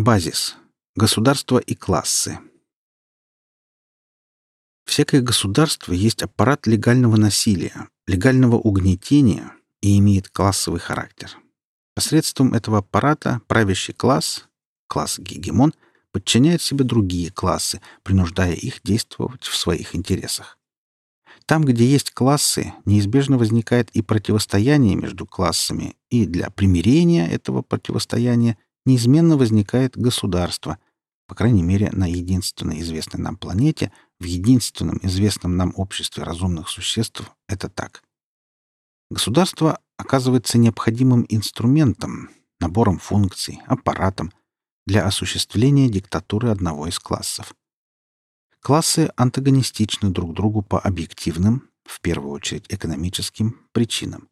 Базис. Государство и классы. Всякое государство есть аппарат легального насилия, легального угнетения и имеет классовый характер. Посредством этого аппарата правящий класс, класс гегемон, подчиняет себе другие классы, принуждая их действовать в своих интересах. Там, где есть классы, неизбежно возникает и противостояние между классами, и для примирения этого противостояния неизменно возникает государство, по крайней мере, на единственной известной нам планете, в единственном известном нам обществе разумных существ это так. Государство оказывается необходимым инструментом, набором функций, аппаратом для осуществления диктатуры одного из классов. Классы антагонистичны друг другу по объективным, в первую очередь экономическим, причинам.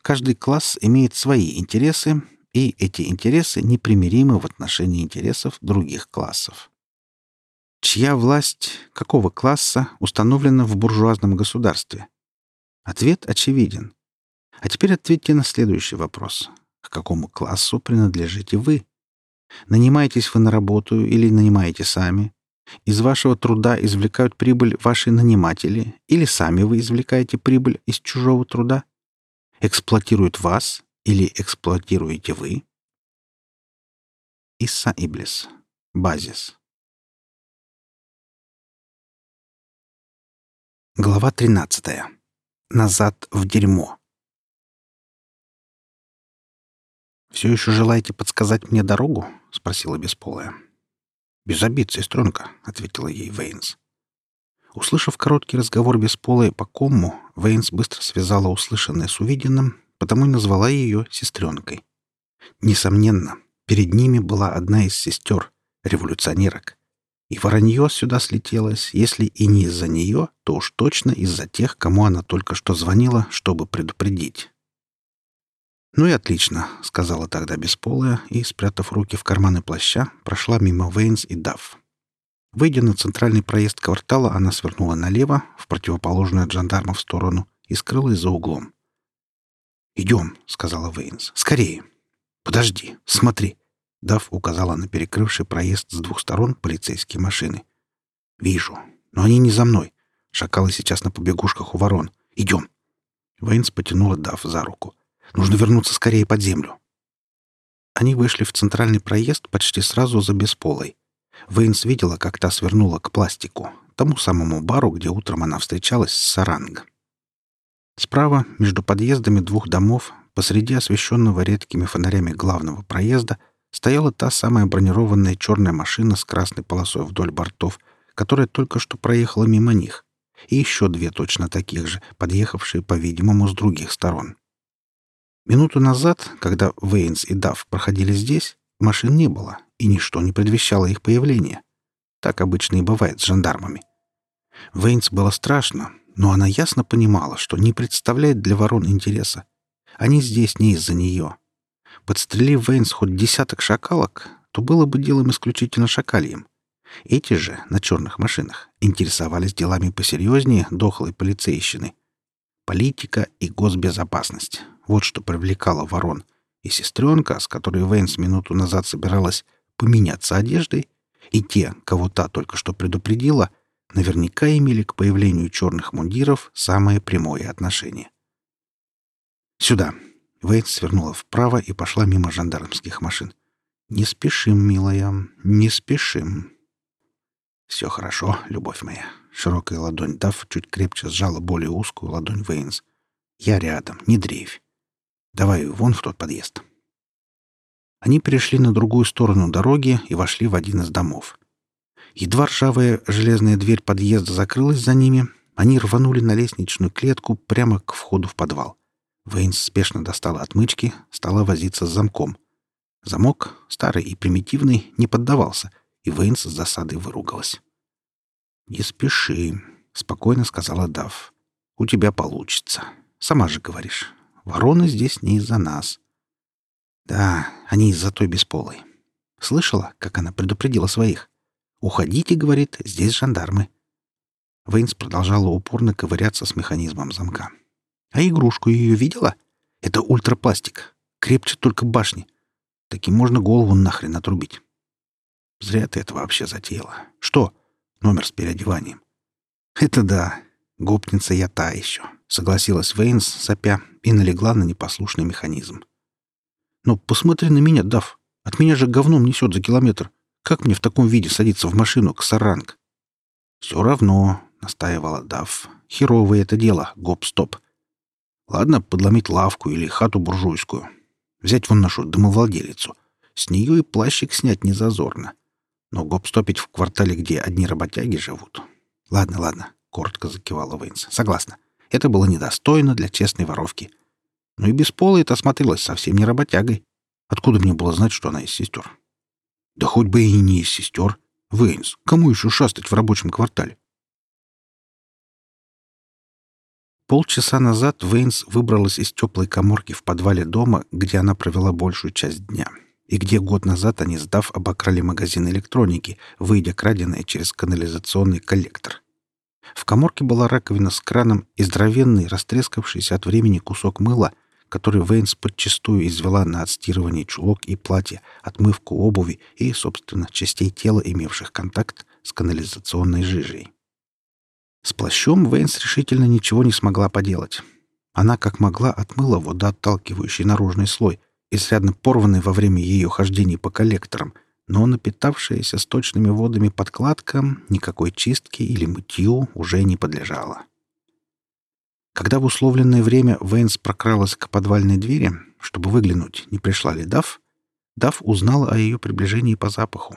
Каждый класс имеет свои интересы, и эти интересы непримиримы в отношении интересов других классов. Чья власть какого класса установлена в буржуазном государстве? Ответ очевиден. А теперь ответьте на следующий вопрос. К какому классу принадлежите вы? Нанимаетесь вы на работу или нанимаете сами? Из вашего труда извлекают прибыль ваши наниматели или сами вы извлекаете прибыль из чужого труда? Эксплуатируют вас или эксплуатируете вы? Исса Иблис. Базис. Глава 13. Назад в дерьмо. «Все еще желаете подсказать мне дорогу?» — спросила Бесполая. «Без обид, сестренка», — ответила ей Вейнс. Услышав короткий разговор Бесполой по комму, Вейнс быстро связала услышанное с увиденным потому и назвала ее сестренкой. Несомненно, перед ними была одна из сестер, революционерок. И воронье сюда слетелось, если и не из-за нее, то уж точно из-за тех, кому она только что звонила, чтобы предупредить. «Ну и отлично», — сказала тогда бесполая и, спрятав руки в карманы плаща, прошла мимо Вейнс и Дав. Выйдя на центральный проезд квартала, она свернула налево, в противоположную от жандармов сторону, и скрылась за углом. «Идем», — сказала Вейнс. «Скорее». «Подожди, смотри». Дав указала на перекрывший проезд с двух сторон полицейские машины. «Вижу. Но они не за мной. Шакалы сейчас на побегушках у ворон. Идем». Вейнс потянула Дав за руку. «Нужно вернуться скорее под землю». Они вышли в центральный проезд почти сразу за бесполой. Вейнс видела, как та свернула к пластику, тому самому бару, где утром она встречалась с Саранг. Справа, между подъездами двух домов, посреди освещенного редкими фонарями главного проезда, стояла та самая бронированная черная машина с красной полосой вдоль бортов, которая только что проехала мимо них, и еще две точно таких же, подъехавшие, по-видимому, с других сторон. Минуту назад, когда Вейнс и Дав проходили здесь, машин не было, и ничто не предвещало их появления. Так обычно и бывает с жандармами. Вейнс было страшно, но она ясно понимала, что не представляет для ворон интереса. Они здесь не из-за нее. Подстрелив Вейнс хоть десяток шакалок, то было бы делом исключительно шакальем. Эти же, на черных машинах, интересовались делами посерьезнее дохлой полицейщины. Политика и госбезопасность. Вот что привлекало ворон. И сестренка, с которой Вейнс минуту назад собиралась поменяться одеждой, и те, кого та только что предупредила — наверняка имели к появлению черных мундиров самое прямое отношение. «Сюда!» Вейт свернула вправо и пошла мимо жандармских машин. «Не спешим, милая, не спешим». «Все хорошо, любовь моя». Широкая ладонь Дав чуть крепче сжала более узкую ладонь Вейнс. «Я рядом, не дрейфь. Давай вон в тот подъезд». Они перешли на другую сторону дороги и вошли в один из домов. Едва ржавая железная дверь подъезда закрылась за ними, они рванули на лестничную клетку прямо к входу в подвал. Вейнс спешно достала отмычки, стала возиться с замком. Замок, старый и примитивный, не поддавался, и Вейнс с засадой выругалась. «Не спеши», — спокойно сказала Дав. «У тебя получится. Сама же говоришь. Вороны здесь не из-за нас». «Да, они из-за той бесполой. Слышала, как она предупредила своих? «Уходите», — говорит, — «здесь жандармы». Вейнс продолжала упорно ковыряться с механизмом замка. «А игрушку ее видела? Это ультрапластик. Крепче только башни. Таким можно голову нахрен отрубить. Зря ты это вообще затеяла. Что? Номер с переодеванием. Это да. Гопница я та еще. Согласилась Вейнс, сопя, и налегла на непослушный механизм. Но посмотри на меня, Дав. От меня же говном несет за километр. Как мне в таком виде садиться в машину к Саранг? Все равно, настаивала Дав. Херовое это дело, гоп-стоп. Ладно, подломить лавку или хату буржуйскую. Взять вон нашу домовладелицу. С нее и плащик снять не зазорно. Но гоп-стопить в квартале, где одни работяги живут. Ладно, ладно, коротко закивала Вейнс. Согласна. Это было недостойно для честной воровки. Но и бесполая-то смотрелась совсем не работягой. Откуда мне было знать, что она из сестер? Да хоть бы и не из сестер. Вейнс, кому еще шастать в рабочем квартале? Полчаса назад Вейнс выбралась из теплой коморки в подвале дома, где она провела большую часть дня, и где год назад они, сдав, обокрали магазин электроники, выйдя краденое через канализационный коллектор. В коморке была раковина с краном и здоровенный, растрескавшийся от времени кусок мыла, который Вейнс подчастую извела на отстирывание чулок и платья, отмывку обуви и, собственно, частей тела, имевших контакт с канализационной жижей. С плащом Вейнс решительно ничего не смогла поделать. Она как могла отмыла водоотталкивающий наружный слой, изрядно порванный во время ее хождений по коллекторам, но напитавшаяся сточными водами подкладка никакой чистки или мытью уже не подлежала. Когда в условленное время Вейнс прокралась к подвальной двери, чтобы выглянуть, не пришла ли Дав, Дав узнала о ее приближении по запаху.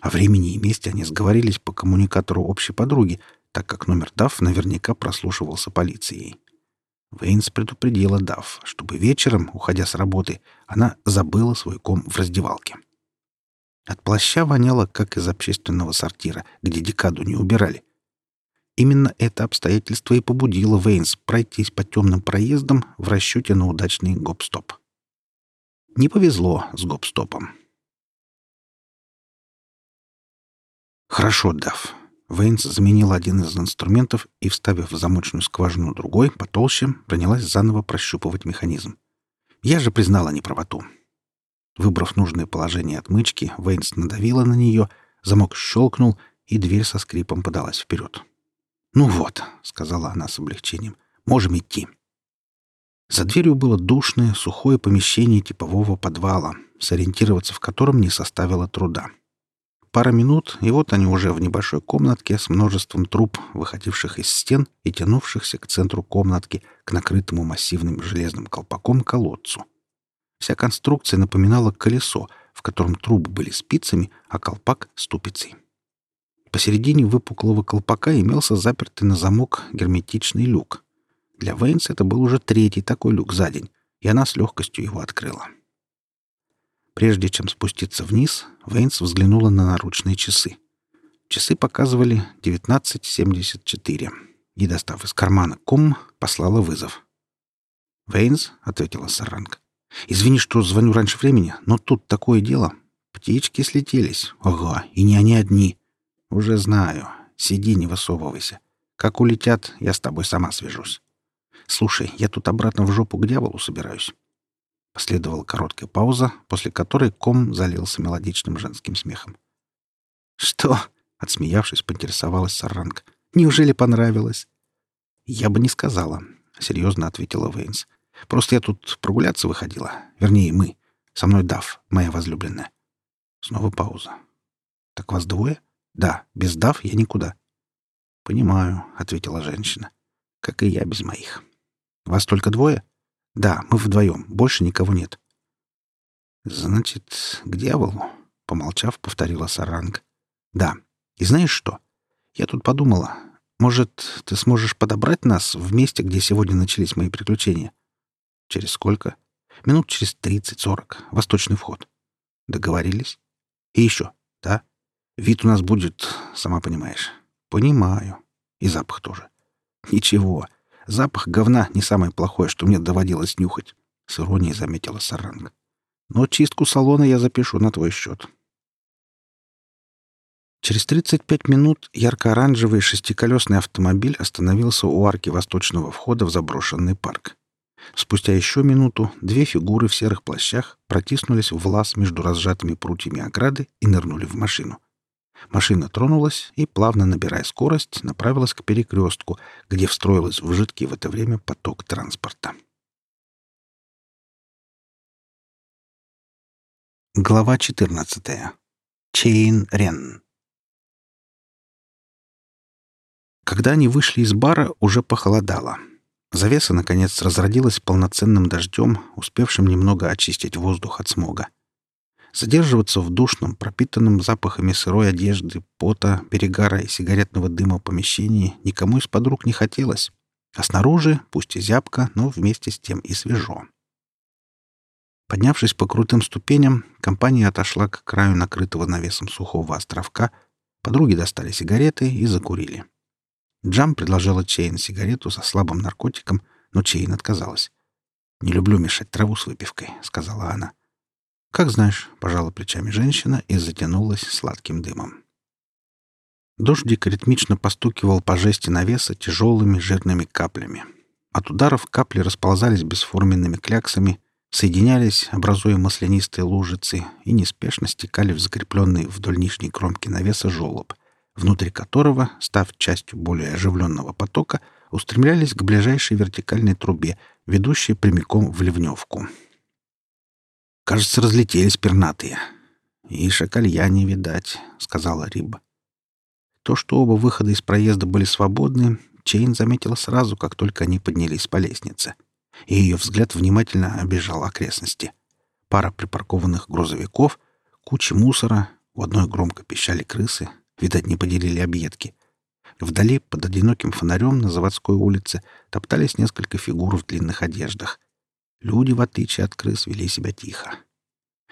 О времени и месте они сговорились по коммуникатору общей подруги, так как номер Дав наверняка прослушивался полицией. Вейнс предупредила Дав, чтобы вечером, уходя с работы, она забыла свой ком в раздевалке. От плаща воняло, как из общественного сортира, где декаду не убирали. Именно это обстоятельство и побудило Вейнс пройтись по темным проездам в расчете на удачный гоп-стоп. Не повезло с гоп-стопом. «Хорошо, Дав. Вейнс заменила один из инструментов и, вставив в замочную скважину другой, потолще, принялась заново прощупывать механизм. Я же признала неправоту. Выбрав нужное положение отмычки, Вейнс надавила на нее, замок щелкнул, и дверь со скрипом подалась вперед. «Ну вот», — сказала она с облегчением, — «можем идти». За дверью было душное, сухое помещение типового подвала, сориентироваться в котором не составило труда. Пара минут, и вот они уже в небольшой комнатке с множеством труб, выходивших из стен и тянувшихся к центру комнатки, к накрытому массивным железным колпаком колодцу. Вся конструкция напоминала колесо, в котором трубы были спицами, а колпак — ступицей. Посередине выпуклого колпака имелся запертый на замок герметичный люк. Для Вейнс это был уже третий такой люк за день, и она с легкостью его открыла. Прежде чем спуститься вниз, Вейнс взглянула на наручные часы. Часы показывали 19.74 и, достав из кармана ком, послала вызов. «Вейнс», — ответила Саранг, — «извини, что звоню раньше времени, но тут такое дело. Птички слетелись. Ага, и не они одни. Уже знаю. Сиди, не высовывайся. Как улетят, я с тобой сама свяжусь. Слушай, я тут обратно в жопу к дьяволу собираюсь. Последовала короткая пауза, после которой ком залился мелодичным женским смехом. «Что?» — отсмеявшись, поинтересовалась Саранг. «Неужели понравилось?» «Я бы не сказала», — серьезно ответила Вейнс. «Просто я тут прогуляться выходила. Вернее, мы. Со мной Дав, моя возлюбленная». Снова пауза. «Так вас двое?» «Да, без Дав я никуда». «Понимаю», — ответила женщина. «Как и я без моих». «Вас только двое?» Да, мы вдвоем. Больше никого нет. Значит, к дьяволу, помолчав, повторила Саранг. Да. И знаешь что? Я тут подумала, может, ты сможешь подобрать нас в месте, где сегодня начались мои приключения? Через сколько? Минут через тридцать-сорок. Восточный вход. Договорились? И еще, да? Вид у нас будет, сама понимаешь. Понимаю. И запах тоже. Ничего. Запах говна не самое плохое, что мне доводилось нюхать, — с иронией заметила Саранг. Но чистку салона я запишу на твой счет. Через 35 минут ярко-оранжевый шестиколесный автомобиль остановился у арки восточного входа в заброшенный парк. Спустя еще минуту две фигуры в серых плащах протиснулись в лаз между разжатыми прутьями ограды и нырнули в машину. Машина тронулась и, плавно набирая скорость, направилась к перекрестку, где встроилась в жидкий в это время поток транспорта. Глава 14. Чейн Рен. Когда они вышли из бара, уже похолодало. Завеса, наконец, разродилась полноценным дождем, успевшим немного очистить воздух от смога. Задерживаться в душном, пропитанном запахами сырой одежды, пота, перегара и сигаретного дыма помещении никому из подруг не хотелось. А снаружи, пусть и зябко, но вместе с тем и свежо. Поднявшись по крутым ступеням, компания отошла к краю накрытого навесом сухого островка, подруги достали сигареты и закурили. Джам предложила Чейн сигарету со слабым наркотиком, но Чейн отказалась. «Не люблю мешать траву с выпивкой», — сказала она. «Как знаешь», — пожала плечами женщина и затянулась сладким дымом. Дождик ритмично постукивал по жести навеса тяжелыми жирными каплями. От ударов капли расползались бесформенными кляксами, соединялись, образуя маслянистые лужицы, и неспешно стекали в закрепленный вдоль нижней кромки навеса желоб — внутри которого, став частью более оживленного потока, устремлялись к ближайшей вертикальной трубе, ведущей прямиком в ливневку. «Кажется, разлетелись пернатые. И шакалья не видать», — сказала Риба. То, что оба выхода из проезда были свободны, Чейн заметила сразу, как только они поднялись по лестнице. И ее взгляд внимательно обежал окрестности. Пара припаркованных грузовиков, куча мусора, у одной громко пищали крысы, Видать, не поделили объедки. Вдали, под одиноким фонарем на заводской улице, топтались несколько фигур в длинных одеждах. Люди, в отличие от крыс, вели себя тихо.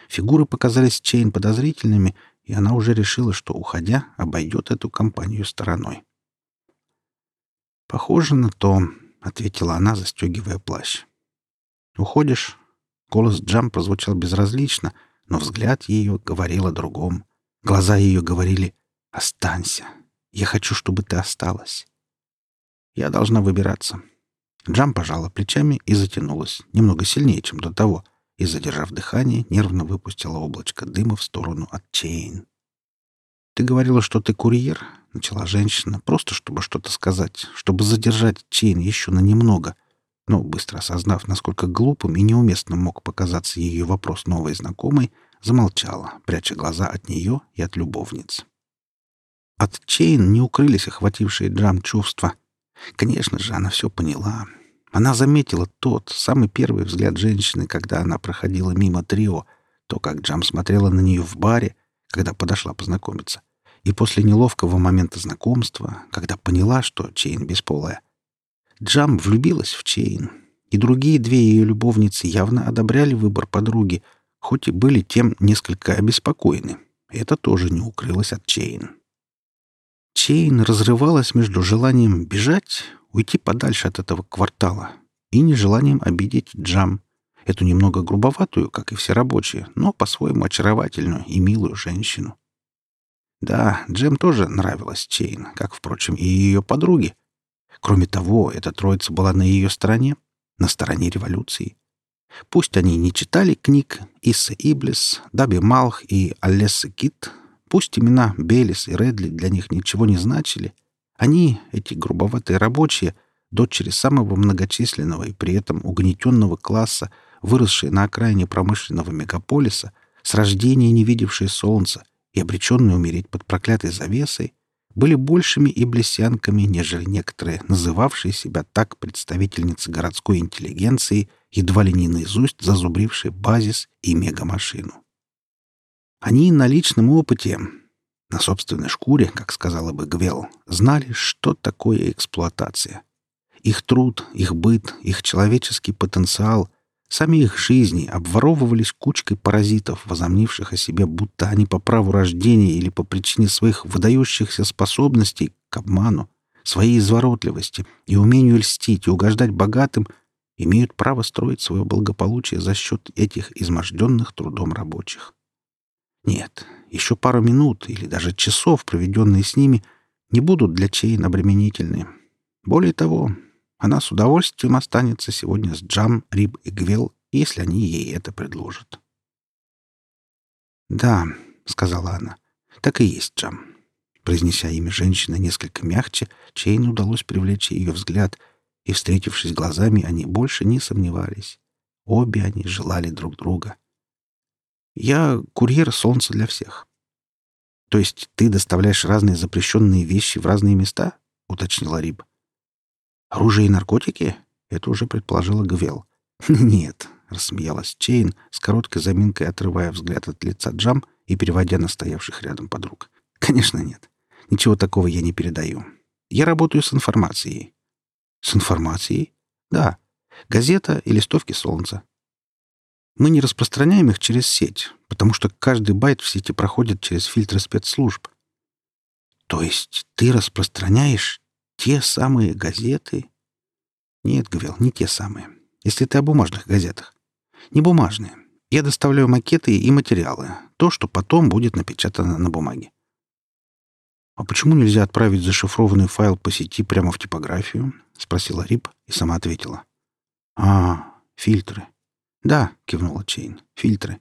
Фигуры показались Чейн подозрительными, и она уже решила, что, уходя, обойдет эту компанию стороной. «Похоже на то», — ответила она, застегивая плащ. «Уходишь?» Голос Джам прозвучал безразлично, но взгляд ее говорил о другом. Глаза ее говорили Останься. Я хочу, чтобы ты осталась. Я должна выбираться. Джам пожала плечами и затянулась, немного сильнее, чем до того, и, задержав дыхание, нервно выпустила облачко дыма в сторону от Чейн. «Ты говорила, что ты курьер?» — начала женщина, просто чтобы что-то сказать, чтобы задержать Чейн еще на немного, но, быстро осознав, насколько глупым и неуместным мог показаться ее вопрос новой знакомой, замолчала, пряча глаза от нее и от любовниц. От Чейн не укрылись охватившие Джам чувства. Конечно же, она все поняла. Она заметила тот, самый первый взгляд женщины, когда она проходила мимо трио, то, как Джам смотрела на нее в баре, когда подошла познакомиться, и после неловкого момента знакомства, когда поняла, что Чейн бесполая. Джам влюбилась в Чейн, и другие две ее любовницы явно одобряли выбор подруги, хоть и были тем несколько обеспокоены. Это тоже не укрылось от Чейн. Чейн разрывалась между желанием бежать, уйти подальше от этого квартала, и нежеланием обидеть Джам, эту немного грубоватую, как и все рабочие, но по-своему очаровательную и милую женщину. Да, Джам тоже нравилась Чейн, как, впрочем, и ее подруги. Кроме того, эта троица была на ее стороне, на стороне революции. Пусть они не читали книг Исса Иблис, Даби Малх и Алесса Кит, Пусть имена Белис и Редли для них ничего не значили, они, эти грубоватые рабочие, дочери самого многочисленного и при этом угнетенного класса, выросшие на окраине промышленного мегаполиса, с рождения не видевшие солнца и обреченные умереть под проклятой завесой, были большими и блесянками, нежели некоторые, называвшие себя так представительницы городской интеллигенции, едва ли не наизусть зазубрившие базис и мегамашину. Они на личном опыте, на собственной шкуре, как сказала бы Гвел, знали, что такое эксплуатация. Их труд, их быт, их человеческий потенциал, сами их жизни обворовывались кучкой паразитов, возомнивших о себе, будто они по праву рождения или по причине своих выдающихся способностей к обману, своей изворотливости и умению льстить и угождать богатым, имеют право строить свое благополучие за счет этих изможденных трудом рабочих. Нет, еще пару минут или даже часов, проведенные с ними, не будут для Чейн обременительны. Более того, Она с удовольствием останется сегодня с Джам, Риб и Гвел, если они ей это предложат. «Да», — сказала она, — «так и есть, Джам». Произнеся имя женщины несколько мягче, Чейн удалось привлечь ее взгляд, и, встретившись глазами, они больше не сомневались. Обе они желали друг друга. «Я курьер солнца для всех». «То есть ты доставляешь разные запрещенные вещи в разные места?» — уточнила Рип. «Оружие и наркотики?» — это уже предположила Гвел. «Нет», — рассмеялась Чейн, с короткой заминкой отрывая взгляд от лица Джам и переводя на стоявших рядом подруг. «Конечно нет. Ничего такого я не передаю. Я работаю с информацией». «С информацией?» «Да. Газета и листовки солнца. Мы не распространяем их через сеть, потому что каждый байт в сети проходит через фильтры спецслужб. То есть ты распространяешь те самые газеты? Нет, Гвел, не те самые. Если ты о бумажных газетах. Не бумажные. Я доставляю макеты и материалы. То, что потом будет напечатано на бумаге. «А почему нельзя отправить зашифрованный файл по сети прямо в типографию?» — спросила Рип и сама ответила. «А, фильтры». «Да», — кивнула Чейн, — «фильтры».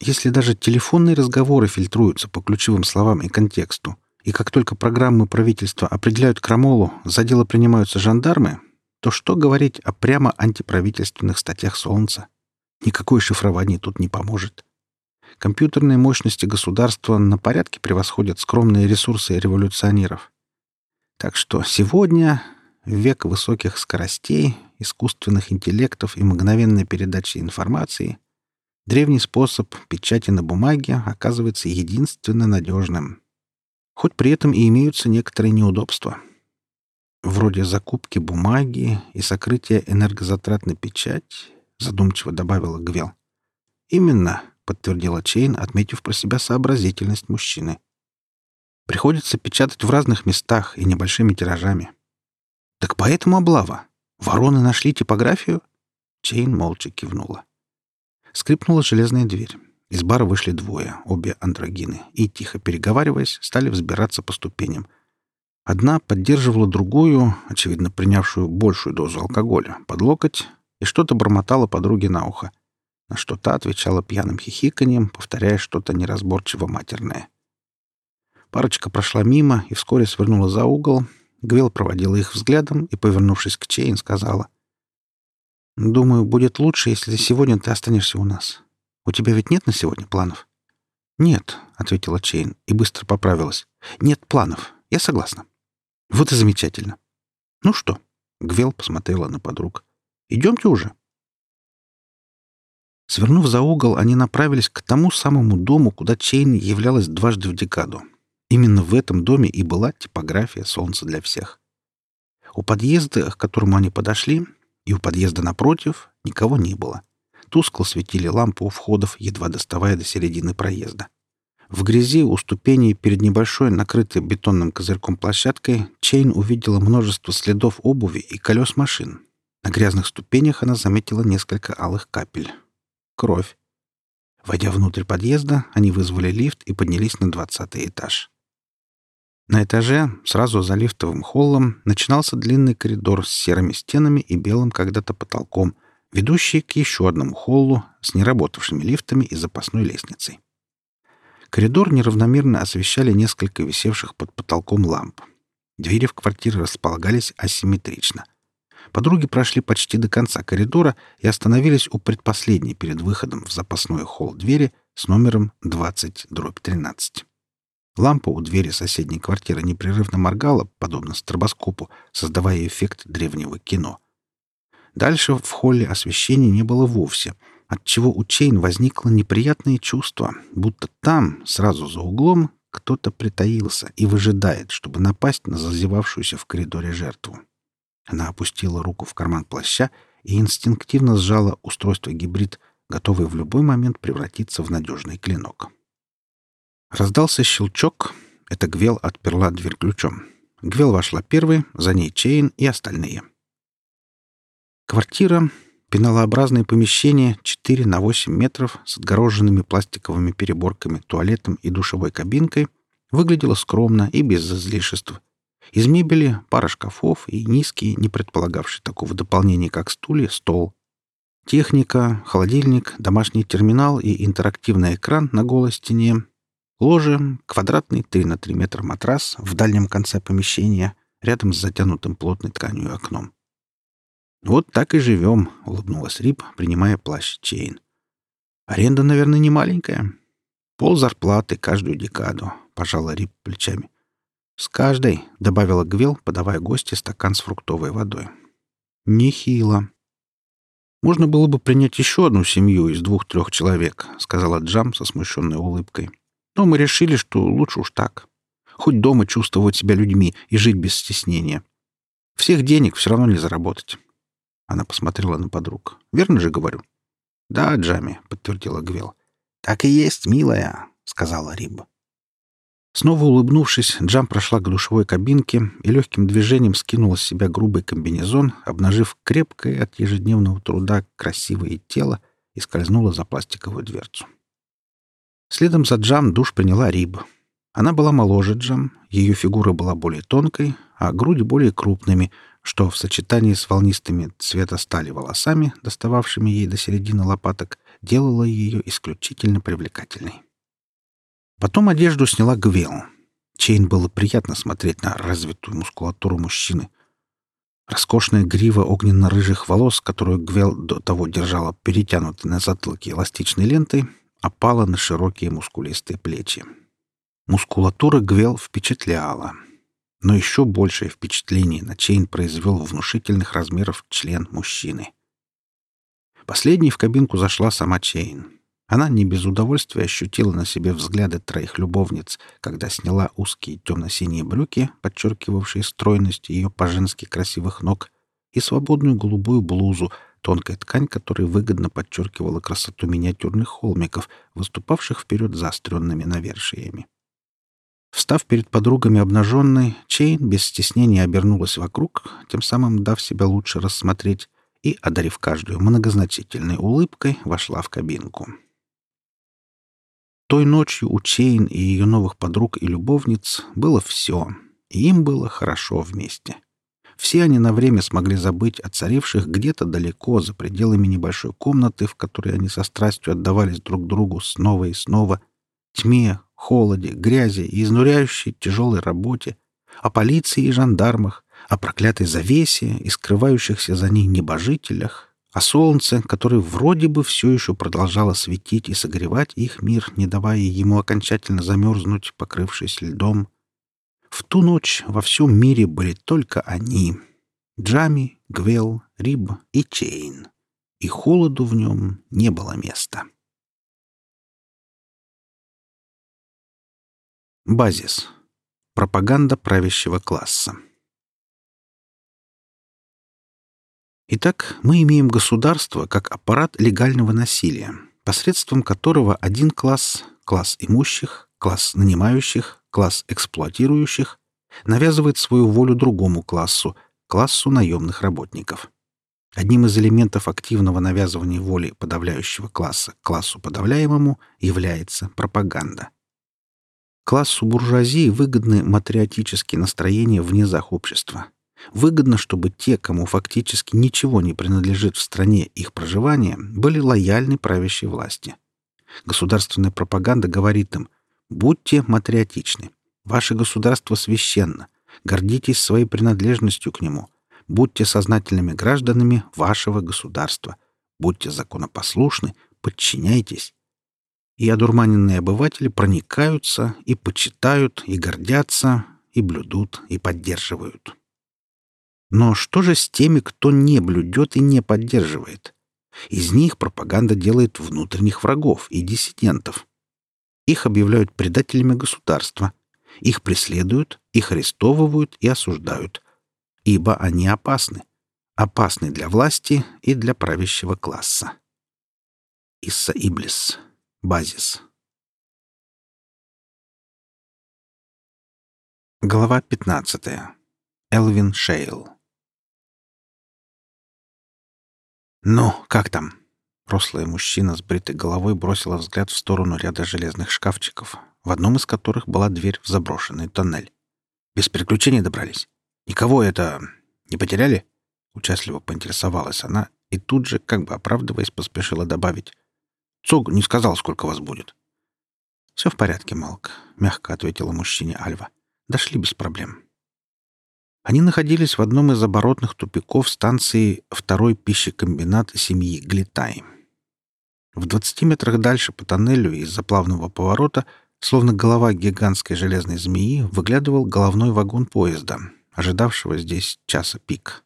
Если даже телефонные разговоры фильтруются по ключевым словам и контексту, и как только программы правительства определяют крамолу, за дело принимаются жандармы, то что говорить о прямо антиправительственных статьях Солнца? Никакое шифрование тут не поможет. Компьютерные мощности государства на порядке превосходят скромные ресурсы революционеров. Так что сегодня, век высоких скоростей, искусственных интеллектов и мгновенной передачи информации, древний способ печати на бумаге оказывается единственно надежным — хоть при этом и имеются некоторые неудобства. Вроде закупки бумаги и сокрытия энергозатрат на печать, задумчиво добавила Гвел. Именно, подтвердила Чейн, отметив про себя сообразительность мужчины. Приходится печатать в разных местах и небольшими тиражами. Так поэтому облава. Вороны нашли типографию? Чейн молча кивнула. Скрипнула железная дверь. Из бара вышли двое, обе андрогины, и, тихо переговариваясь, стали взбираться по ступеням. Одна поддерживала другую, очевидно, принявшую большую дозу алкоголя, под локоть, и что-то бормотала подруге на ухо, на что та отвечала пьяным хихиканьем, повторяя что-то неразборчиво матерное. Парочка прошла мимо и вскоре свернула за угол. Гвел проводила их взглядом и, повернувшись к Чейн, сказала, «Думаю, будет лучше, если сегодня ты останешься у нас. У тебя ведь нет на сегодня планов?» «Нет», — ответила Чейн и быстро поправилась. «Нет планов. Я согласна». «Вот и замечательно». «Ну что?» — Гвел посмотрела на подруг. «Идемте уже». Свернув за угол, они направились к тому самому дому, куда Чейн являлась дважды в декаду. Именно в этом доме и была типография «Солнце для всех». У подъезда, к которому они подошли, и у подъезда напротив никого не было. Тускло светили лампы у входов, едва доставая до середины проезда. В грязи у ступеней перед небольшой, накрытой бетонным козырьком площадкой, Чейн увидела множество следов обуви и колес машин. На грязных ступенях она заметила несколько алых капель. Кровь. Войдя внутрь подъезда, они вызвали лифт и поднялись на двадцатый этаж. На этаже, сразу за лифтовым холлом, начинался длинный коридор с серыми стенами и белым когда-то потолком, ведущий к еще одному холлу с неработавшими лифтами и запасной лестницей. Коридор неравномерно освещали несколько висевших под потолком ламп. Двери в квартиры располагались асимметрично. Подруги прошли почти до конца коридора и остановились у предпоследней перед выходом в запасной холл двери с номером 20-13. Лампа у двери соседней квартиры непрерывно моргала, подобно стробоскопу, создавая эффект древнего кино — Дальше в холле освещения не было вовсе, отчего у Чейн возникло неприятное чувство, будто там, сразу за углом, кто-то притаился и выжидает, чтобы напасть на зазевавшуюся в коридоре жертву. Она опустила руку в карман плаща и инстинктивно сжала устройство гибрид, готовый в любой момент превратиться в надежный клинок. Раздался щелчок. Это Гвел отперла дверь ключом. Гвел вошла первой, за ней Чейн и остальные — Квартира — пеналообразное помещение 4 на 8 метров с отгороженными пластиковыми переборками, туалетом и душевой кабинкой — выглядела скромно и без излишеств. Из мебели пара шкафов и низкий, не предполагавший такого дополнения, как стулья, стол. Техника, холодильник, домашний терминал и интерактивный экран на голой стене. Ложе, квадратный 3 на 3 метра матрас в дальнем конце помещения, рядом с затянутым плотной тканью окном. «Вот так и живем», — улыбнулась Рип, принимая плащ Чейн. «Аренда, наверное, не маленькая. Пол зарплаты каждую декаду», — пожала Рип плечами. «С каждой», — добавила Гвел, подавая гостье стакан с фруктовой водой. «Нехило». «Можно было бы принять еще одну семью из двух-трех человек», — сказала Джам со смущенной улыбкой. «Но мы решили, что лучше уж так. Хоть дома чувствовать себя людьми и жить без стеснения. Всех денег все равно не заработать». Она посмотрела на подруг. «Верно же говорю?» «Да, Джами», — подтвердила Гвел. «Так и есть, милая», — сказала Риба. Снова улыбнувшись, Джам прошла к душевой кабинке и легким движением скинула с себя грубый комбинезон, обнажив крепкое от ежедневного труда красивое тело и скользнула за пластиковую дверцу. Следом за Джам душ приняла Риба. Она была моложе Джам, ее фигура была более тонкой, а груди более крупными, что в сочетании с волнистыми цвета стали волосами, достававшими ей до середины лопаток, делало ее исключительно привлекательной. Потом одежду сняла Гвел. Чейн было приятно смотреть на развитую мускулатуру мужчины. Роскошная грива огненно-рыжих волос, которую Гвел до того держала перетянутой на затылке эластичной лентой, опала на широкие мускулистые плечи. Мускулатура Гвел впечатляла — но еще большее впечатление на Чейн произвел внушительных размеров член мужчины. Последней в кабинку зашла сама Чейн. Она не без удовольствия ощутила на себе взгляды троих любовниц, когда сняла узкие темно-синие брюки, подчеркивавшие стройность ее по-женски красивых ног, и свободную голубую блузу, тонкая ткань которой выгодно подчеркивала красоту миниатюрных холмиков, выступавших вперед заостренными навершиями. Встав перед подругами обнаженной, Чейн без стеснения обернулась вокруг, тем самым дав себя лучше рассмотреть, и, одарив каждую многозначительной улыбкой, вошла в кабинку. Той ночью у Чейн и ее новых подруг и любовниц было все, и им было хорошо вместе. Все они на время смогли забыть о царивших где-то далеко за пределами небольшой комнаты, в которой они со страстью отдавались друг другу снова и снова, тьме, холоде, грязи и изнуряющей тяжелой работе, о полиции и жандармах, о проклятой завесе и скрывающихся за ней небожителях, о солнце, которое вроде бы все еще продолжало светить и согревать их мир, не давая ему окончательно замерзнуть, покрывшись льдом. В ту ночь во всем мире были только они — Джами, Гвел, Риб и Чейн. И холоду в нем не было места. Базис. Пропаганда правящего класса. Итак, мы имеем государство как аппарат легального насилия, посредством которого один класс, класс имущих, класс нанимающих, класс эксплуатирующих, навязывает свою волю другому классу, классу наемных работников. Одним из элементов активного навязывания воли подавляющего класса классу подавляемому является пропаганда. Классу буржуазии выгодны матриотические настроения в низах общества. Выгодно, чтобы те, кому фактически ничего не принадлежит в стране их проживания, были лояльны правящей власти. Государственная пропаганда говорит им «Будьте матриотичны, ваше государство священно, гордитесь своей принадлежностью к нему, будьте сознательными гражданами вашего государства, будьте законопослушны, подчиняйтесь, и одурманенные обыватели проникаются и почитают, и гордятся, и блюдут, и поддерживают. Но что же с теми, кто не блюдет и не поддерживает? Из них пропаганда делает внутренних врагов и диссидентов. Их объявляют предателями государства. Их преследуют, их арестовывают и осуждают. Ибо они опасны. Опасны для власти и для правящего класса. Исса Иблис Базис. Глава 15. Элвин Шейл. «Ну, как там?» Рослый мужчина с бритой головой бросила взгляд в сторону ряда железных шкафчиков, в одном из которых была дверь в заброшенный тоннель. Без приключений добрались? Никого это... не потеряли?» Участливо поинтересовалась она и тут же, как бы оправдываясь, поспешила добавить. «Цог не сказал, сколько вас будет». «Все в порядке, Малк», — мягко ответила мужчине Альва. «Дошли без проблем». Они находились в одном из оборотных тупиков станции «Второй пищекомбинат семьи Глитай». В двадцати метрах дальше по тоннелю из-за плавного поворота, словно голова гигантской железной змеи, выглядывал головной вагон поезда, ожидавшего здесь часа пик.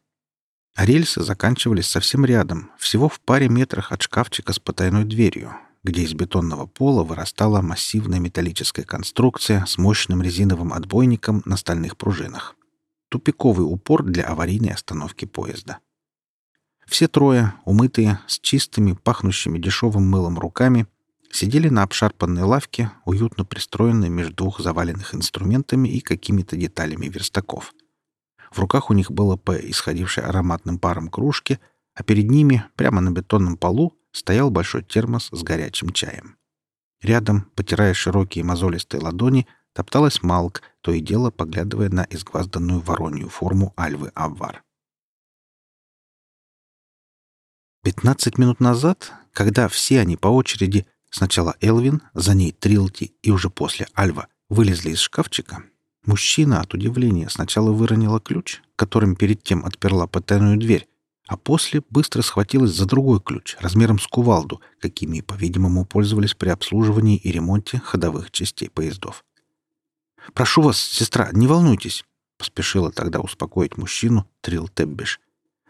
А рельсы заканчивались совсем рядом, всего в паре метрах от шкафчика с потайной дверью, где из бетонного пола вырастала массивная металлическая конструкция с мощным резиновым отбойником на стальных пружинах. Тупиковый упор для аварийной остановки поезда. Все трое, умытые, с чистыми, пахнущими дешевым мылом руками, сидели на обшарпанной лавке, уютно пристроенной между двух заваленных инструментами и какими-то деталями верстаков. В руках у них было по исходившей ароматным паром кружке, а перед ними, прямо на бетонном полу, стоял большой термос с горячим чаем. Рядом, потирая широкие мозолистые ладони, топталась Малк, то и дело поглядывая на изгвазданную воронью форму Альвы Аввар. Пятнадцать минут назад, когда все они по очереди, сначала Элвин, за ней Трилти и уже после Альва, вылезли из шкафчика, мужчина от удивления сначала выронила ключ, которым перед тем отперла потайную дверь, а после быстро схватилась за другой ключ размером с кувалду, какими, по-видимому, пользовались при обслуживании и ремонте ходовых частей поездов. «Прошу вас, сестра, не волнуйтесь», — поспешила тогда успокоить мужчину Трил Теббиш.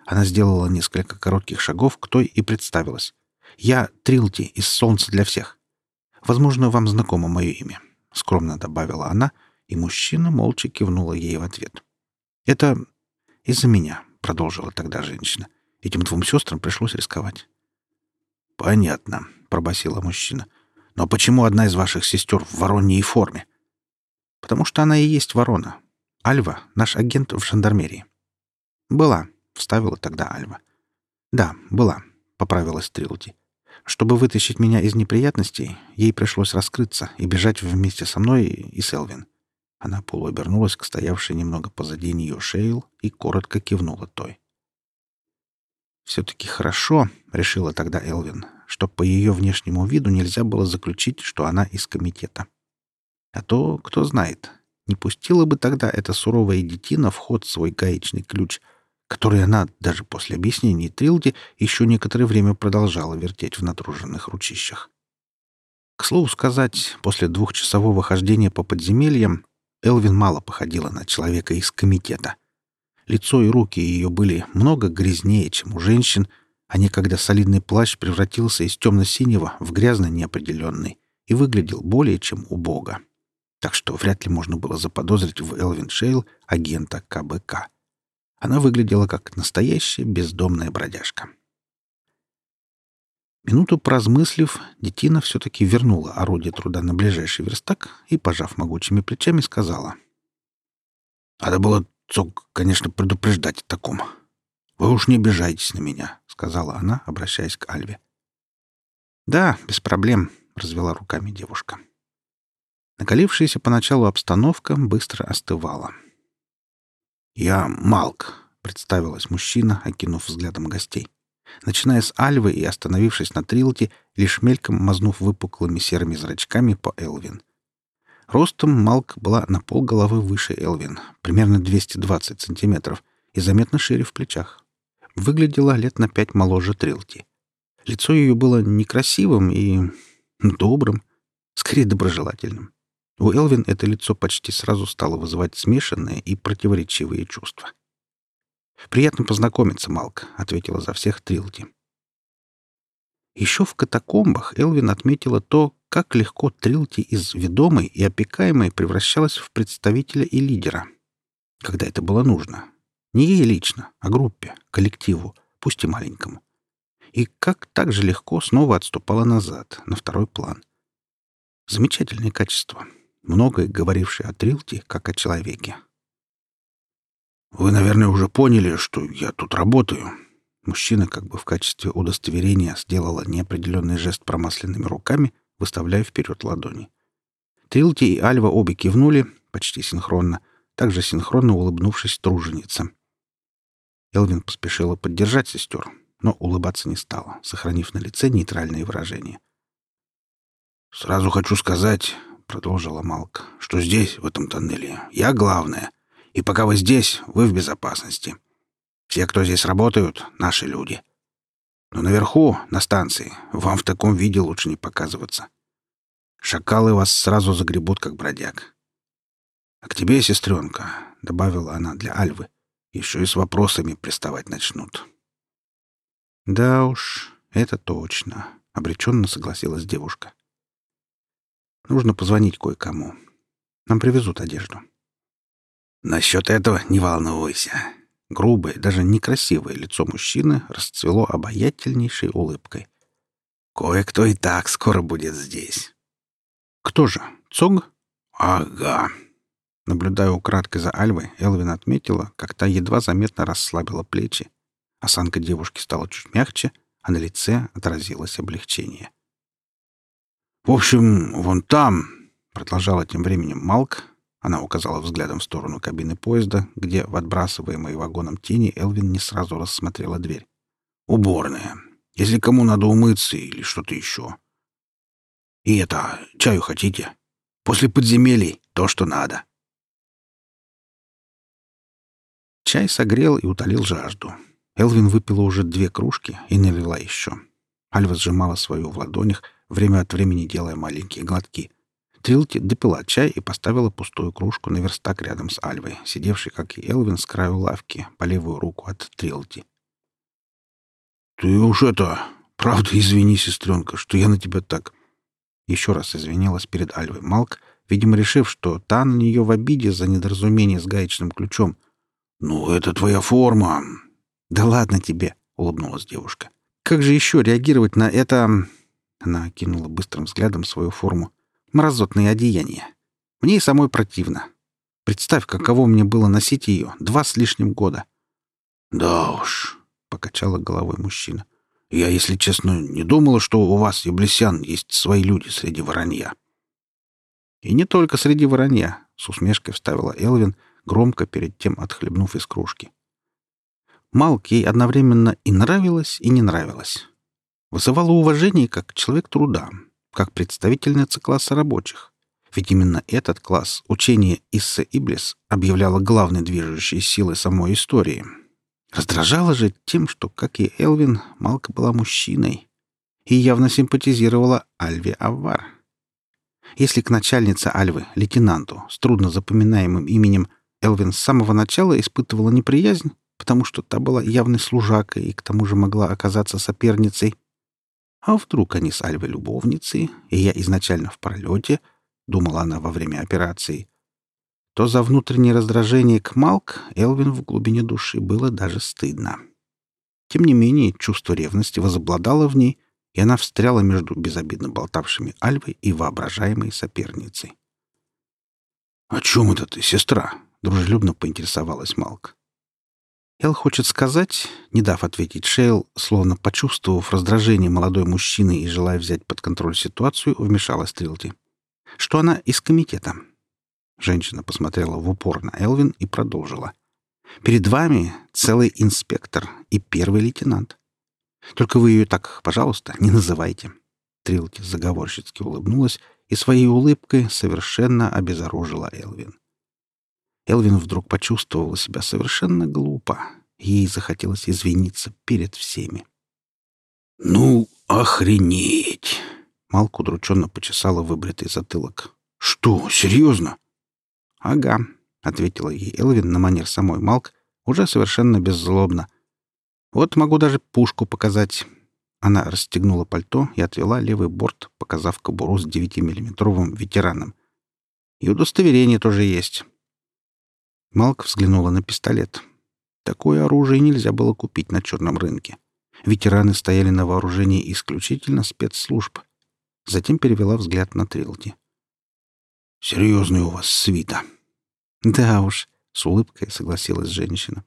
Она сделала несколько коротких шагов к той и представилась. «Я Трилти из «Солнца для всех». Возможно, вам знакомо мое имя», — скромно добавила она, и мужчина молча кивнула ей в ответ. «Это из-за меня», — продолжила тогда женщина. «Этим двум сестрам пришлось рисковать». «Понятно», — пробасила мужчина. «Но почему одна из ваших сестер в вороньей форме?» «Потому что она и есть ворона. Альва — наш агент в жандармерии». «Была», вставила тогда Альва. «Да, была», — поправилась Трилти. «Чтобы вытащить меня из неприятностей, ей пришлось раскрыться и бежать вместе со мной и Селвин». Она полуобернулась к стоявшей немного позади нее Шейл и коротко кивнула той. «Все-таки хорошо», — решила тогда Элвин, что по ее внешнему виду нельзя было заключить, что она из комитета. А то, кто знает, не пустила бы тогда эта суровая детина в ход свой гаечный ключ — который она, даже после объяснений Трилди, еще некоторое время продолжала вертеть в натруженных ручищах. К слову сказать, после двухчасового хождения по подземельям Элвин мало походила на человека из комитета. Лицо и руки ее были много грязнее, чем у женщин, а некогда солидный плащ превратился из темно-синего в грязно-неопределенный и выглядел более чем убого. Так что вряд ли можно было заподозрить в Элвин Шейл агента КБК. Она выглядела как настоящая бездомная бродяжка. Минуту поразмыслив, детина все-таки вернула орудие труда на ближайший верстак и, пожав могучими плечами, сказала. «Надо было, Цок, конечно, предупреждать о таком. Вы уж не обижайтесь на меня», — сказала она, обращаясь к Альве. «Да, без проблем», — развела руками девушка. Накалившаяся поначалу обстановка быстро остывала. «Я Малк», — представилась мужчина, окинув взглядом гостей. Начиная с Альвы и остановившись на Трилте, лишь мельком мазнув выпуклыми серыми зрачками по Элвин. Ростом Малк была на полголовы выше Элвин, примерно 220 сантиметров, и заметно шире в плечах. Выглядела лет на пять моложе Трилти. Лицо ее было некрасивым и добрым, скорее доброжелательным. У Элвин это лицо почти сразу стало вызывать смешанные и противоречивые чувства. «Приятно познакомиться, Малк», — ответила за всех Трилти. Еще в катакомбах Элвин отметила то, как легко Трилти из ведомой и опекаемой превращалась в представителя и лидера. Когда это было нужно. Не ей лично, а группе, коллективу, пусть и маленькому. И как так же легко снова отступала назад, на второй план. Замечательные качества многое говоривший о Трилте как о человеке. «Вы, наверное, уже поняли, что я тут работаю». Мужчина как бы в качестве удостоверения сделала неопределенный жест промасленными руками, выставляя вперед ладони. Трилти и Альва обе кивнули, почти синхронно, также синхронно улыбнувшись труженица. Элвин поспешила поддержать сестер, но улыбаться не стала, сохранив на лице нейтральное выражение. «Сразу хочу сказать, — продолжила Малк, — что здесь, в этом тоннеле, я главная, и пока вы здесь, вы в безопасности. Все, кто здесь работают, — наши люди. Но наверху, на станции, вам в таком виде лучше не показываться. Шакалы вас сразу загребут, как бродяг. А к тебе, сестренка, — добавила она для Альвы, — еще и с вопросами приставать начнут. Да уж, это точно, — обреченно согласилась девушка. Нужно позвонить кое-кому. Нам привезут одежду. Насчет этого не волнуйся. Грубое, даже некрасивое лицо мужчины расцвело обаятельнейшей улыбкой. Кое-кто и так скоро будет здесь. Кто же? Цог? Ага. Наблюдая украдкой за Альвой, Элвин отметила, как та едва заметно расслабила плечи. Осанка девушки стала чуть мягче, а на лице отразилось облегчение. «В общем, вон там», — продолжала тем временем Малк, она указала взглядом в сторону кабины поезда, где в отбрасываемой вагоном тени Элвин не сразу рассмотрела дверь. «Уборная. Если кому надо умыться или что-то еще. И это, чаю хотите? После подземелий то, что надо». Чай согрел и утолил жажду. Элвин выпила уже две кружки и налила еще. Альва сжимала свою в ладонях, время от времени делая маленькие глотки. Трилти допила чай и поставила пустую кружку на верстак рядом с Альвой, сидевшей, как и Элвин, с краю лавки, по левую руку от Трилти. «Ты уж это... Правда, извини, сестренка, что я на тебя так...» Еще раз извинилась перед Альвой Малк, видимо, решив, что та на нее в обиде за недоразумение с гаечным ключом — «Ну, это твоя форма». «Да ладно тебе», — улыбнулась девушка. «Как же еще реагировать на это...» Она окинула быстрым взглядом свою форму. «Мразотное одеяние. Мне и самой противно. Представь, каково мне было носить ее два с лишним года». «Да уж», — покачала головой мужчина. «Я, если честно, не думала, что у вас, яблесян, есть свои люди среди воронья». «И не только среди воронья», — с усмешкой вставила Элвин, — громко перед тем отхлебнув из кружки. Малк ей одновременно и нравилось, и не нравилось. Вызывала уважение как человек труда, как представительница класса рабочих. Ведь именно этот класс учение Исса Иблис объявляло главной движущей силой самой истории. Раздражало же тем, что, как и Элвин, Малка была мужчиной и явно симпатизировала Альве Аввар. Если к начальнице Альвы, лейтенанту, с трудно запоминаемым именем Элвин с самого начала испытывала неприязнь, потому что та была явной служакой и к тому же могла оказаться соперницей. А вдруг они с Альвой любовницы, и я изначально в пролете, думала она во время операции, то за внутреннее раздражение к Малк Элвин в глубине души было даже стыдно. Тем не менее, чувство ревности возобладало в ней, и она встряла между безобидно болтавшими Альвой и воображаемой соперницей. «О чем это ты, сестра?» — дружелюбно поинтересовалась Малк. Эл хочет сказать, не дав ответить Шейл, словно почувствовав раздражение молодой мужчины и желая взять под контроль ситуацию, вмешалась Трилти. Что она из комитета. Женщина посмотрела в упор на Элвин и продолжила. «Перед вами целый инспектор и первый лейтенант. Только вы ее так, пожалуйста, не называйте». Трилти заговорщицки улыбнулась и своей улыбкой совершенно обезоружила Элвин. Элвин вдруг почувствовала себя совершенно глупо. Ей захотелось извиниться перед всеми. «Ну, охренеть!» Малк удрученно почесала выбритый затылок. «Что, серьезно?» «Ага», — ответила ей Элвин на манер самой Малк, уже совершенно беззлобно. «Вот могу даже пушку показать». Она расстегнула пальто и отвела левый борт, показав кобуру с 9-миллиметровым ветераном. «И удостоверение тоже есть. Малк взглянула на пистолет. Такое оружие нельзя было купить на черном рынке. Ветераны стояли на вооружении исключительно спецслужб. Затем перевела взгляд на Трилти. «Серьезный у вас свита». «Да уж», — с улыбкой согласилась женщина.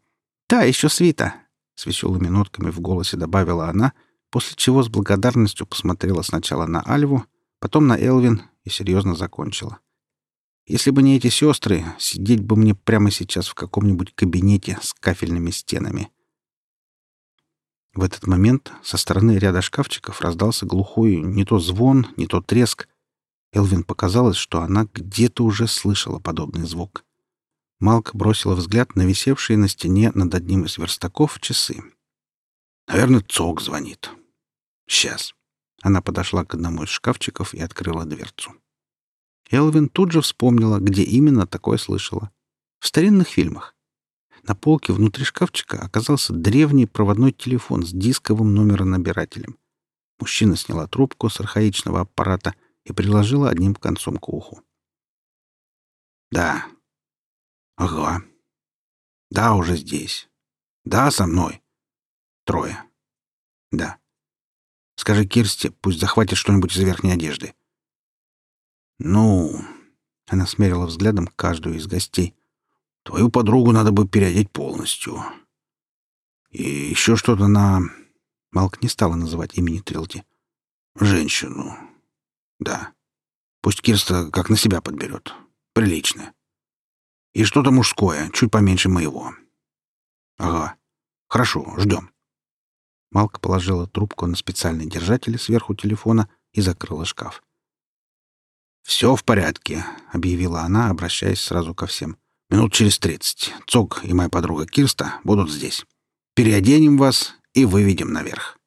«Да, еще свита», — с веселыми нотками в голосе добавила она, после чего с благодарностью посмотрела сначала на Альву, потом на Элвин и серьезно закончила. Если бы не эти сестры, сидеть бы мне прямо сейчас в каком-нибудь кабинете с кафельными стенами. В этот момент со стороны ряда шкафчиков раздался глухой не то звон, не то треск. Элвин показалось, что она где-то уже слышала подобный звук. Малк бросила взгляд на висевшие на стене над одним из верстаков часы. «Наверное, Цок звонит. Сейчас». Она подошла к одному из шкафчиков и открыла дверцу. Элвин тут же вспомнила, где именно такое слышала. В старинных фильмах. На полке внутри шкафчика оказался древний проводной телефон с дисковым номеронабирателем. Мужчина сняла трубку с архаичного аппарата и приложила одним концом к уху. «Да. Ага. Да, уже здесь. Да, со мной. Трое. Да. Скажи Кирсте, пусть захватит что-нибудь из верхней одежды. Ну, она смерила взглядом каждую из гостей. Твою подругу надо бы переодеть полностью. И еще что-то на... Малк не стала называть имени Трилти. Женщину. Да. Пусть Кирста как на себя подберет. Приличное. И что-то мужское, чуть поменьше моего. Ага. Хорошо, ждем. Малка положила трубку на специальный держатель сверху телефона и закрыла шкаф. «Все в порядке», — объявила она, обращаясь сразу ко всем. «Минут через тридцать. Цок и моя подруга Кирста будут здесь. Переоденем вас и выведем наверх».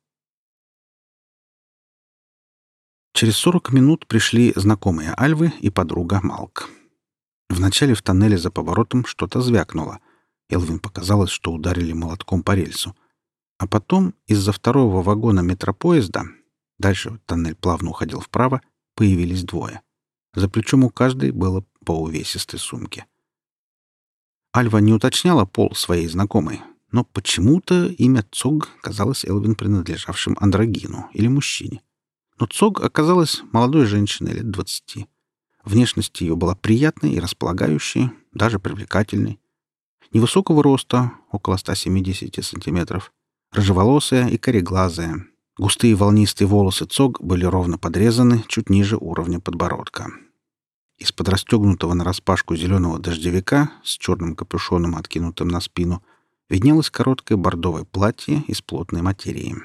Через сорок минут пришли знакомые Альвы и подруга Малк. Вначале в тоннеле за поворотом что-то звякнуло. Элвин показалось, что ударили молотком по рельсу. А потом из-за второго вагона метропоезда, дальше тоннель плавно уходил вправо, появились двое. За плечом у каждой было по увесистой сумке. Альва не уточняла пол своей знакомой, но почему-то имя Цог казалось Элвин принадлежавшим андрогину или мужчине. Но Цог оказалась молодой женщиной лет двадцати. Внешность ее была приятной и располагающей, даже привлекательной. Невысокого роста, около 170 сантиметров, рыжеволосая и кореглазая. Густые волнистые волосы Цог были ровно подрезаны чуть ниже уровня подбородка. Из-под расстегнутого нараспашку зеленого дождевика с черным капюшоном, откинутым на спину, виднелось короткое бордовое платье из плотной материи.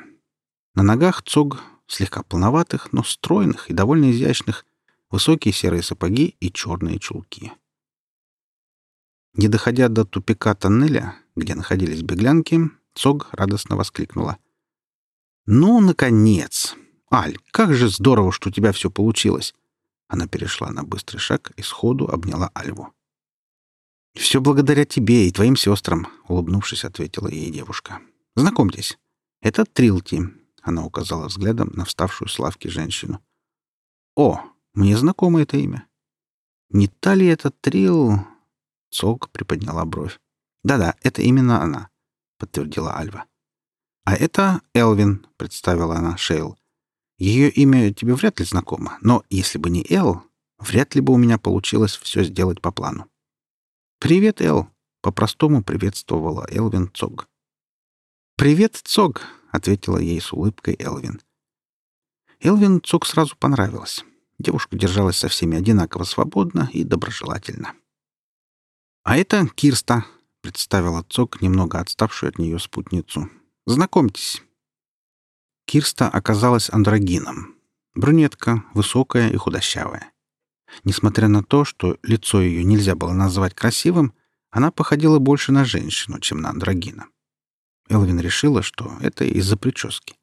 На ногах цог, слегка полноватых, но стройных и довольно изящных, высокие серые сапоги и черные чулки. Не доходя до тупика тоннеля, где находились беглянки, Цог радостно воскликнула. «Ну, наконец! Аль, как же здорово, что у тебя все получилось! Она перешла на быстрый шаг и сходу обняла Альву. «Все благодаря тебе и твоим сестрам», — улыбнувшись, ответила ей девушка. «Знакомьтесь, это Трилти», — она указала взглядом на вставшую с лавки женщину. «О, мне знакомо это имя». «Не та ли это Трил?» Цок приподняла бровь. «Да-да, это именно она», — подтвердила Альва. «А это Элвин», — представила она Шейл. Ее имя тебе вряд ли знакомо, но если бы не Эл, вряд ли бы у меня получилось все сделать по плану. «Привет, Эл!» — по-простому приветствовала Элвин Цог. «Привет, Цог!» — ответила ей с улыбкой Элвин. Элвин Цог сразу понравилась. Девушка держалась со всеми одинаково свободно и доброжелательно. «А это Кирста», — представила Цог немного отставшую от нее спутницу. «Знакомьтесь, Кирста оказалась андрогином. Брюнетка, высокая и худощавая. Несмотря на то, что лицо ее нельзя было назвать красивым, она походила больше на женщину, чем на андрогина. Элвин решила, что это из-за прически.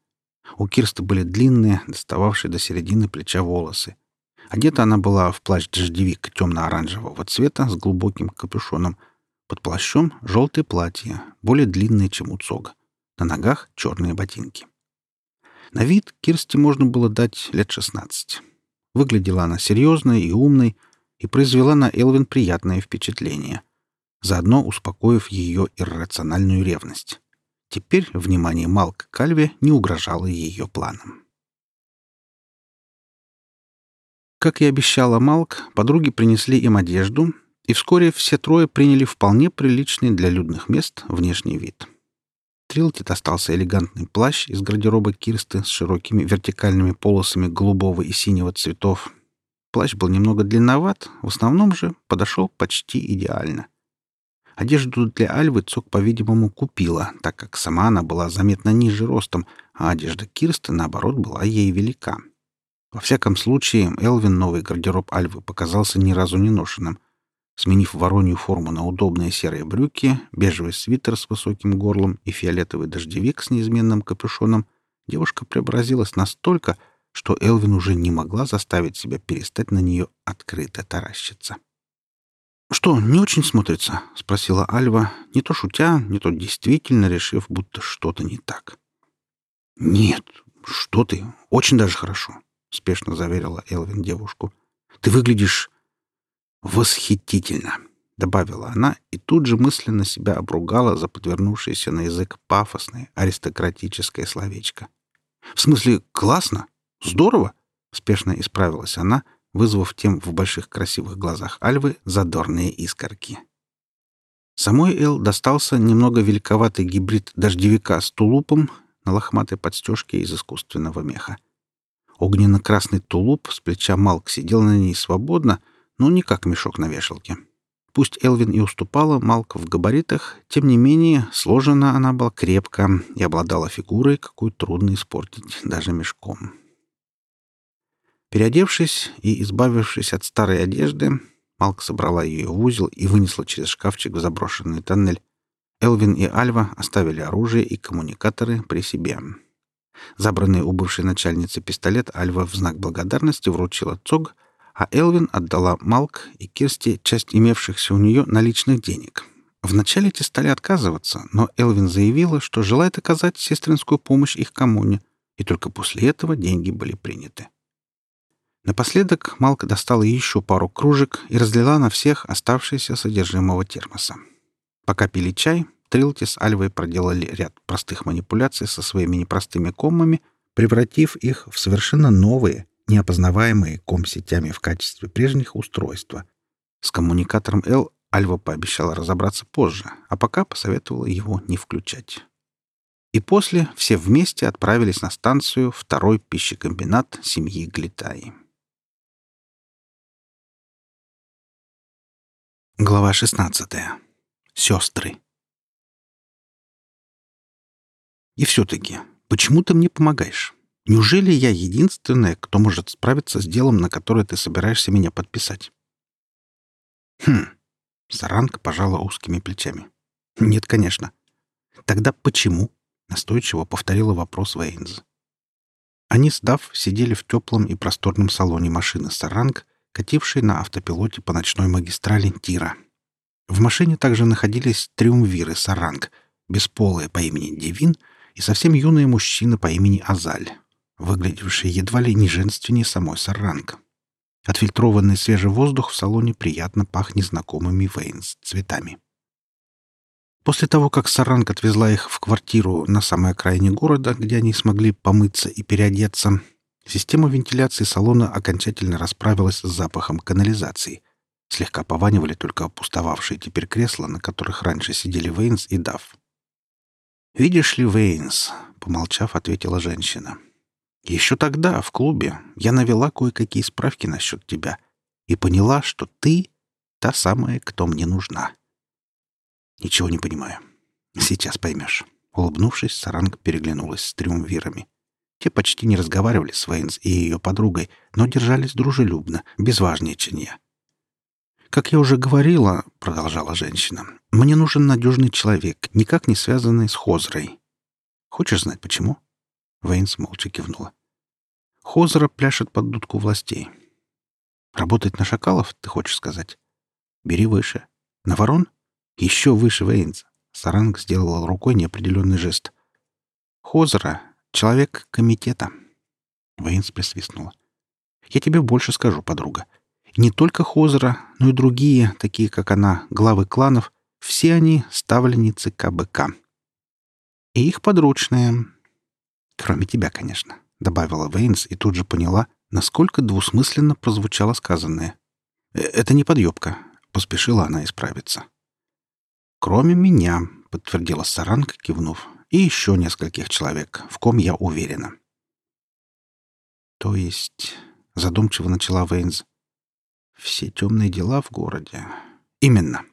У Кирсты были длинные, достававшие до середины плеча волосы. Одета она была в плащ-дождевик темно-оранжевого цвета с глубоким капюшоном. Под плащом — желтое платье, более длинное, чем у Цога. На ногах — черные ботинки. На вид Кирсти можно было дать лет шестнадцать. Выглядела она серьезной и умной и произвела на Элвин приятное впечатление, заодно успокоив ее иррациональную ревность. Теперь внимание Малк Кальве не угрожало ее планам. Как и обещала Малк, подруги принесли им одежду, и вскоре все трое приняли вполне приличный для людных мест внешний вид — Трилте достался элегантный плащ из гардероба Кирсты с широкими вертикальными полосами голубого и синего цветов. Плащ был немного длинноват, в основном же подошел почти идеально. Одежду для Альвы Цок, по-видимому, купила, так как сама она была заметно ниже ростом, а одежда Кирсты, наоборот, была ей велика. Во всяком случае, Элвин новый гардероб Альвы показался ни разу не ношенным. Сменив воронью форму на удобные серые брюки, бежевый свитер с высоким горлом и фиолетовый дождевик с неизменным капюшоном, девушка преобразилась настолько, что Элвин уже не могла заставить себя перестать на нее открыто таращиться. «Что, не очень смотрится?» — спросила Альва, не то шутя, не то действительно решив, будто что-то не так. «Нет, что ты, очень даже хорошо», — спешно заверила Элвин девушку. «Ты выглядишь восхитительно», — добавила она и тут же мысленно себя обругала за подвернувшееся на язык пафосное аристократическое словечко. «В смысле, классно? Здорово?» — спешно исправилась она — вызвав тем в больших красивых глазах Альвы задорные искорки. Самой Эл достался немного великоватый гибрид дождевика с тулупом на лохматой подстежке из искусственного меха. Огненно-красный тулуп с плеча Малк сидел на ней свободно, но не как мешок на вешалке. Пусть Элвин и уступала Малк в габаритах, тем не менее сложена она была крепко и обладала фигурой, какую трудно испортить даже мешком. Переодевшись и избавившись от старой одежды, Малк собрала ее в узел и вынесла через шкафчик в заброшенный тоннель. Элвин и Альва оставили оружие и коммуникаторы при себе. Забранный у бывшей начальницы пистолет Альва в знак благодарности вручила Цог, а Элвин отдала Малк и Кирсти часть имевшихся у нее наличных денег. Вначале те стали отказываться, но Элвин заявила, что желает оказать сестринскую помощь их коммуне, и только после этого деньги были приняты. Напоследок Малка достала еще пару кружек и разлила на всех оставшееся содержимого термоса. Пока пили чай, Трилти с Альвой проделали ряд простых манипуляций со своими непростыми коммами, превратив их в совершенно новые, неопознаваемые ком-сетями в качестве прежних устройства. С коммуникатором Л Альва пообещала разобраться позже, а пока посоветовала его не включать. И после все вместе отправились на станцию второй пищекомбинат семьи Глитаи. Глава 16. Сестры. И все-таки, почему ты мне помогаешь? Неужели я единственная, кто может справиться с делом, на которое ты собираешься меня подписать? Хм. Саранка пожала узкими плечами. Нет, конечно. Тогда почему? Настойчиво повторила вопрос Вейнз. Они, сдав, сидели в теплом и просторном салоне машины Саранг, катившей на автопилоте по ночной магистрали Тира. В машине также находились триумвиры Саранг, бесполые по имени Девин и совсем юные мужчины по имени Азаль, выглядевшие едва ли не женственнее самой Саранг. Отфильтрованный свежий воздух в салоне приятно пах незнакомыми Вейнс цветами. После того, как Саранг отвезла их в квартиру на самой окраине города, где они смогли помыться и переодеться, Система вентиляции салона окончательно расправилась с запахом канализации. Слегка пованивали только опустовавшие теперь кресла, на которых раньше сидели Вейнс и Дав. «Видишь ли, Вейнс?» — помолчав, ответила женщина. «Еще тогда, в клубе, я навела кое-какие справки насчет тебя и поняла, что ты — та самая, кто мне нужна». «Ничего не понимаю. Сейчас поймешь». Улыбнувшись, Саранг переглянулась с триумвирами. Те почти не разговаривали с Вейнс и ее подругой, но держались дружелюбно, без важничания. «Как я уже говорила, — продолжала женщина, — мне нужен надежный человек, никак не связанный с Хозрой. Хочешь знать, почему?» Вейнс молча кивнула. «Хозра пляшет под дудку властей. Работать на шакалов, ты хочешь сказать? Бери выше. На ворон? Еще выше, Вейнс!» Саранг сделала рукой неопределенный жест. «Хозра Человек комитета. Вейнс присвистнула. Я тебе больше скажу, подруга. Не только Хозера, но и другие, такие как она, главы кланов, все они ставленницы КБК. И их подручные. Кроме тебя, конечно, добавила Вейнс и тут же поняла, насколько двусмысленно прозвучало сказанное. «Э, «Это не подъебка», — поспешила она исправиться. «Кроме меня», — подтвердила Саранка, кивнув и еще нескольких человек, в ком я уверена. То есть, задумчиво начала Вейнс, Все темные дела в городе. Именно.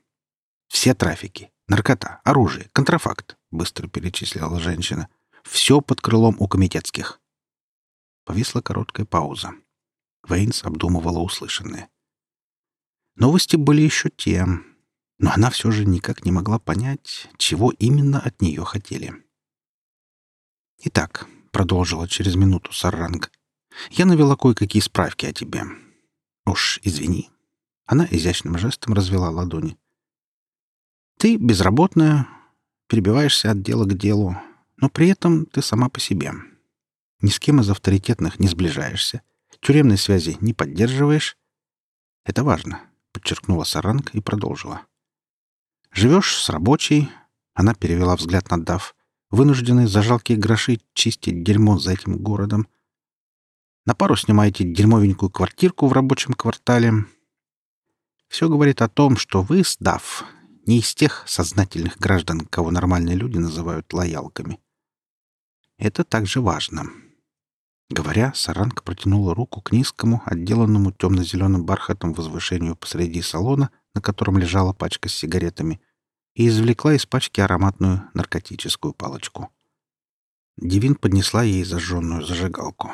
Все трафики. Наркота, оружие, контрафакт, быстро перечислила женщина. Все под крылом у комитетских. Повисла короткая пауза. Вейнс обдумывала услышанное. Новости были еще те, но она все же никак не могла понять, чего именно от нее хотели. «Итак», — продолжила через минуту Саранг, — «я навела кое-какие справки о тебе. Уж извини». Она изящным жестом развела ладони. «Ты безработная, перебиваешься от дела к делу, но при этом ты сама по себе. Ни с кем из авторитетных не сближаешься, тюремной связи не поддерживаешь. Это важно», — подчеркнула Саранг и продолжила. «Живешь с рабочей», — она перевела взгляд на Дав, вынуждены за жалкие гроши чистить дерьмо за этим городом. На пару снимаете дерьмовенькую квартирку в рабочем квартале. Все говорит о том, что вы, сдав, не из тех сознательных граждан, кого нормальные люди называют лоялками. Это также важно. Говоря, Саранг протянула руку к низкому, отделанному темно-зеленым бархатом возвышению посреди салона, на котором лежала пачка с сигаретами, и извлекла из пачки ароматную наркотическую палочку. Дивин поднесла ей зажженную зажигалку.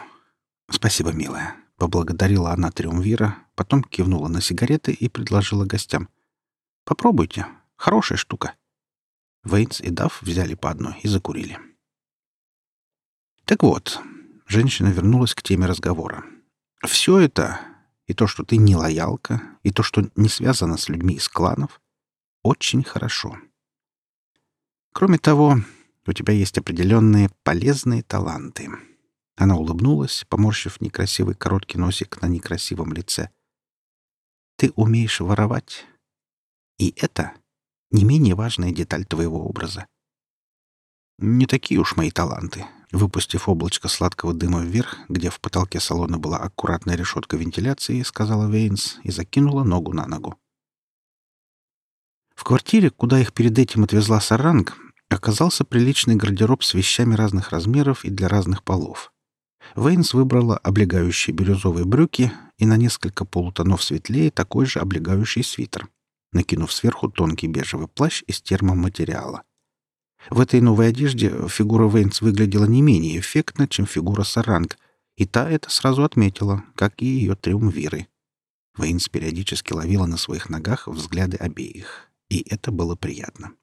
«Спасибо, милая», — поблагодарила она Триумвира, потом кивнула на сигареты и предложила гостям. «Попробуйте. Хорошая штука». Вейнс и Дав взяли по одной и закурили. «Так вот», — женщина вернулась к теме разговора. «Все это, и то, что ты не лоялка, и то, что не связано с людьми из кланов, очень хорошо. Кроме того, у тебя есть определенные полезные таланты. Она улыбнулась, поморщив некрасивый короткий носик на некрасивом лице. Ты умеешь воровать. И это не менее важная деталь твоего образа. Не такие уж мои таланты. Выпустив облачко сладкого дыма вверх, где в потолке салона была аккуратная решетка вентиляции, сказала Вейнс и закинула ногу на ногу. В квартире, куда их перед этим отвезла Саранг, оказался приличный гардероб с вещами разных размеров и для разных полов. Вейнс выбрала облегающие бирюзовые брюки и на несколько полутонов светлее такой же облегающий свитер, накинув сверху тонкий бежевый плащ из термоматериала. В этой новой одежде фигура Вейнс выглядела не менее эффектно, чем фигура Саранг, и та это сразу отметила, как и ее триумвиры. Вейнс периодически ловила на своих ногах взгляды обеих и это было приятно.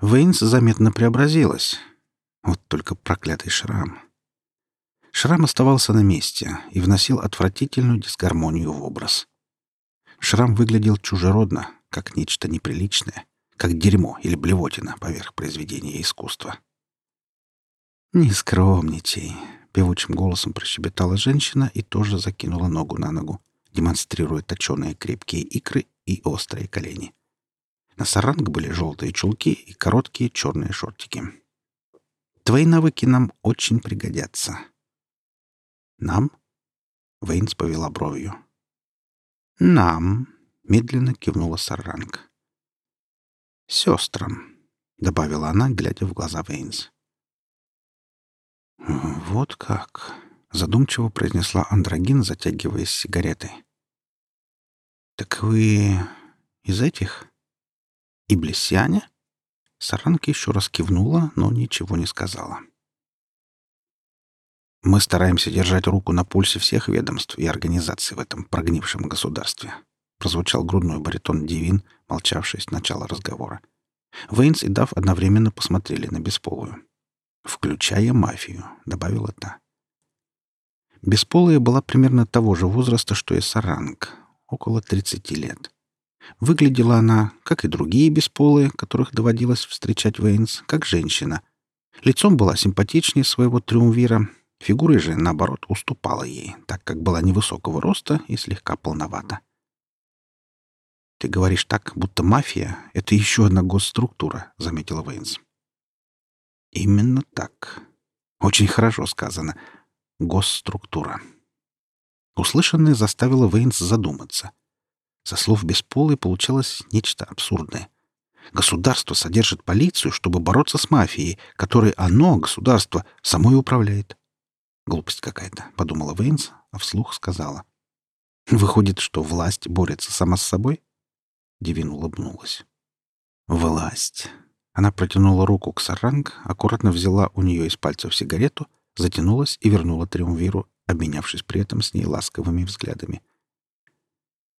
Вейнс заметно преобразилась. Вот только проклятый шрам. Шрам оставался на месте и вносил отвратительную дисгармонию в образ. Шрам выглядел чужеродно, как нечто неприличное, как дерьмо или блевотина поверх произведения искусства. «Не скромничай», — певучим голосом прощебетала женщина и тоже закинула ногу на ногу, демонстрируя точеные крепкие икры и острые колени. На саранг были желтые чулки и короткие черные шортики. Твои навыки нам очень пригодятся. Нам? Вейнс повела бровью. Нам, медленно кивнула Саранг. Сестрам, добавила она, глядя в глаза Вейнс. Вот как, задумчиво произнесла Андрогин, затягиваясь сигаретой. Так вы из этих? И блесяне? Саранка еще раз кивнула, но ничего не сказала. Мы стараемся держать руку на пульсе всех ведомств и организаций в этом прогнившем государстве. Прозвучал грудной баритон Дивин, молчавший с начала разговора. Вейнс и Дав одновременно посмотрели на бесполую. «Включая мафию», — добавила та. Бесполая была примерно того же возраста, что и Саранг, около 30 лет. Выглядела она, как и другие бесполые, которых доводилось встречать Вейнс, как женщина. Лицом была симпатичнее своего триумвира, фигурой же, наоборот, уступала ей, так как была невысокого роста и слегка полновата. «Ты говоришь так, будто мафия — это еще одна госструктура», — заметила Вейнс. «Именно так. Очень хорошо сказано. Госструктура». Услышанное заставило Вейнс задуматься — со слов бесполой получалось нечто абсурдное. Государство содержит полицию, чтобы бороться с мафией, которой оно, государство, само и управляет. Глупость какая-то, подумала Вейнс, а вслух сказала. Выходит, что власть борется сама с собой? Девин улыбнулась. Власть. Она протянула руку к Саранг, аккуратно взяла у нее из пальцев сигарету, затянулась и вернула Триумвиру, обменявшись при этом с ней ласковыми взглядами.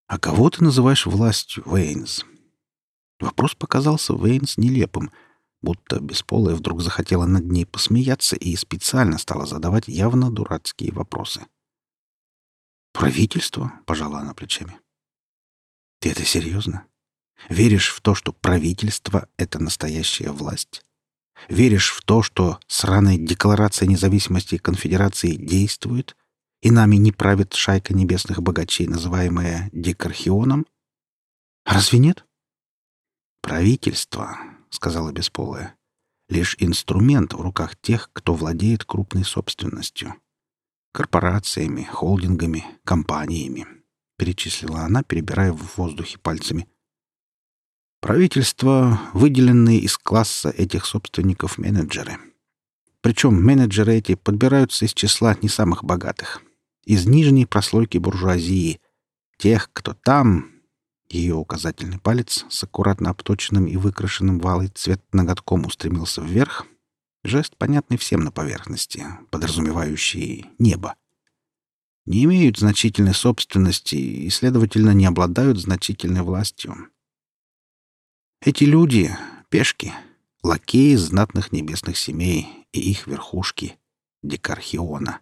«А кого ты называешь властью, Вейнс?» Вопрос показался Вейнс нелепым, будто бесполая вдруг захотела над ней посмеяться и специально стала задавать явно дурацкие вопросы. «Правительство?» — пожала она плечами. «Ты это серьезно? Веришь в то, что правительство — это настоящая власть? Веришь в то, что сраная декларация независимости конфедерации действует, и нами не правит шайка небесных богачей, называемая Декархионом? Разве нет? Правительство, — сказала Бесполая, — лишь инструмент в руках тех, кто владеет крупной собственностью. Корпорациями, холдингами, компаниями, — перечислила она, перебирая в воздухе пальцами. Правительство, выделенные из класса этих собственников менеджеры. Причем менеджеры эти подбираются из числа не самых богатых. Из нижней прослойки буржуазии. Тех, кто там... Ее указательный палец с аккуратно обточенным и выкрашенным валой цвет ноготком устремился вверх. Жест, понятный всем на поверхности, подразумевающий небо. Не имеют значительной собственности и, следовательно, не обладают значительной властью. Эти люди — пешки, лакеи знатных небесных семей и их верхушки — Декархиона.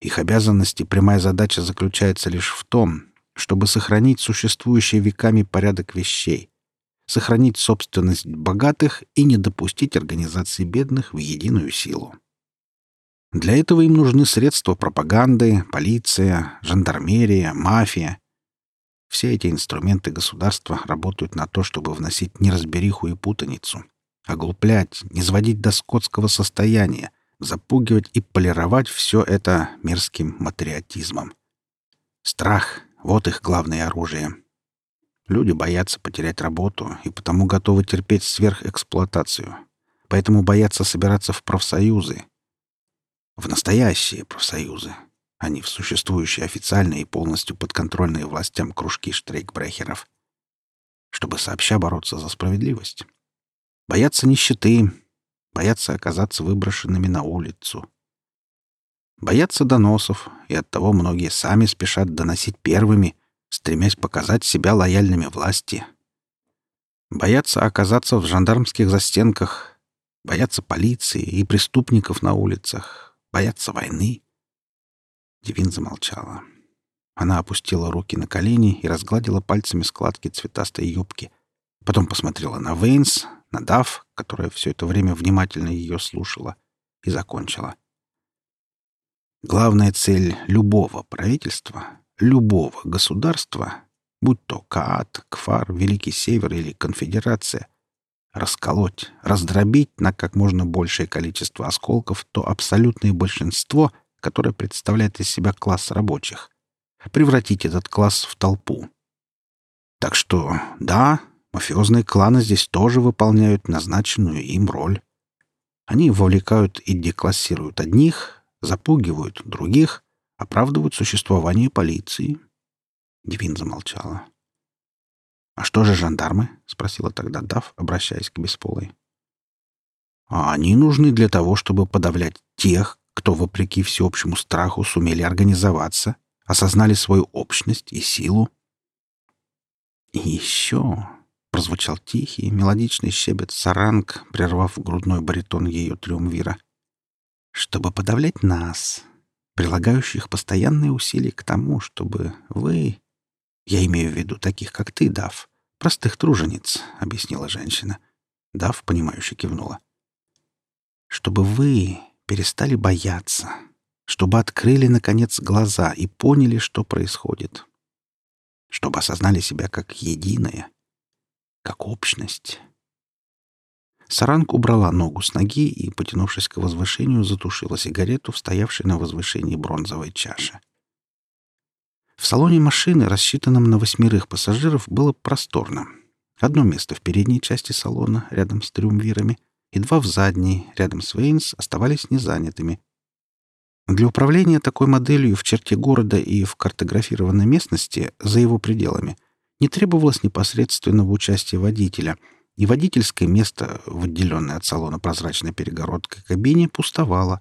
Их обязанности прямая задача заключается лишь в том, чтобы сохранить существующий веками порядок вещей, сохранить собственность богатых и не допустить организации бедных в единую силу. Для этого им нужны средства пропаганды, полиция, жандармерия, мафия, все эти инструменты государства работают на то, чтобы вносить неразбериху и путаницу, оглуплять, низводить до скотского состояния, запугивать и полировать все это мерзким материотизмом. Страх — вот их главное оружие. Люди боятся потерять работу и потому готовы терпеть сверхэксплуатацию. Поэтому боятся собираться в профсоюзы. В настоящие профсоюзы, а не в существующие официальные и полностью подконтрольные властям кружки штрейкбрехеров, чтобы сообща бороться за справедливость. Боятся нищеты, боятся оказаться выброшенными на улицу. Боятся доносов, и оттого многие сами спешат доносить первыми, стремясь показать себя лояльными власти. Боятся оказаться в жандармских застенках, боятся полиции и преступников на улицах, боятся войны. Девин замолчала. Она опустила руки на колени и разгладила пальцами складки цветастой юбки. Потом посмотрела на Вейнс, на Дав, которая все это время внимательно ее слушала, и закончила. Главная цель любого правительства, любого государства, будь то Каат, Кфар, Великий Север или Конфедерация, расколоть, раздробить на как можно большее количество осколков то абсолютное большинство — которая представляет из себя класс рабочих. Превратить этот класс в толпу. Так что, да, мафиозные кланы здесь тоже выполняют назначенную им роль. Они вовлекают и деклассируют одних, запугивают других, оправдывают существование полиции. Девин замолчала. «А что же жандармы?» — спросила тогда Дав, обращаясь к Бесполой. «А они нужны для того, чтобы подавлять тех, кто, вопреки всеобщему страху, сумели организоваться, осознали свою общность и силу. И еще прозвучал тихий, мелодичный щебет саранг, прервав грудной баритон ее триумвира. Чтобы подавлять нас, прилагающих постоянные усилия к тому, чтобы вы... Я имею в виду таких, как ты, Дав, простых тружениц, — объяснила женщина. Дав, понимающе кивнула. Чтобы вы перестали бояться, чтобы открыли, наконец, глаза и поняли, что происходит, чтобы осознали себя как единое, как общность. Саранг убрала ногу с ноги и, потянувшись к возвышению, затушила сигарету, стоявшей на возвышении бронзовой чаши. В салоне машины, рассчитанном на восьмерых пассажиров, было просторно. Одно место в передней части салона, рядом с триумвирами — и два в задней, рядом с Вейнс, оставались незанятыми. Для управления такой моделью в черте города и в картографированной местности за его пределами не требовалось непосредственного участия водителя, и водительское место в отделенной от салона прозрачной перегородкой кабине пустовало,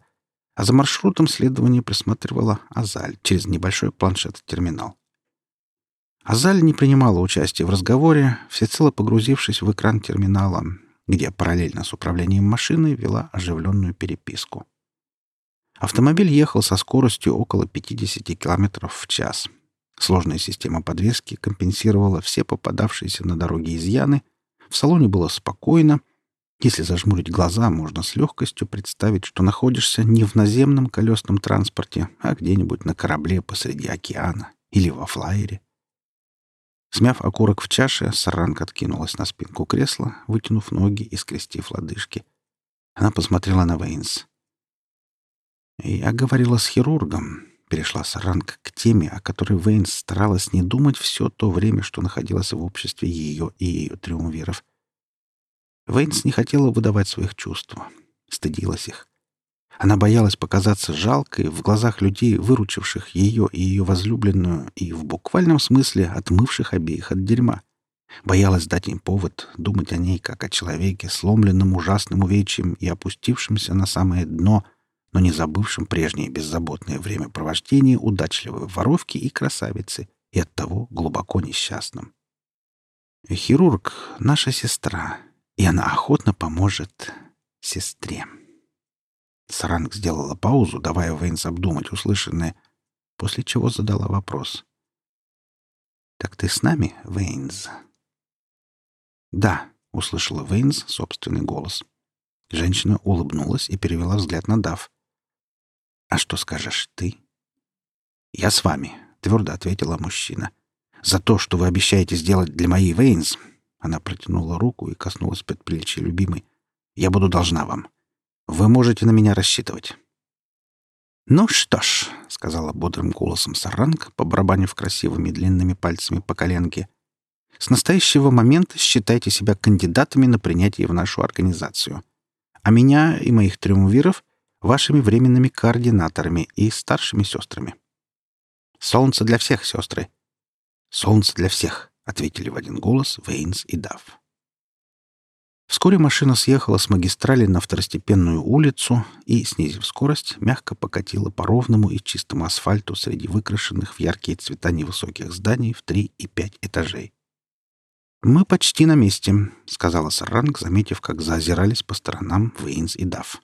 а за маршрутом следования присматривала Азаль через небольшой планшет-терминал. Азаль не принимала участия в разговоре, всецело погрузившись в экран терминала, где параллельно с управлением машиной вела оживленную переписку. Автомобиль ехал со скоростью около 50 км в час. Сложная система подвески компенсировала все попадавшиеся на дороге изъяны. В салоне было спокойно. Если зажмурить глаза, можно с легкостью представить, что находишься не в наземном колесном транспорте, а где-нибудь на корабле посреди океана или во флайере. Смяв окурок в чаше, Саранка откинулась на спинку кресла, вытянув ноги и скрестив лодыжки. Она посмотрела на Вейнс. «Я говорила с хирургом», — перешла Саранг к теме, о которой Вейнс старалась не думать все то время, что находилась в обществе ее и ее триумвиров. Вейнс не хотела выдавать своих чувств, стыдилась их. Она боялась показаться жалкой в глазах людей, выручивших ее и ее возлюбленную, и в буквальном смысле отмывших обеих от дерьма. Боялась дать им повод думать о ней как о человеке, сломленном ужасным увечьем и опустившемся на самое дно, но не забывшим прежнее беззаботное времяпровождение удачливой воровки и красавицы, и оттого глубоко несчастным. Хирург — наша сестра, и она охотно поможет сестре. Саранг сделала паузу, давая Вейнс обдумать услышанное, после чего задала вопрос. «Так ты с нами, Вейнс?» «Да», — услышала Вейнс собственный голос. Женщина улыбнулась и перевела взгляд на Дав. «А что скажешь ты?» «Я с вами», — твердо ответила мужчина. «За то, что вы обещаете сделать для моей Вейнс...» Она протянула руку и коснулась предплечья любимой. «Я буду должна вам. Вы можете на меня рассчитывать». «Ну что ж», — сказала бодрым голосом Саранг, побарабанив красивыми длинными пальцами по коленке, «с настоящего момента считайте себя кандидатами на принятие в нашу организацию. А меня и моих триумвиров вашими временными координаторами и старшими сестрами. Солнце для всех, сестры. Солнце для всех, ответили в один голос Вейнс и Дав. Вскоре машина съехала с магистрали на второстепенную улицу и, снизив скорость, мягко покатила по ровному и чистому асфальту среди выкрашенных в яркие цвета невысоких зданий в три и пять этажей. «Мы почти на месте», — сказала Саранг, заметив, как заозирались по сторонам Вейнс и Дав.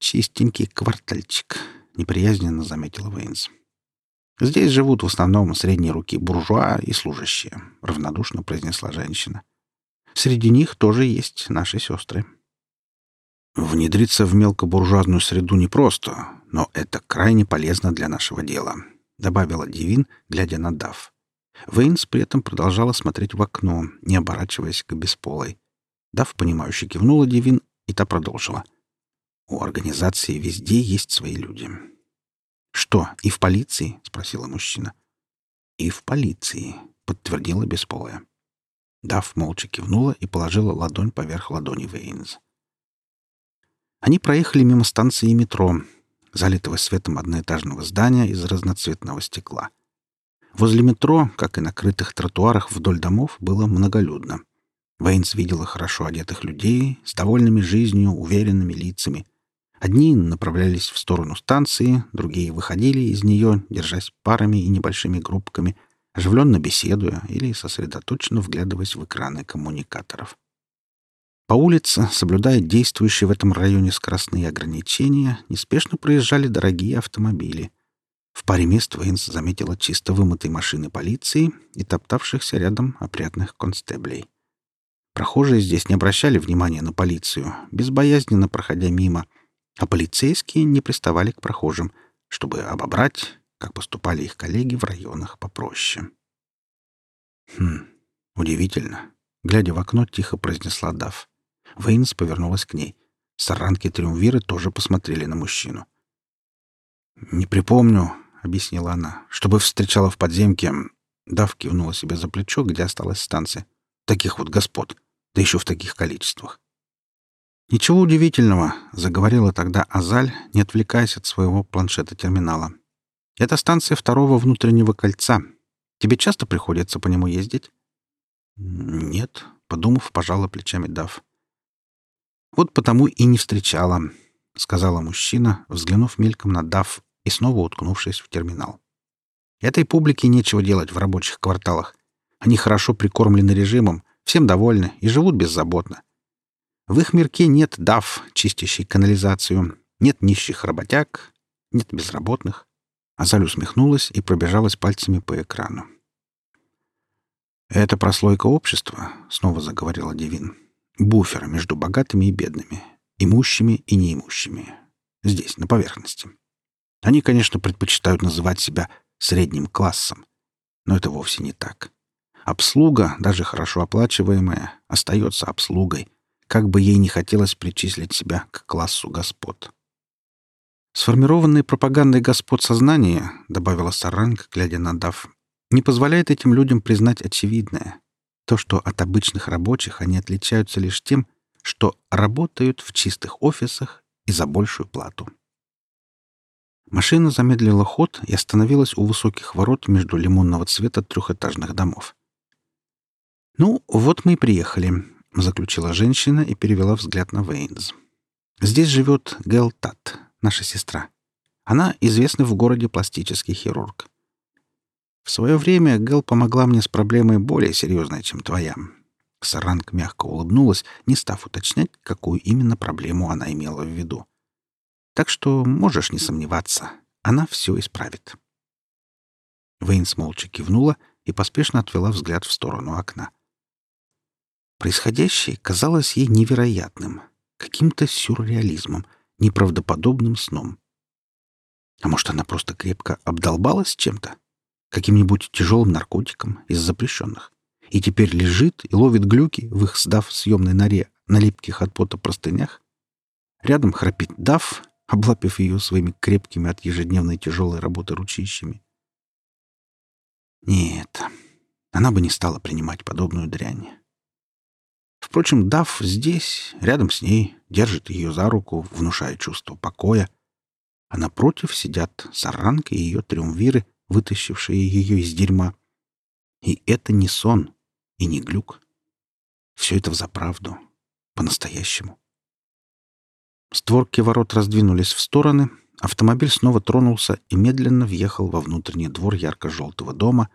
«Чистенький квартальчик», — неприязненно заметила Вейнс. «Здесь живут в основном средние руки буржуа и служащие», — равнодушно произнесла женщина. «Среди них тоже есть наши сестры». «Внедриться в мелкобуржуазную среду непросто, но это крайне полезно для нашего дела», — добавила Дивин, глядя на Дав. Вейнс при этом продолжала смотреть в окно, не оборачиваясь к бесполой. Дав, понимающе кивнула Дивин, и та продолжила — у организации везде есть свои люди. Что, и в полиции? спросила мужчина. И в полиции, подтвердила бесполая. Дав молча кивнула и положила ладонь поверх ладони Вейнс. Они проехали мимо станции метро, залитого светом одноэтажного здания из разноцветного стекла. Возле метро, как и на крытых тротуарах вдоль домов, было многолюдно. Вейнс видела хорошо одетых людей с довольными жизнью, уверенными лицами. Одни направлялись в сторону станции, другие выходили из нее, держась парами и небольшими группками, оживленно беседуя или сосредоточенно вглядываясь в экраны коммуникаторов. По улице, соблюдая действующие в этом районе скоростные ограничения, неспешно проезжали дорогие автомобили. В паре мест Вейнс заметила чисто вымытые машины полиции и топтавшихся рядом опрятных констеблей. Прохожие здесь не обращали внимания на полицию, безбоязненно проходя мимо — а полицейские не приставали к прохожим, чтобы обобрать, как поступали их коллеги в районах попроще. «Хм, удивительно», — глядя в окно, тихо произнесла Дав. Вейнс повернулась к ней. Саранки Триумвиры тоже посмотрели на мужчину. «Не припомню», — объяснила она, — «чтобы встречала в подземке...» Дав кивнула себе за плечо, где осталась станция. «Таких вот господ, да еще в таких количествах. «Ничего удивительного», — заговорила тогда Азаль, не отвлекаясь от своего планшета-терминала. «Это станция второго внутреннего кольца. Тебе часто приходится по нему ездить?» «Нет», — подумав, пожала плечами Дав. «Вот потому и не встречала», — сказала мужчина, взглянув мельком на Дав и снова уткнувшись в терминал. «Этой публике нечего делать в рабочих кварталах. Они хорошо прикормлены режимом, всем довольны и живут беззаботно. В их мирке нет дав, чистящей канализацию, нет нищих работяг, нет безработных. Азаль усмехнулась и пробежалась пальцами по экрану. «Это прослойка общества», — снова заговорила Девин. «Буфер между богатыми и бедными, имущими и неимущими. Здесь, на поверхности. Они, конечно, предпочитают называть себя средним классом, но это вовсе не так. Обслуга, даже хорошо оплачиваемая, остается обслугой, как бы ей не хотелось причислить себя к классу господ. Сформированное пропагандой господ сознание, добавила Саранг, глядя на Дав, не позволяет этим людям признать очевидное. То, что от обычных рабочих они отличаются лишь тем, что работают в чистых офисах и за большую плату. Машина замедлила ход и остановилась у высоких ворот между лимонного цвета трехэтажных домов. «Ну, вот мы и приехали», — заключила женщина и перевела взгляд на Вейнс. «Здесь живет Гэл Тат, наша сестра. Она известный в городе пластический хирург. В свое время Гэл помогла мне с проблемой более серьезной, чем твоя». Саранг мягко улыбнулась, не став уточнять, какую именно проблему она имела в виду. «Так что можешь не сомневаться, она все исправит». Вейнс молча кивнула и поспешно отвела взгляд в сторону окна. Происходящее казалось ей невероятным, каким-то сюрреализмом, неправдоподобным сном. А может, она просто крепко обдолбалась чем-то? Каким-нибудь тяжелым наркотиком из запрещенных? И теперь лежит и ловит глюки в их сдав съемной норе на липких от пота простынях? Рядом храпит Дав, облапив ее своими крепкими от ежедневной тяжелой работы ручищами. Нет, она бы не стала принимать подобную дрянь. Впрочем, Дав здесь, рядом с ней, держит ее за руку, внушая чувство покоя, а напротив сидят Саранка и ее триумвиры, вытащившие ее из дерьма. И это не сон и не глюк. Все это взаправду, по-настоящему. Створки ворот раздвинулись в стороны, автомобиль снова тронулся и медленно въехал во внутренний двор ярко-желтого дома,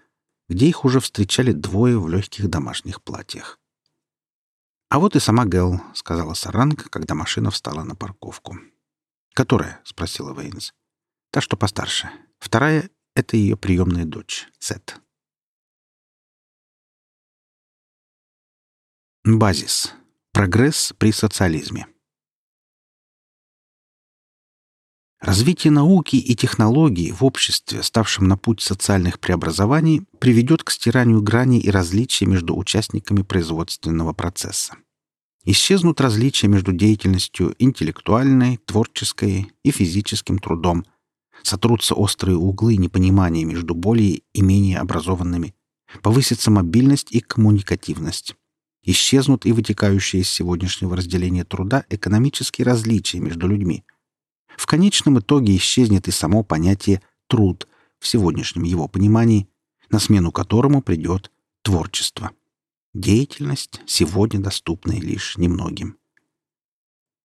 где их уже встречали двое в легких домашних платьях. «А вот и сама Гэл», — сказала Саранг, когда машина встала на парковку. «Которая?» — спросила Вейнс. «Та, что постарше. Вторая — это ее приемная дочь, Сет». Базис. Прогресс при социализме. Развитие науки и технологий в обществе, ставшем на путь социальных преобразований, приведет к стиранию граней и различий между участниками производственного процесса. Исчезнут различия между деятельностью интеллектуальной, творческой и физическим трудом. Сотрутся острые углы непонимания между более и менее образованными. Повысится мобильность и коммуникативность. Исчезнут и вытекающие из сегодняшнего разделения труда экономические различия между людьми. В конечном итоге исчезнет и само понятие «труд» в сегодняшнем его понимании, на смену которому придет творчество. Деятельность, сегодня доступная лишь немногим.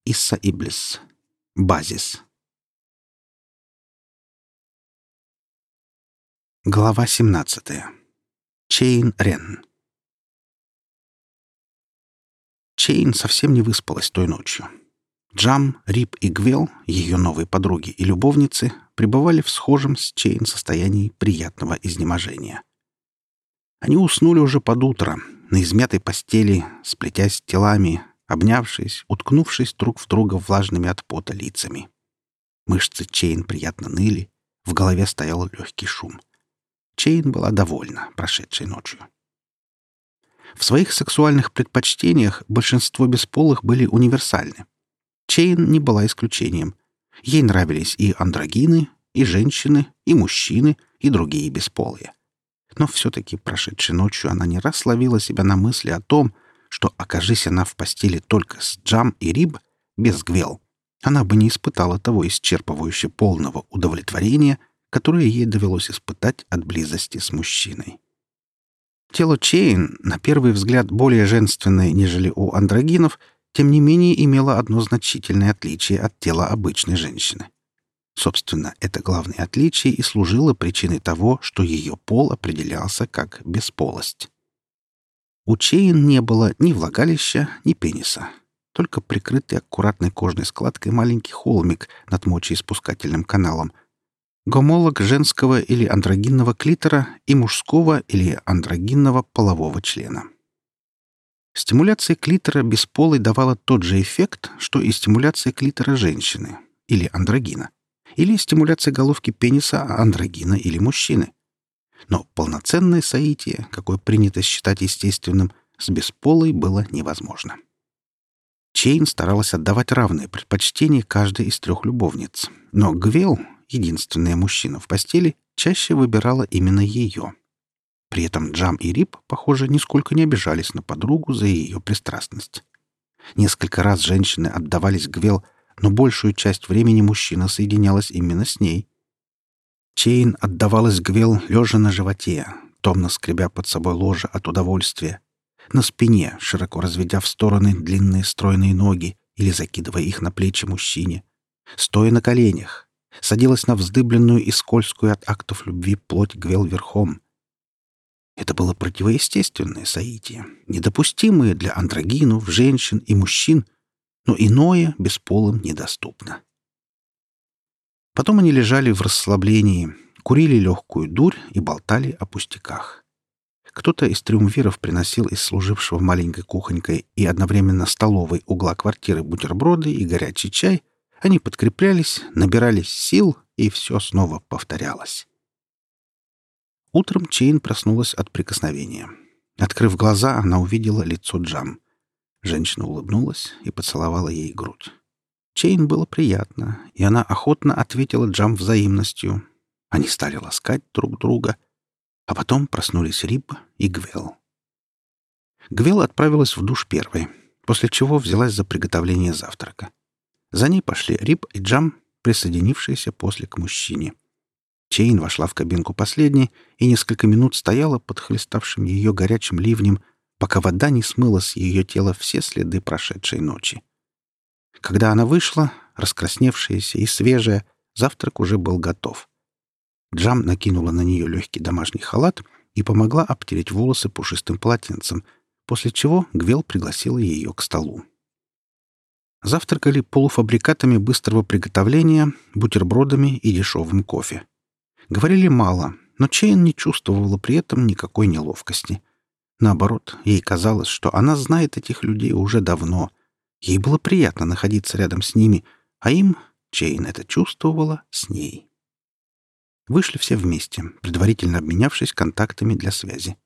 Исса Иблис. Базис. Глава 17. Чейн Рен. Чейн совсем не выспалась той ночью. Джам, Рип и Гвел, ее новые подруги и любовницы, пребывали в схожем с Чейн состоянии приятного изнеможения. Они уснули уже под утро, на измятой постели, сплетясь телами, обнявшись, уткнувшись друг в друга влажными от пота лицами. Мышцы Чейн приятно ныли, в голове стоял легкий шум. Чейн была довольна прошедшей ночью. В своих сексуальных предпочтениях большинство бесполых были универсальны. Чейн не была исключением. Ей нравились и андрогины, и женщины, и мужчины, и другие бесполые. Но все-таки прошедшей ночью она не раз ловила себя на мысли о том, что, окажись она в постели только с Джам и Риб, без Гвел, она бы не испытала того исчерпывающе полного удовлетворения, которое ей довелось испытать от близости с мужчиной. Тело Чейн, на первый взгляд более женственное, нежели у андрогинов, тем не менее имело одно значительное отличие от тела обычной женщины. Собственно, это главное отличие и служило причиной того, что ее пол определялся как бесполость. У Чейн не было ни влагалища, ни пениса, только прикрытый аккуратной кожной складкой маленький холмик над мочеиспускательным каналом, гомолог женского или андрогинного клитора и мужского или андрогинного полового члена. Стимуляция клитора бесполой давала тот же эффект, что и стимуляция клитора женщины или андрогина, или стимуляция головки пениса андрогина или мужчины. Но полноценное соитие, какое принято считать естественным, с бесполой было невозможно. Чейн старалась отдавать равное предпочтение каждой из трех любовниц, но Гвел, единственная мужчина в постели, чаще выбирала именно ее. При этом Джам и Рип, похоже, нисколько не обижались на подругу за ее пристрастность. Несколько раз женщины отдавались Гвел, но большую часть времени мужчина соединялась именно с ней. Чейн отдавалась Гвел лежа на животе, томно скребя под собой ложе от удовольствия, на спине, широко разведя в стороны длинные стройные ноги или закидывая их на плечи мужчине, стоя на коленях, садилась на вздыбленную и скользкую от актов любви плоть Гвел верхом. Это было противоестественное соитие, недопустимое для андрогинов, женщин и мужчин, но иное бесполым недоступно. Потом они лежали в расслаблении, курили легкую дурь и болтали о пустяках. Кто-то из триумвиров приносил из служившего маленькой кухонькой и одновременно столовой угла квартиры бутерброды и горячий чай. Они подкреплялись, набирались сил, и все снова повторялось. Утром Чейн проснулась от прикосновения. Открыв глаза, она увидела лицо Джам. Женщина улыбнулась и поцеловала ей грудь. Чейн было приятно, и она охотно ответила Джам взаимностью. Они стали ласкать друг друга, а потом проснулись Рип и Гвел. Гвел отправилась в душ первой, после чего взялась за приготовление завтрака. За ней пошли Рип и Джам, присоединившиеся после к мужчине. Чейн вошла в кабинку последней и несколько минут стояла под хлеставшим ее горячим ливнем, пока вода не смыла с ее тела все следы прошедшей ночи. Когда она вышла, раскрасневшаяся и свежая, завтрак уже был готов. Джам накинула на нее легкий домашний халат и помогла обтереть волосы пушистым полотенцем, после чего Гвел пригласила ее к столу. Завтракали полуфабрикатами быстрого приготовления, бутербродами и дешевым кофе. Говорили мало, но Чейн не чувствовала при этом никакой неловкости. Наоборот, ей казалось, что она знает этих людей уже давно. Ей было приятно находиться рядом с ними, а им, Чейн это чувствовала, с ней. Вышли все вместе, предварительно обменявшись контактами для связи.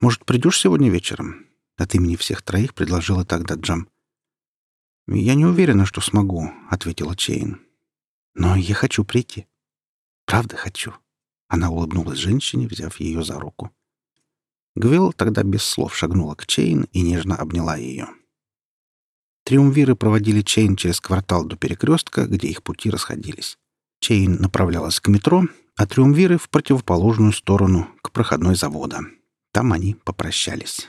«Может, придешь сегодня вечером?» От имени всех троих предложила тогда Джам. «Я не уверена, что смогу», — ответила Чейн. «Но я хочу прийти. Правда хочу». Она улыбнулась женщине, взяв ее за руку. Гвилл тогда без слов шагнула к Чейн и нежно обняла ее. Триумвиры проводили Чейн через квартал до перекрестка, где их пути расходились. Чейн направлялась к метро, а триумвиры — в противоположную сторону, к проходной завода. Там они попрощались.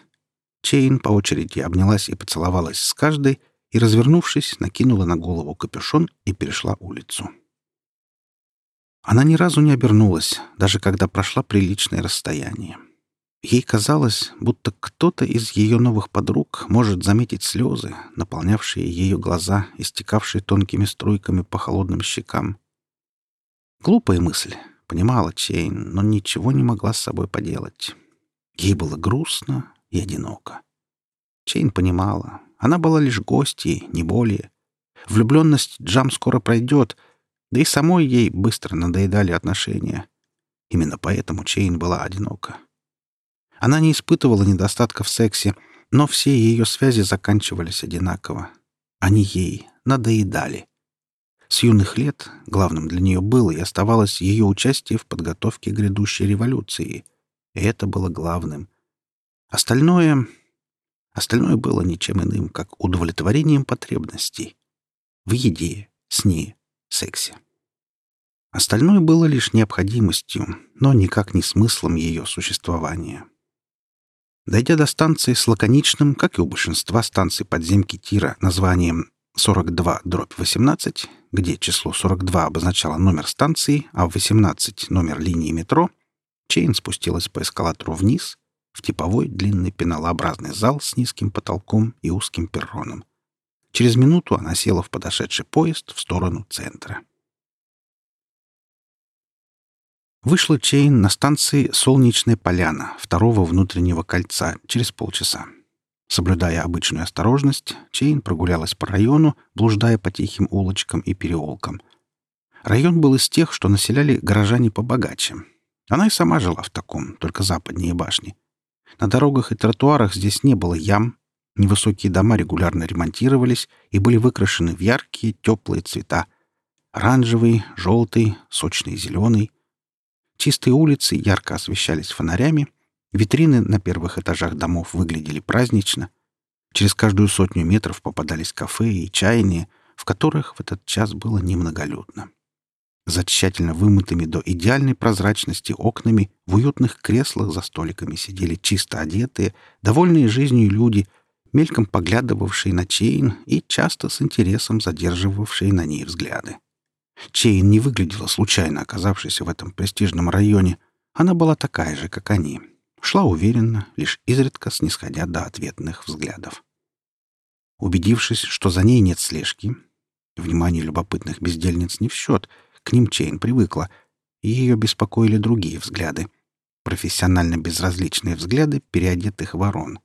Чейн по очереди обнялась и поцеловалась с каждой, и, развернувшись, накинула на голову капюшон и перешла улицу. Она ни разу не обернулась, даже когда прошла приличное расстояние. Ей казалось, будто кто-то из ее новых подруг может заметить слезы, наполнявшие ее глаза и стекавшие тонкими струйками по холодным щекам. Глупая мысль, понимала Чейн, но ничего не могла с собой поделать. Ей было грустно и одиноко. Чейн понимала, она была лишь гостьей, не более. Влюбленность Джам скоро пройдет, да и самой ей быстро надоедали отношения. Именно поэтому Чейн была одинока. Она не испытывала недостатка в сексе, но все ее связи заканчивались одинаково. Они ей надоедали. С юных лет главным для нее было и оставалось ее участие в подготовке грядущей революции. И это было главным. Остальное... Остальное было ничем иным, как удовлетворением потребностей. В еде, сне, сексе. Остальное было лишь необходимостью, но никак не смыслом ее существования. Дойдя до станции с лаконичным, как и у большинства станций подземки Тира, названием 42-18, где число 42 обозначало номер станции, а 18 — номер линии метро, Чейн спустилась по эскалатору вниз, в типовой длинный пеналообразный зал с низким потолком и узким перроном. Через минуту она села в подошедший поезд в сторону центра. Вышла Чейн на станции «Солнечная поляна» второго внутреннего кольца через полчаса. Соблюдая обычную осторожность, Чейн прогулялась по району, блуждая по тихим улочкам и переулкам. Район был из тех, что населяли горожане побогаче. Она и сама жила в таком, только западнее башни. На дорогах и тротуарах здесь не было ям, невысокие дома регулярно ремонтировались и были выкрашены в яркие, теплые цвета — оранжевый, желтый, сочный зеленый. Чистые улицы ярко освещались фонарями, витрины на первых этажах домов выглядели празднично. Через каждую сотню метров попадались кафе и чайные, в которых в этот час было немноголюдно. За тщательно вымытыми до идеальной прозрачности окнами в уютных креслах за столиками сидели чисто одетые, довольные жизнью люди, мельком поглядывавшие на Чейн и часто с интересом задерживавшие на ней взгляды. Чейн не выглядела случайно оказавшейся в этом престижном районе. Она была такая же, как они. Шла уверенно, лишь изредка снисходя до ответных взглядов. Убедившись, что за ней нет слежки, внимание любопытных бездельниц не в счет, к ним Чейн привыкла, и ее беспокоили другие взгляды. Профессионально безразличные взгляды переодетых ворон.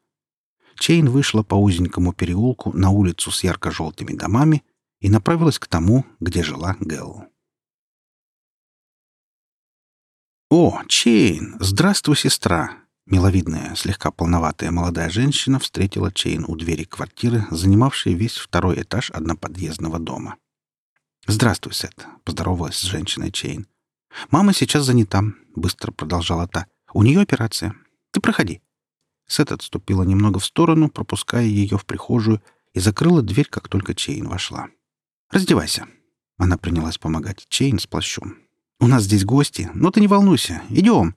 Чейн вышла по узенькому переулку на улицу с ярко-желтыми домами и направилась к тому, где жила Гэл. «О, Чейн! Здравствуй, сестра!» Миловидная, слегка полноватая молодая женщина встретила Чейн у двери квартиры, занимавшей весь второй этаж одноподъездного дома. «Здравствуй, Сет», — поздоровалась с женщиной Чейн. «Мама сейчас занята», — быстро продолжала та. «У нее операция. Ты проходи». Сет отступила немного в сторону, пропуская ее в прихожую, и закрыла дверь, как только Чейн вошла. «Раздевайся». Она принялась помогать Чейн с плащом. «У нас здесь гости, но ты не волнуйся. Идем».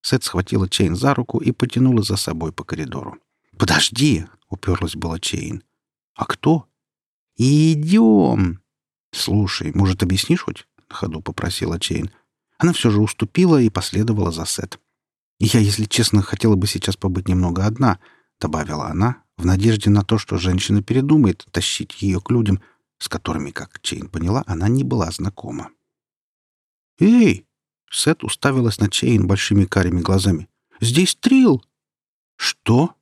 Сет схватила Чейн за руку и потянула за собой по коридору. «Подожди!» — уперлась было Чейн. «А кто?» «Идем!» «Слушай, может, объяснишь хоть?» — на ходу попросила Чейн. Она все же уступила и последовала за Сет. «Я, если честно, хотела бы сейчас побыть немного одна», — добавила она, в надежде на то, что женщина передумает тащить ее к людям, с которыми, как Чейн поняла, она не была знакома. «Эй!» — Сет уставилась на Чейн большими карими глазами. «Здесь Трил!» «Что?»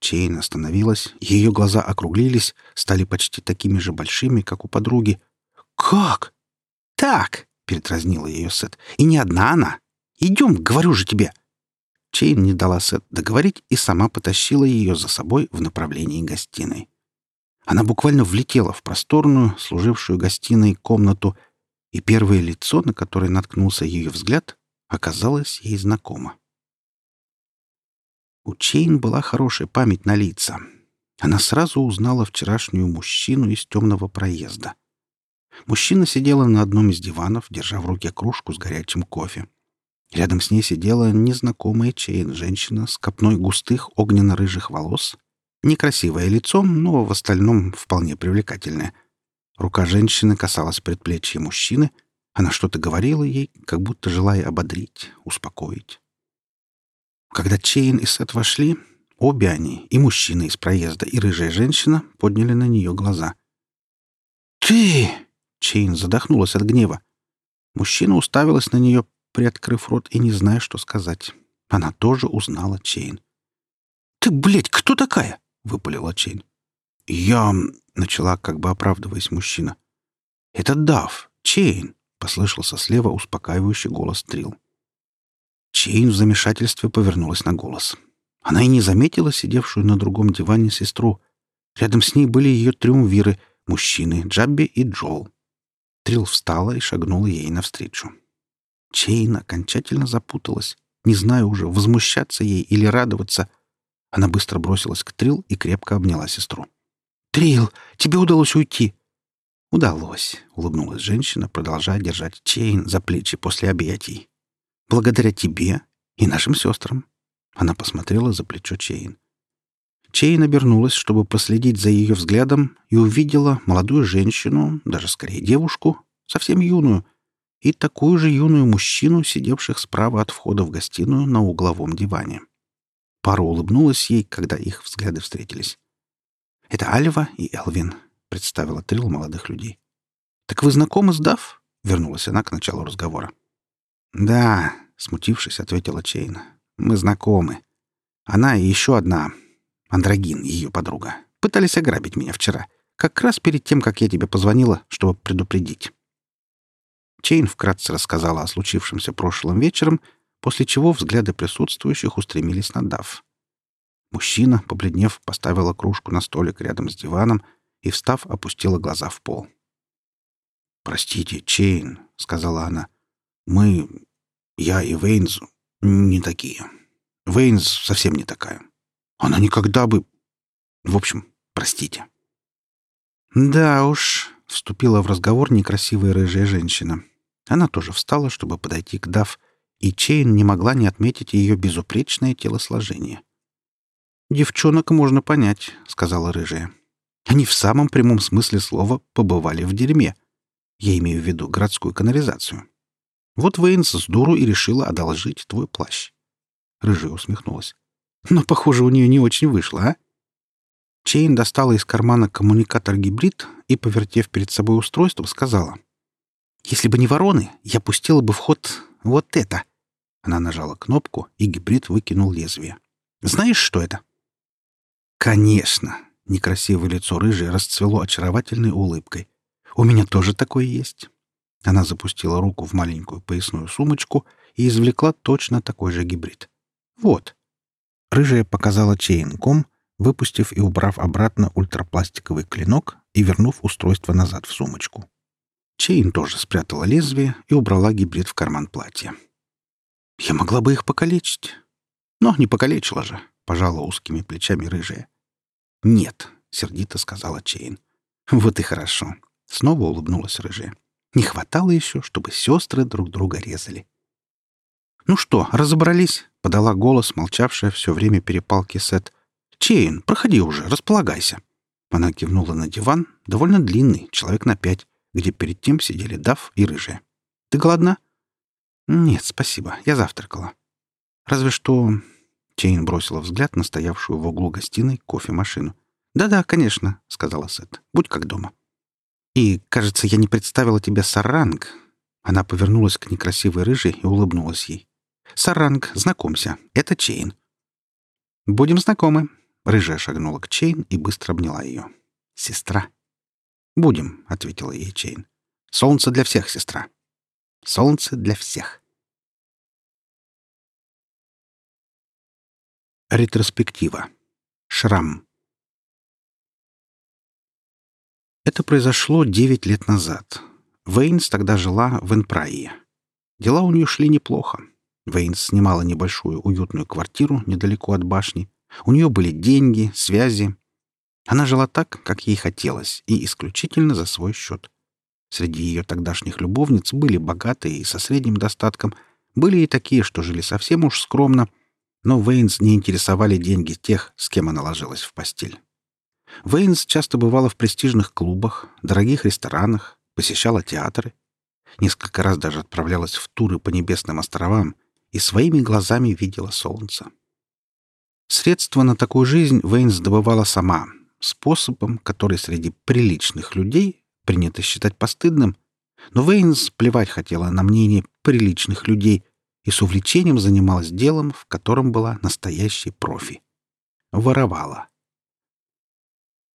Чейн остановилась, ее глаза округлились, стали почти такими же большими, как у подруги. «Как?» «Так!» — передразнила ее Сет. «И не одна она! Идем, говорю же тебе!» Чейн не дала Сет договорить и сама потащила ее за собой в направлении гостиной. Она буквально влетела в просторную, служившую гостиной комнату, и первое лицо, на которое наткнулся ее взгляд, оказалось ей знакомо. У Чейн была хорошая память на лица. Она сразу узнала вчерашнюю мужчину из темного проезда. Мужчина сидела на одном из диванов, держа в руке кружку с горячим кофе. Рядом с ней сидела незнакомая Чейн, женщина с копной густых огненно-рыжих волос Некрасивое лицо, но в остальном вполне привлекательное. Рука женщины касалась предплечья мужчины. Она что-то говорила ей, как будто желая ободрить, успокоить. Когда Чейн и Сет вошли, обе они, и мужчина из проезда, и рыжая женщина, подняли на нее глаза. «Ты!» — Чейн задохнулась от гнева. Мужчина уставилась на нее, приоткрыв рот и не зная, что сказать. Она тоже узнала Чейн. «Ты, блядь, кто такая?» — выпалила Чейн. «Я...» — начала, как бы оправдываясь мужчина. «Это Дав, Чейн!» — послышался слева успокаивающий голос Трил. Чейн в замешательстве повернулась на голос. Она и не заметила сидевшую на другом диване сестру. Рядом с ней были ее триумвиры — мужчины Джабби и Джол. Трил встала и шагнула ей навстречу. Чейн окончательно запуталась, не зная уже, возмущаться ей или радоваться — Она быстро бросилась к Трил и крепко обняла сестру. «Трил, тебе удалось уйти!» «Удалось», — улыбнулась женщина, продолжая держать Чейн за плечи после объятий. «Благодаря тебе и нашим сестрам». Она посмотрела за плечо Чейн. Чейн обернулась, чтобы проследить за ее взглядом, и увидела молодую женщину, даже скорее девушку, совсем юную, и такую же юную мужчину, сидевших справа от входа в гостиную на угловом диване. Пара улыбнулась ей, когда их взгляды встретились. «Это Альва и Элвин», — представила Трил молодых людей. «Так вы знакомы с Дав?» — вернулась она к началу разговора. «Да», — смутившись, ответила Чейн. «Мы знакомы. Она и еще одна, Андрогин, ее подруга. Пытались ограбить меня вчера. Как раз перед тем, как я тебе позвонила, чтобы предупредить. Чейн вкратце рассказала о случившемся прошлым вечером, после чего взгляды присутствующих устремились на Дав. Мужчина, побледнев, поставила кружку на столик рядом с диваном и, встав, опустила глаза в пол. «Простите, Чейн», — сказала она, — «мы, я и Вейнс, не такие. Вейнс совсем не такая. Она никогда бы... В общем, простите. Да уж, вступила в разговор некрасивая рыжая женщина. Она тоже встала, чтобы подойти к Дав, и Чейн не могла не отметить ее безупречное телосложение. «Девчонок можно понять», — сказала рыжая. «Они в самом прямом смысле слова побывали в дерьме. Я имею в виду городскую канализацию. Вот Вейнс с дуру и решила одолжить твой плащ». Рыжая усмехнулась. Но, похоже, у нее не очень вышло, а? Чейн достала из кармана коммуникатор-гибрид и, повертев перед собой устройство, сказала. «Если бы не вороны, я пустила бы в ход вот это». Она нажала кнопку, и гибрид выкинул лезвие. «Знаешь, что это?» «Конечно!» — некрасивое лицо рыжее расцвело очаровательной улыбкой. «У меня тоже такое есть». Она запустила руку в маленькую поясную сумочку и извлекла точно такой же гибрид. «Вот». Рыжая показала чейнком, выпустив и убрав обратно ультрапластиковый клинок и вернув устройство назад в сумочку. Чейн тоже спрятала лезвие и убрала гибрид в карман платья. «Я могла бы их покалечить». «Но не покалечила же», — пожала узкими плечами рыжая. «Нет», — сердито сказала Чейн. «Вот и хорошо», — снова улыбнулась рыжая. «Не хватало еще, чтобы сестры друг друга резали». «Ну что, разобрались?» — подала голос, молчавшая все время перепалки Сет. «Чейн, проходи уже, располагайся». Она кивнула на диван, довольно длинный, человек на пять, где перед тем сидели Дав и Рыжая. «Ты голодна?» «Нет, спасибо, я завтракала». «Разве что...» Чейн бросила взгляд на стоявшую в углу гостиной кофемашину. «Да-да, конечно», — сказала Сет. «Будь как дома». «И, кажется, я не представила тебе саранг». Она повернулась к некрасивой рыжей и улыбнулась ей. «Саранг, знакомься, это Чейн». «Будем знакомы». Рыжая шагнула к Чейн и быстро обняла ее. «Сестра». «Будем», — ответила ей Чейн. «Солнце для всех, сестра. Солнце для всех». Ретроспектива. Шрам. Это произошло девять лет назад. Вейнс тогда жила в Энпрайе. Дела у нее шли неплохо. Вейнс снимала небольшую уютную квартиру недалеко от башни. У нее были деньги, связи. Она жила так, как ей хотелось, и исключительно за свой счет. Среди ее тогдашних любовниц были богатые и со средним достатком, были и такие, что жили совсем уж скромно, но Вейнс не интересовали деньги тех, с кем она ложилась в постель. Вейнс часто бывала в престижных клубах, дорогих ресторанах, посещала театры. Несколько раз даже отправлялась в туры по небесным островам, и своими глазами видела солнце. Средства на такую жизнь Вейнс добывала сама, способом, который среди приличных людей принято считать постыдным, но Вейнс плевать хотела на мнение приличных людей и с увлечением занималась делом, в котором была настоящей профи. Воровала.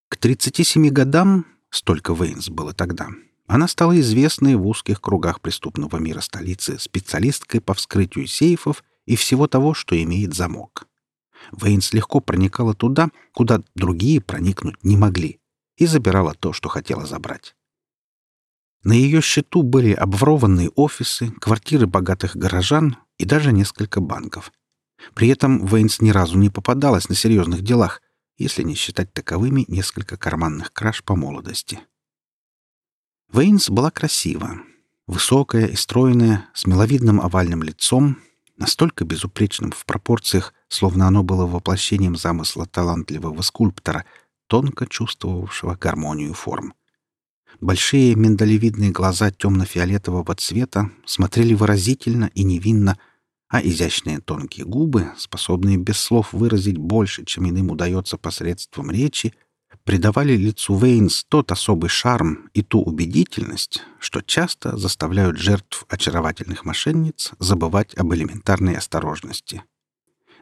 К 37 годам, столько Вейнс было тогда, она стала известной в узких кругах преступного мира столицы специалисткой по вскрытию сейфов и всего того, что имеет замок. Вейнс легко проникала туда, куда другие проникнуть не могли, и забирала то, что хотела забрать. На ее счету были обворованные офисы, квартиры богатых горожан и даже несколько банков. При этом Вейнс ни разу не попадалась на серьезных делах, если не считать таковыми несколько карманных краж по молодости. Вейнс была красива, высокая и стройная, с миловидным овальным лицом, настолько безупречным в пропорциях, словно оно было воплощением замысла талантливого скульптора, тонко чувствовавшего гармонию форм. Большие миндалевидные глаза темно-фиолетового цвета смотрели выразительно и невинно, а изящные тонкие губы, способные без слов выразить больше, чем иным удается посредством речи, придавали лицу Вейнс тот особый шарм и ту убедительность, что часто заставляют жертв очаровательных мошенниц забывать об элементарной осторожности.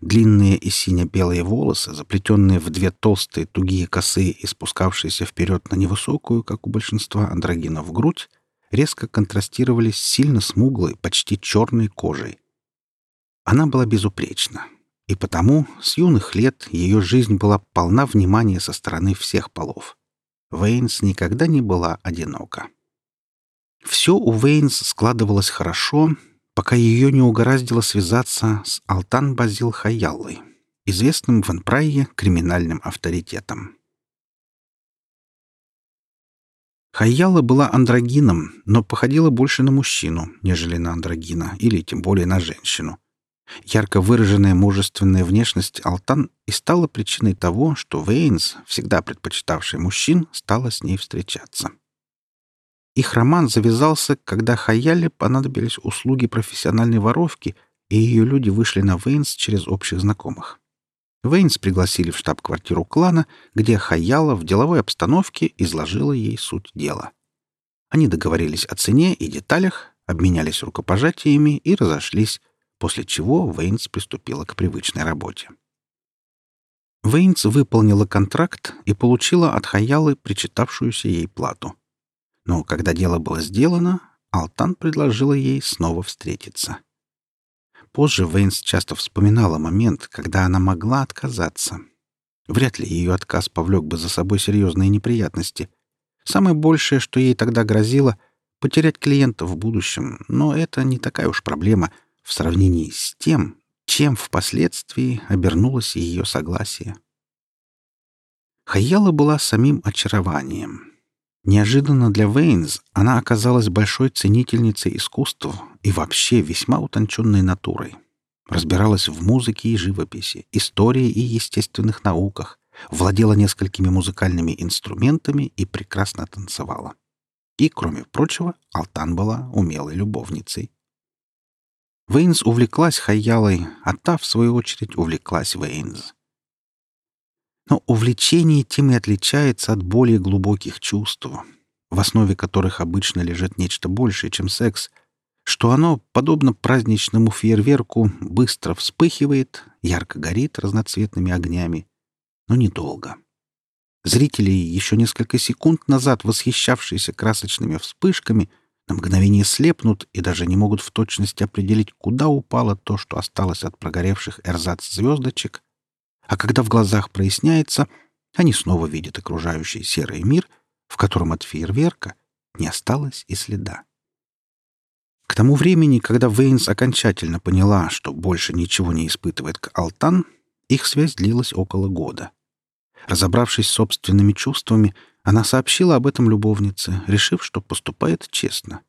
Длинные и сине-белые волосы, заплетенные в две толстые тугие косы и спускавшиеся вперед на невысокую, как у большинства андрогинов, грудь, резко контрастировали с сильно смуглой, почти черной кожей. Она была безупречна, и потому с юных лет ее жизнь была полна внимания со стороны всех полов. Вейнс никогда не была одинока. Все у Вейнс складывалось хорошо, пока ее не угораздило связаться с Алтан Базил Хаяллой, известным в Анпрайе криминальным авторитетом. Хайяла была андрогином, но походила больше на мужчину, нежели на андрогина, или тем более на женщину. Ярко выраженная мужественная внешность Алтан и стала причиной того, что Вейнс, всегда предпочитавший мужчин, стала с ней встречаться. Их роман завязался, когда Хаяле понадобились услуги профессиональной воровки, и ее люди вышли на Вейнс через общих знакомых. Вейнс пригласили в штаб-квартиру клана, где Хаяла в деловой обстановке изложила ей суть дела. Они договорились о цене и деталях, обменялись рукопожатиями и разошлись, после чего Вейнс приступила к привычной работе. Вейнс выполнила контракт и получила от Хаялы причитавшуюся ей плату. Но когда дело было сделано, Алтан предложила ей снова встретиться. Позже Вейнс часто вспоминала момент, когда она могла отказаться. Вряд ли ее отказ повлек бы за собой серьезные неприятности. Самое большее, что ей тогда грозило — потерять клиента в будущем, но это не такая уж проблема в сравнении с тем, чем впоследствии обернулось ее согласие. Хаяла была самим очарованием — Неожиданно для Вейнс она оказалась большой ценительницей искусства и вообще весьма утонченной натурой. Разбиралась в музыке и живописи, истории и естественных науках, владела несколькими музыкальными инструментами и прекрасно танцевала. И, кроме прочего, Алтан была умелой любовницей. Вейнс увлеклась Хаялой, а та, в свою очередь, увлеклась Вейнс. Но увлечение тем и отличается от более глубоких чувств, в основе которых обычно лежит нечто большее, чем секс, что оно, подобно праздничному фейерверку, быстро вспыхивает, ярко горит разноцветными огнями, но недолго. Зрители, еще несколько секунд назад восхищавшиеся красочными вспышками, на мгновение слепнут и даже не могут в точности определить, куда упало то, что осталось от прогоревших эрзац-звездочек, а когда в глазах проясняется, они снова видят окружающий серый мир, в котором от фейерверка не осталось и следа. К тому времени, когда Вейнс окончательно поняла, что больше ничего не испытывает к Алтан, их связь длилась около года. Разобравшись с собственными чувствами, она сообщила об этом любовнице, решив, что поступает честно.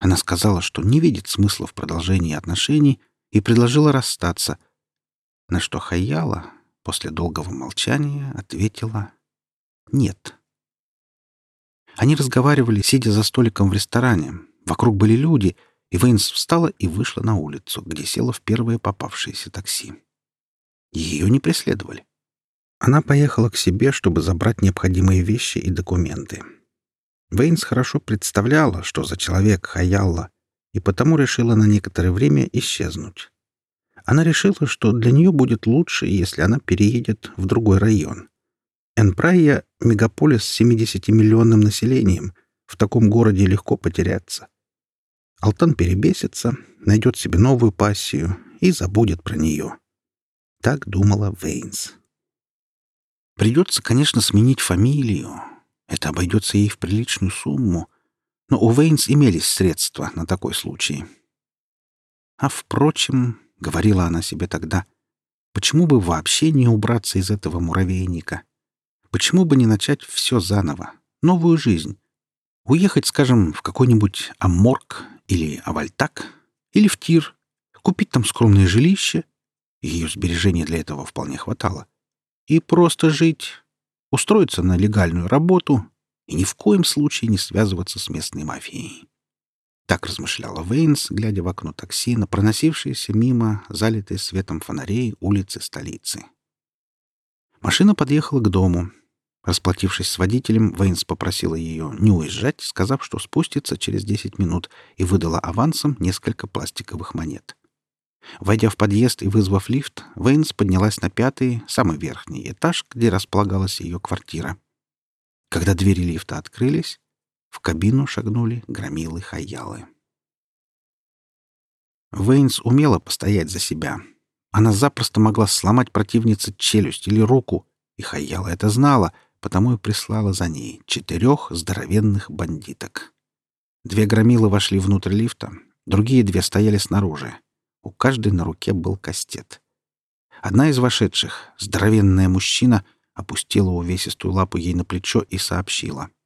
Она сказала, что не видит смысла в продолжении отношений и предложила расстаться — на что Хаяла после долгого молчания ответила «нет». Они разговаривали, сидя за столиком в ресторане. Вокруг были люди, и Вейнс встала и вышла на улицу, где села в первое попавшееся такси. Ее не преследовали. Она поехала к себе, чтобы забрать необходимые вещи и документы. Вейнс хорошо представляла, что за человек Хаялла, и потому решила на некоторое время исчезнуть. Она решила, что для нее будет лучше, если она переедет в другой район. Энпрайя — мегаполис с 70-миллионным населением. В таком городе легко потеряться. Алтан перебесится, найдет себе новую пассию и забудет про нее. Так думала Вейнс. Придется, конечно, сменить фамилию. Это обойдется ей в приличную сумму. Но у Вейнс имелись средства на такой случай. А, впрочем, говорила она себе тогда. Почему бы вообще не убраться из этого муравейника? Почему бы не начать все заново, новую жизнь? Уехать, скажем, в какой-нибудь Аморг или Авальтак, или в Тир, купить там скромное жилище, ее сбережений для этого вполне хватало, и просто жить, устроиться на легальную работу и ни в коем случае не связываться с местной мафией. Так размышляла Вейнс, глядя в окно такси на проносившиеся мимо, залитые светом фонарей улицы столицы. Машина подъехала к дому. Расплатившись с водителем, Вейнс попросила ее не уезжать, сказав, что спустится через 10 минут, и выдала авансом несколько пластиковых монет. Войдя в подъезд и вызвав лифт, Вейнс поднялась на пятый, самый верхний этаж, где располагалась ее квартира. Когда двери лифта открылись, в кабину шагнули громилы Хаялы. Вейнс умела постоять за себя. Она запросто могла сломать противнице челюсть или руку, и Хаяла это знала, потому и прислала за ней четырех здоровенных бандиток. Две громилы вошли внутрь лифта, другие две стояли снаружи. У каждой на руке был кастет. Одна из вошедших, здоровенная мужчина, опустила увесистую лапу ей на плечо и сообщила —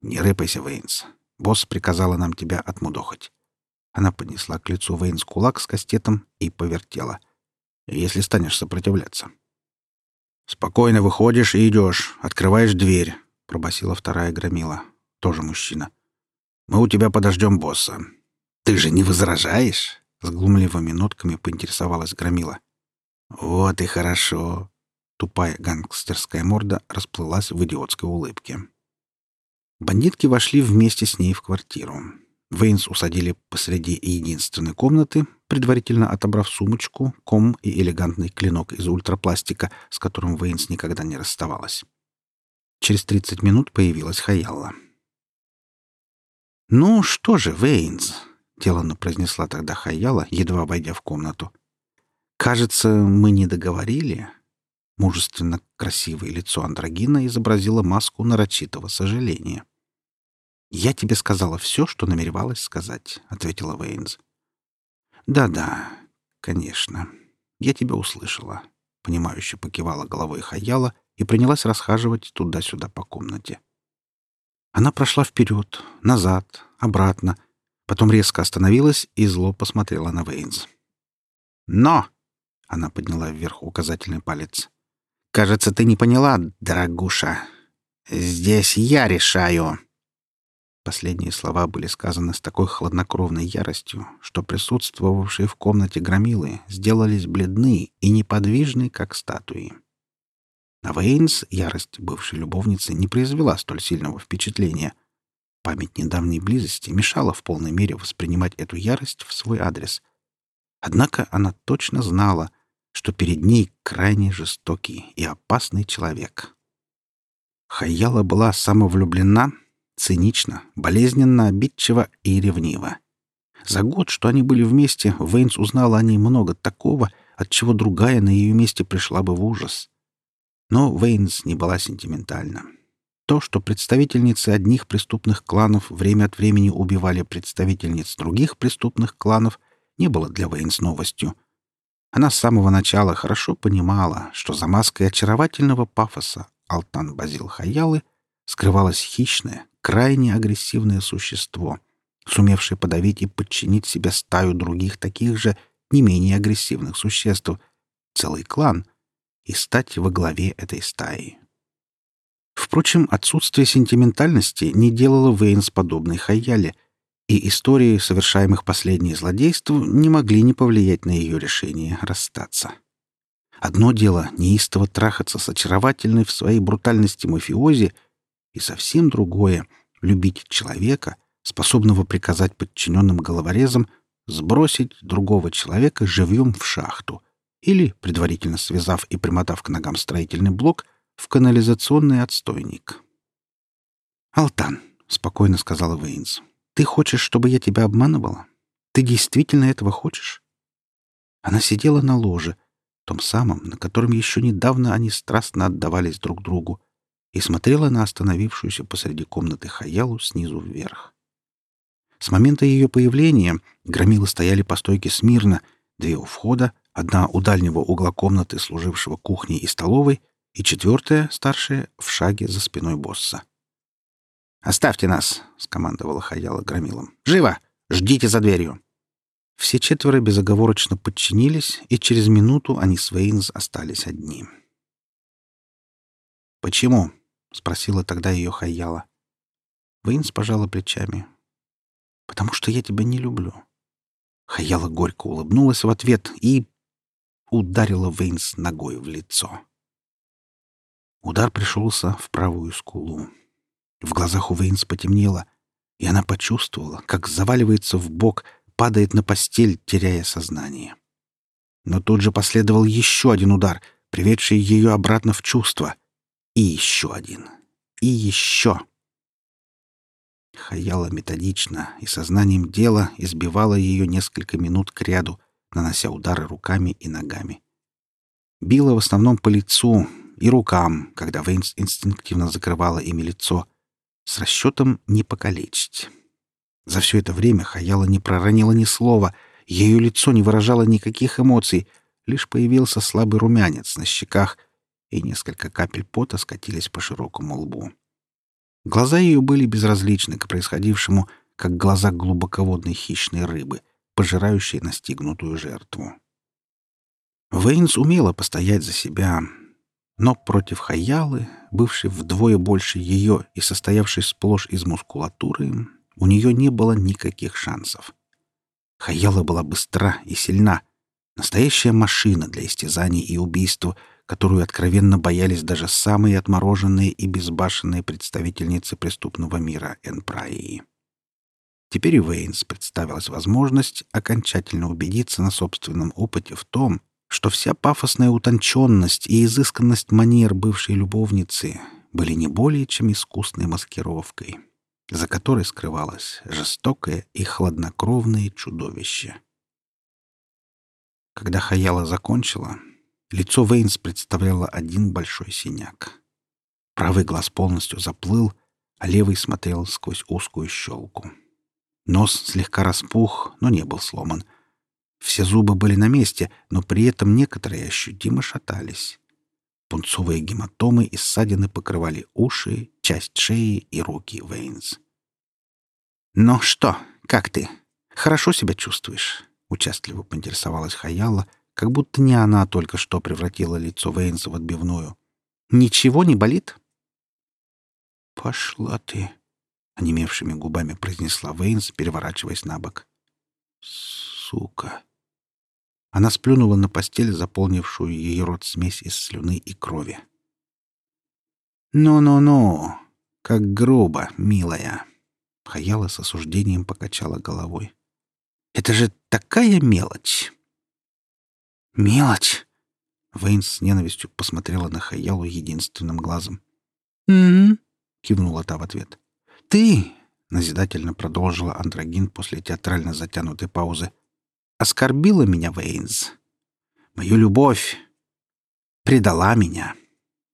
«Не рыпайся, Вейнс. Босс приказала нам тебя отмудохать». Она поднесла к лицу Вейнс кулак с кастетом и повертела. «Если станешь сопротивляться». «Спокойно выходишь и идешь, открываешь дверь», — пробасила вторая громила. Тоже мужчина. «Мы у тебя подождем босса». «Ты же не возражаешь?» — с глумливыми нотками поинтересовалась громила. «Вот и хорошо». Тупая гангстерская морда расплылась в идиотской улыбке. Бандитки вошли вместе с ней в квартиру. Вейнс усадили посреди единственной комнаты, предварительно отобрав сумочку, ком и элегантный клинок из ультрапластика, с которым Вейнс никогда не расставалась. Через 30 минут появилась Хаялла. «Ну что же, Вейнс?» — деланно произнесла тогда Хаяла, едва войдя в комнату. «Кажется, мы не договорили». Мужественно красивое лицо Андрогина изобразило маску нарочитого сожаления. «Я тебе сказала все, что намеревалась сказать», — ответила Вейнс. «Да-да, конечно. Я тебя услышала», — понимающе покивала головой Хаяла и принялась расхаживать туда-сюда по комнате. Она прошла вперед, назад, обратно, потом резко остановилась и зло посмотрела на Вейнс. «Но!» — она подняла вверх указательный палец. «Кажется, ты не поняла, дорогуша. Здесь я решаю!» Последние слова были сказаны с такой хладнокровной яростью, что присутствовавшие в комнате громилы сделались бледны и неподвижны, как статуи. На Вейнс ярость бывшей любовницы не произвела столь сильного впечатления. Память недавней близости мешала в полной мере воспринимать эту ярость в свой адрес. Однако она точно знала, что перед ней крайне жестокий и опасный человек. Хаяла была самовлюблена — Цинично, болезненно, обидчиво и ревниво. За год, что они были вместе, Вейнс узнала о ней много такого, от чего другая на ее месте пришла бы в ужас. Но Вейнс не была сентиментальна. То, что представительницы одних преступных кланов время от времени убивали представительниц других преступных кланов, не было для Вейнс новостью. Она с самого начала хорошо понимала, что за маской очаровательного пафоса Алтан Базил Хаялы скрывалась хищная, крайне агрессивное существо, сумевшее подавить и подчинить себе стаю других таких же, не менее агрессивных существ, целый клан, и стать во главе этой стаи. Впрочем, отсутствие сентиментальности не делало Вейнс подобной Хаяле, и истории, совершаемых последние злодейств, не могли не повлиять на ее решение расстаться. Одно дело — неистово трахаться с очаровательной в своей брутальности мафиози — и совсем другое — любить человека, способного приказать подчиненным головорезам сбросить другого человека живьем в шахту или, предварительно связав и примотав к ногам строительный блок, в канализационный отстойник. «Алтан», — спокойно сказала Вейнс, — «ты хочешь, чтобы я тебя обманывала? Ты действительно этого хочешь?» Она сидела на ложе, том самом, на котором еще недавно они страстно отдавались друг другу, и смотрела на остановившуюся посреди комнаты Хаялу снизу вверх. С момента ее появления громилы стояли по стойке смирно, две у входа, одна у дальнего угла комнаты, служившего кухней и столовой, и четвертая, старшая, в шаге за спиной босса. «Оставьте нас!» — скомандовала Хаяла громилом. «Живо! Ждите за дверью!» Все четверо безоговорочно подчинились, и через минуту они с Вейнс остались одни. «Почему?» — спросила тогда ее Хаяла. Вейнс пожала плечами. «Потому что я тебя не люблю». Хаяла горько улыбнулась в ответ и ударила Вейнс ногой в лицо. Удар пришелся в правую скулу. В глазах у Вейнс потемнело, и она почувствовала, как заваливается в бок, падает на постель, теряя сознание. Но тут же последовал еще один удар, приведший ее обратно в чувство. И еще один. И еще. Хаяла методично и сознанием дела избивала ее несколько минут кряду, нанося удары руками и ногами. Била в основном по лицу и рукам, когда Вейнс инстинктивно закрывала ими лицо, с расчетом не покалечить. За все это время Хаяла не проронила ни слова, ее лицо не выражало никаких эмоций, лишь появился слабый румянец на щеках, и несколько капель пота скатились по широкому лбу. Глаза ее были безразличны к происходившему, как глаза глубоководной хищной рыбы, пожирающей настигнутую жертву. Вейнс умела постоять за себя, но против Хаялы, бывшей вдвое больше ее и состоявшей сплошь из мускулатуры, у нее не было никаких шансов. Хаяла была быстра и сильна, настоящая машина для истязаний и убийства, которую откровенно боялись даже самые отмороженные и безбашенные представительницы преступного мира Энпраии. Теперь и Вейнс представилась возможность окончательно убедиться на собственном опыте в том, что вся пафосная утонченность и изысканность манер бывшей любовницы были не более чем искусной маскировкой, за которой скрывалось жестокое и хладнокровное чудовище. Когда Хаяла закончила, Лицо Вейнс представляло один большой синяк. Правый глаз полностью заплыл, а левый смотрел сквозь узкую щелку. Нос слегка распух, но не был сломан. Все зубы были на месте, но при этом некоторые ощутимо шатались. Пунцовые гематомы и ссадины покрывали уши, часть шеи и руки Вейнс. «Ну что, как ты? Хорошо себя чувствуешь?» — участливо поинтересовалась Хаяла — как будто не она только что превратила лицо Вейнса в отбивную. «Ничего не болит?» «Пошла ты!» — онемевшими губами произнесла Вейнс, переворачиваясь на бок. «Сука!» Она сплюнула на постель, заполнившую ее рот смесь из слюны и крови. «Ну-ну-ну! Как грубо, милая!» Хаяла с осуждением покачала головой. «Это же такая мелочь!» «Мелочь!» Вейн с ненавистью посмотрела на Хаялу единственным глазом. «Угу», — кивнула та в ответ. «Ты!» — назидательно продолжила Андрогин после театрально затянутой паузы. «Оскорбила меня, Вейнс. Мою любовь. Предала меня».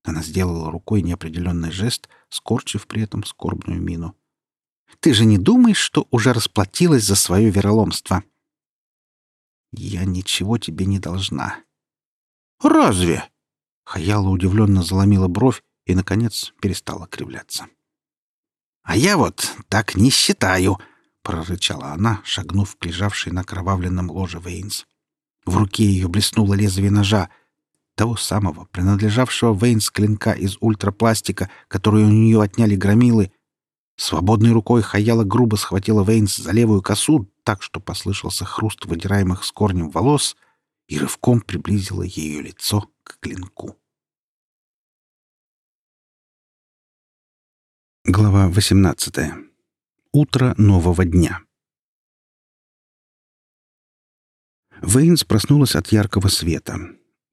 Она сделала рукой неопределенный жест, скорчив при этом скорбную мину. «Ты же не думаешь, что уже расплатилась за свое вероломство?» «Я ничего тебе не должна». «Разве?» Хаяла удивленно заломила бровь и, наконец, перестала кривляться. «А я вот так не считаю», — прорычала она, шагнув к лежавшей на кровавленном ложе Вейнс. В руке ее блеснуло лезвие ножа, того самого, принадлежавшего Вейнс клинка из ультрапластика, который у нее отняли громилы. Свободной рукой Хаяла грубо схватила Вейнс за левую косу, так, что послышался хруст выдираемых с корнем волос, и рывком приблизила ее лицо к клинку. Глава 18. Утро нового дня. Вейнс проснулась от яркого света.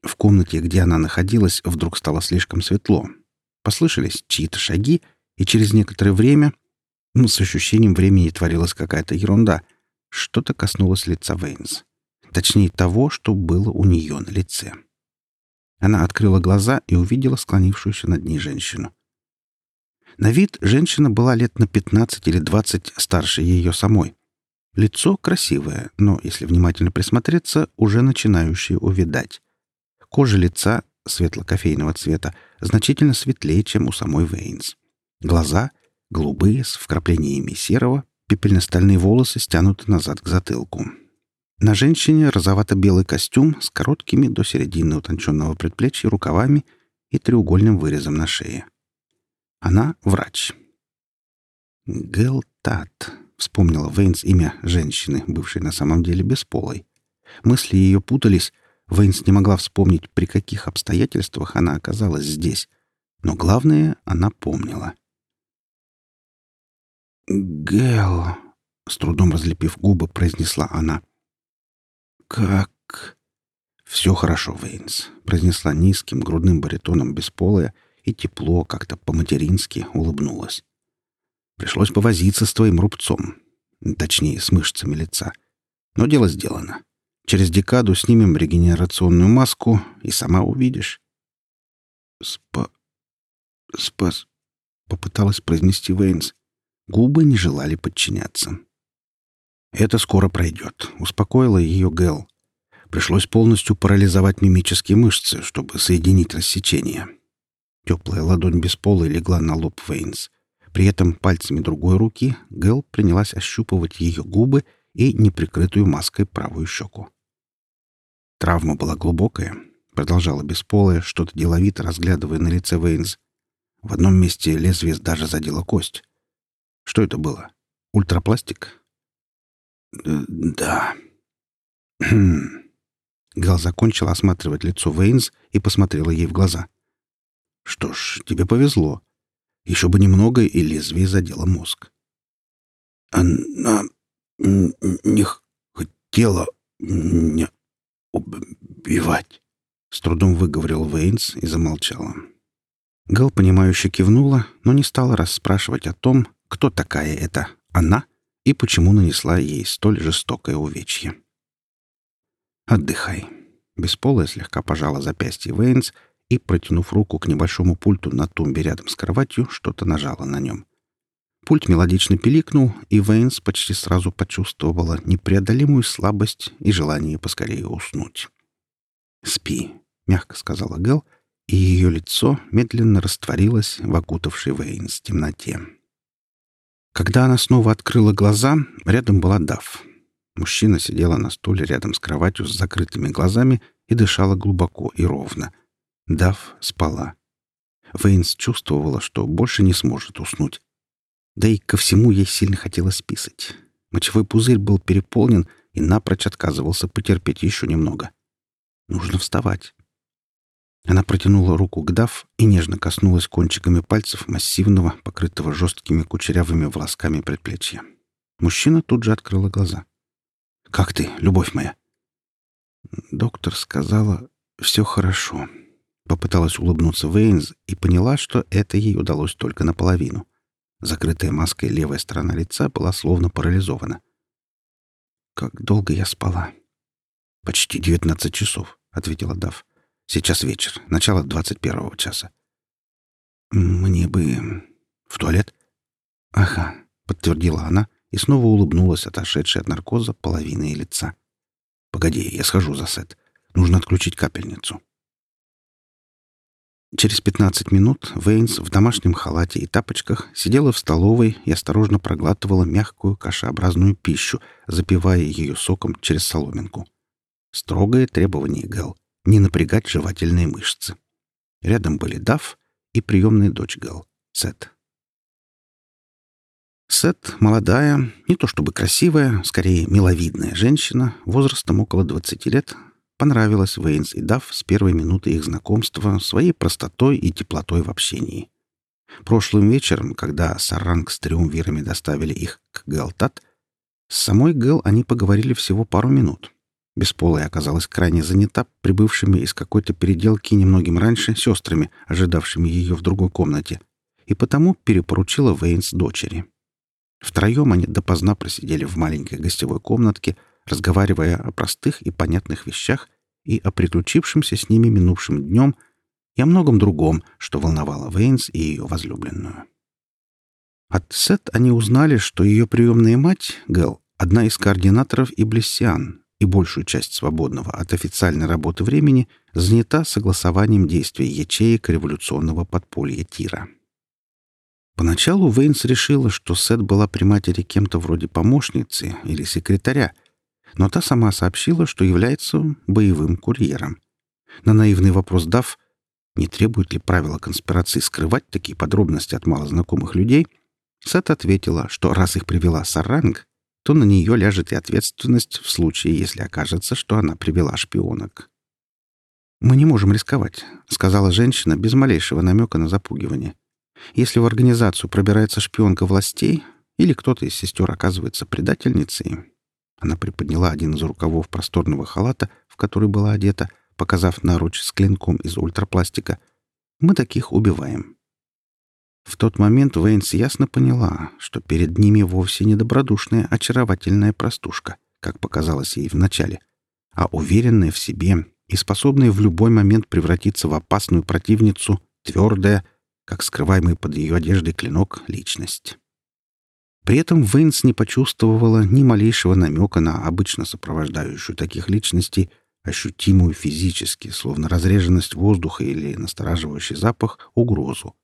В комнате, где она находилась, вдруг стало слишком светло. Послышались чьи-то шаги, и через некоторое время, ну, с ощущением времени творилась какая-то ерунда — что-то коснулось лица Вейнс. Точнее, того, что было у нее на лице. Она открыла глаза и увидела склонившуюся над ней женщину. На вид женщина была лет на 15 или 20 старше ее самой. Лицо красивое, но, если внимательно присмотреться, уже начинающее увидать. Кожа лица светло-кофейного цвета значительно светлее, чем у самой Вейнс. Глаза — голубые, с вкраплениями серого, пепельно-стальные волосы стянуты назад к затылку. На женщине розовато-белый костюм с короткими до середины утонченного предплечья рукавами и треугольным вырезом на шее. Она — врач. Гэл Тат, вспомнила Вейнс имя женщины, бывшей на самом деле бесполой. Мысли ее путались. Вейнс не могла вспомнить, при каких обстоятельствах она оказалась здесь. Но главное, она помнила. «Гэл», — с трудом разлепив губы, произнесла она. «Как...» «Все хорошо, Вейнс», — произнесла низким грудным баритоном бесполая и тепло, как-то по-матерински улыбнулась. Пришлось повозиться с твоим рубцом. Точнее, с мышцами лица. Но дело сделано. Через декаду снимем регенерационную маску, и сама увидишь. Спа... Спас... Попыталась произнести Вейнс. Губы не желали подчиняться. «Это скоро пройдет», — успокоила ее Гэл. Пришлось полностью парализовать мимические мышцы, чтобы соединить рассечение. Теплая ладонь бесполой легла на лоб Вейнс. При этом пальцами другой руки Гэл принялась ощупывать ее губы и неприкрытую маской правую щеку. Травма была глубокая, продолжала бесполая, что-то деловито разглядывая на лице Вейнс. В одном месте лезвие даже задело кость. Что это было? Ультрапластик? Да. Хм. Гал закончила осматривать лицо Вейнс и посмотрела ей в глаза. «Что ж, тебе повезло. Еще бы немного, и лезвие задело мозг. Она не хотела меня убивать. С трудом выговорил Вейнс и замолчала. Гал, понимающе кивнула, но не стала расспрашивать о том, кто такая эта «она» и почему нанесла ей столь жестокое увечье. «Отдыхай». Бесполая слегка пожала запястье Вейнс и, протянув руку к небольшому пульту на тумбе рядом с кроватью, что-то нажала на нем. Пульт мелодично пиликнул, и Вейнс почти сразу почувствовала непреодолимую слабость и желание поскорее уснуть. «Спи», — мягко сказала Гэл, и ее лицо медленно растворилось в окутавшей Вейнс темноте. Когда она снова открыла глаза, рядом была Дав. Мужчина сидела на стуле рядом с кроватью с закрытыми глазами и дышала глубоко и ровно — Дав спала. Вейнс чувствовала, что больше не сможет уснуть. Да и ко всему ей сильно хотелось писать. Мочевой пузырь был переполнен и напрочь отказывался потерпеть еще немного. Нужно вставать. Она протянула руку к Дав и нежно коснулась кончиками пальцев массивного, покрытого жесткими кучерявыми волосками предплечья. Мужчина тут же открыл глаза. «Как ты, любовь моя?» Доктор сказала, «Все хорошо. Попыталась улыбнуться Вейнс и поняла, что это ей удалось только наполовину. Закрытая маской левая сторона лица была словно парализована. «Как долго я спала?» «Почти девятнадцать часов», — ответила Дав. «Сейчас вечер, начало двадцать первого часа». «Мне бы... в туалет?» «Ага», — подтвердила она и снова улыбнулась, отошедшей от наркоза половиной лица. «Погоди, я схожу за сет. Нужно отключить капельницу». Через 15 минут Вейнс в домашнем халате и тапочках сидела в столовой и осторожно проглатывала мягкую кашеобразную пищу, запивая ее соком через соломинку. Строгое требование Гэл — не напрягать жевательные мышцы. Рядом были Дав и приемная дочь Гэл — Сет. Сет — молодая, не то чтобы красивая, скорее миловидная женщина, возрастом около 20 лет, понравилась Вейнс и Дав с первой минуты их знакомства своей простотой и теплотой в общении. Прошлым вечером, когда Саранг с триумвирами доставили их к Гэлтат, с самой Гэл они поговорили всего пару минут. Бесполая оказалась крайне занята прибывшими из какой-то переделки немногим раньше сестрами, ожидавшими ее в другой комнате, и потому перепоручила Вейнс дочери. Втроем они допоздна просидели в маленькой гостевой комнатке — разговаривая о простых и понятных вещах и о приключившемся с ними минувшим днем и о многом другом, что волновало Вейнс и ее возлюбленную. От Сет они узнали, что ее приемная мать, Гэл, одна из координаторов Иблисиан, и большую часть свободного от официальной работы времени занята согласованием действий ячеек революционного подполья Тира. Поначалу Вейнс решила, что Сет была при матери кем-то вроде помощницы или секретаря, но та сама сообщила, что является боевым курьером. На наивный вопрос Дав, не требует ли правила конспирации скрывать такие подробности от малознакомых людей, Сет ответила, что раз их привела Саранг, то на нее ляжет и ответственность в случае, если окажется, что она привела шпионок. «Мы не можем рисковать», — сказала женщина без малейшего намека на запугивание. «Если в организацию пробирается шпионка властей или кто-то из сестер оказывается предательницей...» Она приподняла один из рукавов просторного халата, в который была одета, показав наруч с клинком из ультрапластика. «Мы таких убиваем». В тот момент Вейнс ясно поняла, что перед ними вовсе не добродушная, очаровательная простушка, как показалось ей вначале, а уверенная в себе и способная в любой момент превратиться в опасную противницу, твердая, как скрываемый под ее одеждой клинок, личность. При этом Вейнс не почувствовала ни малейшего намека на обычно сопровождающую таких личностей ощутимую физически, словно разреженность воздуха или настораживающий запах, угрозу.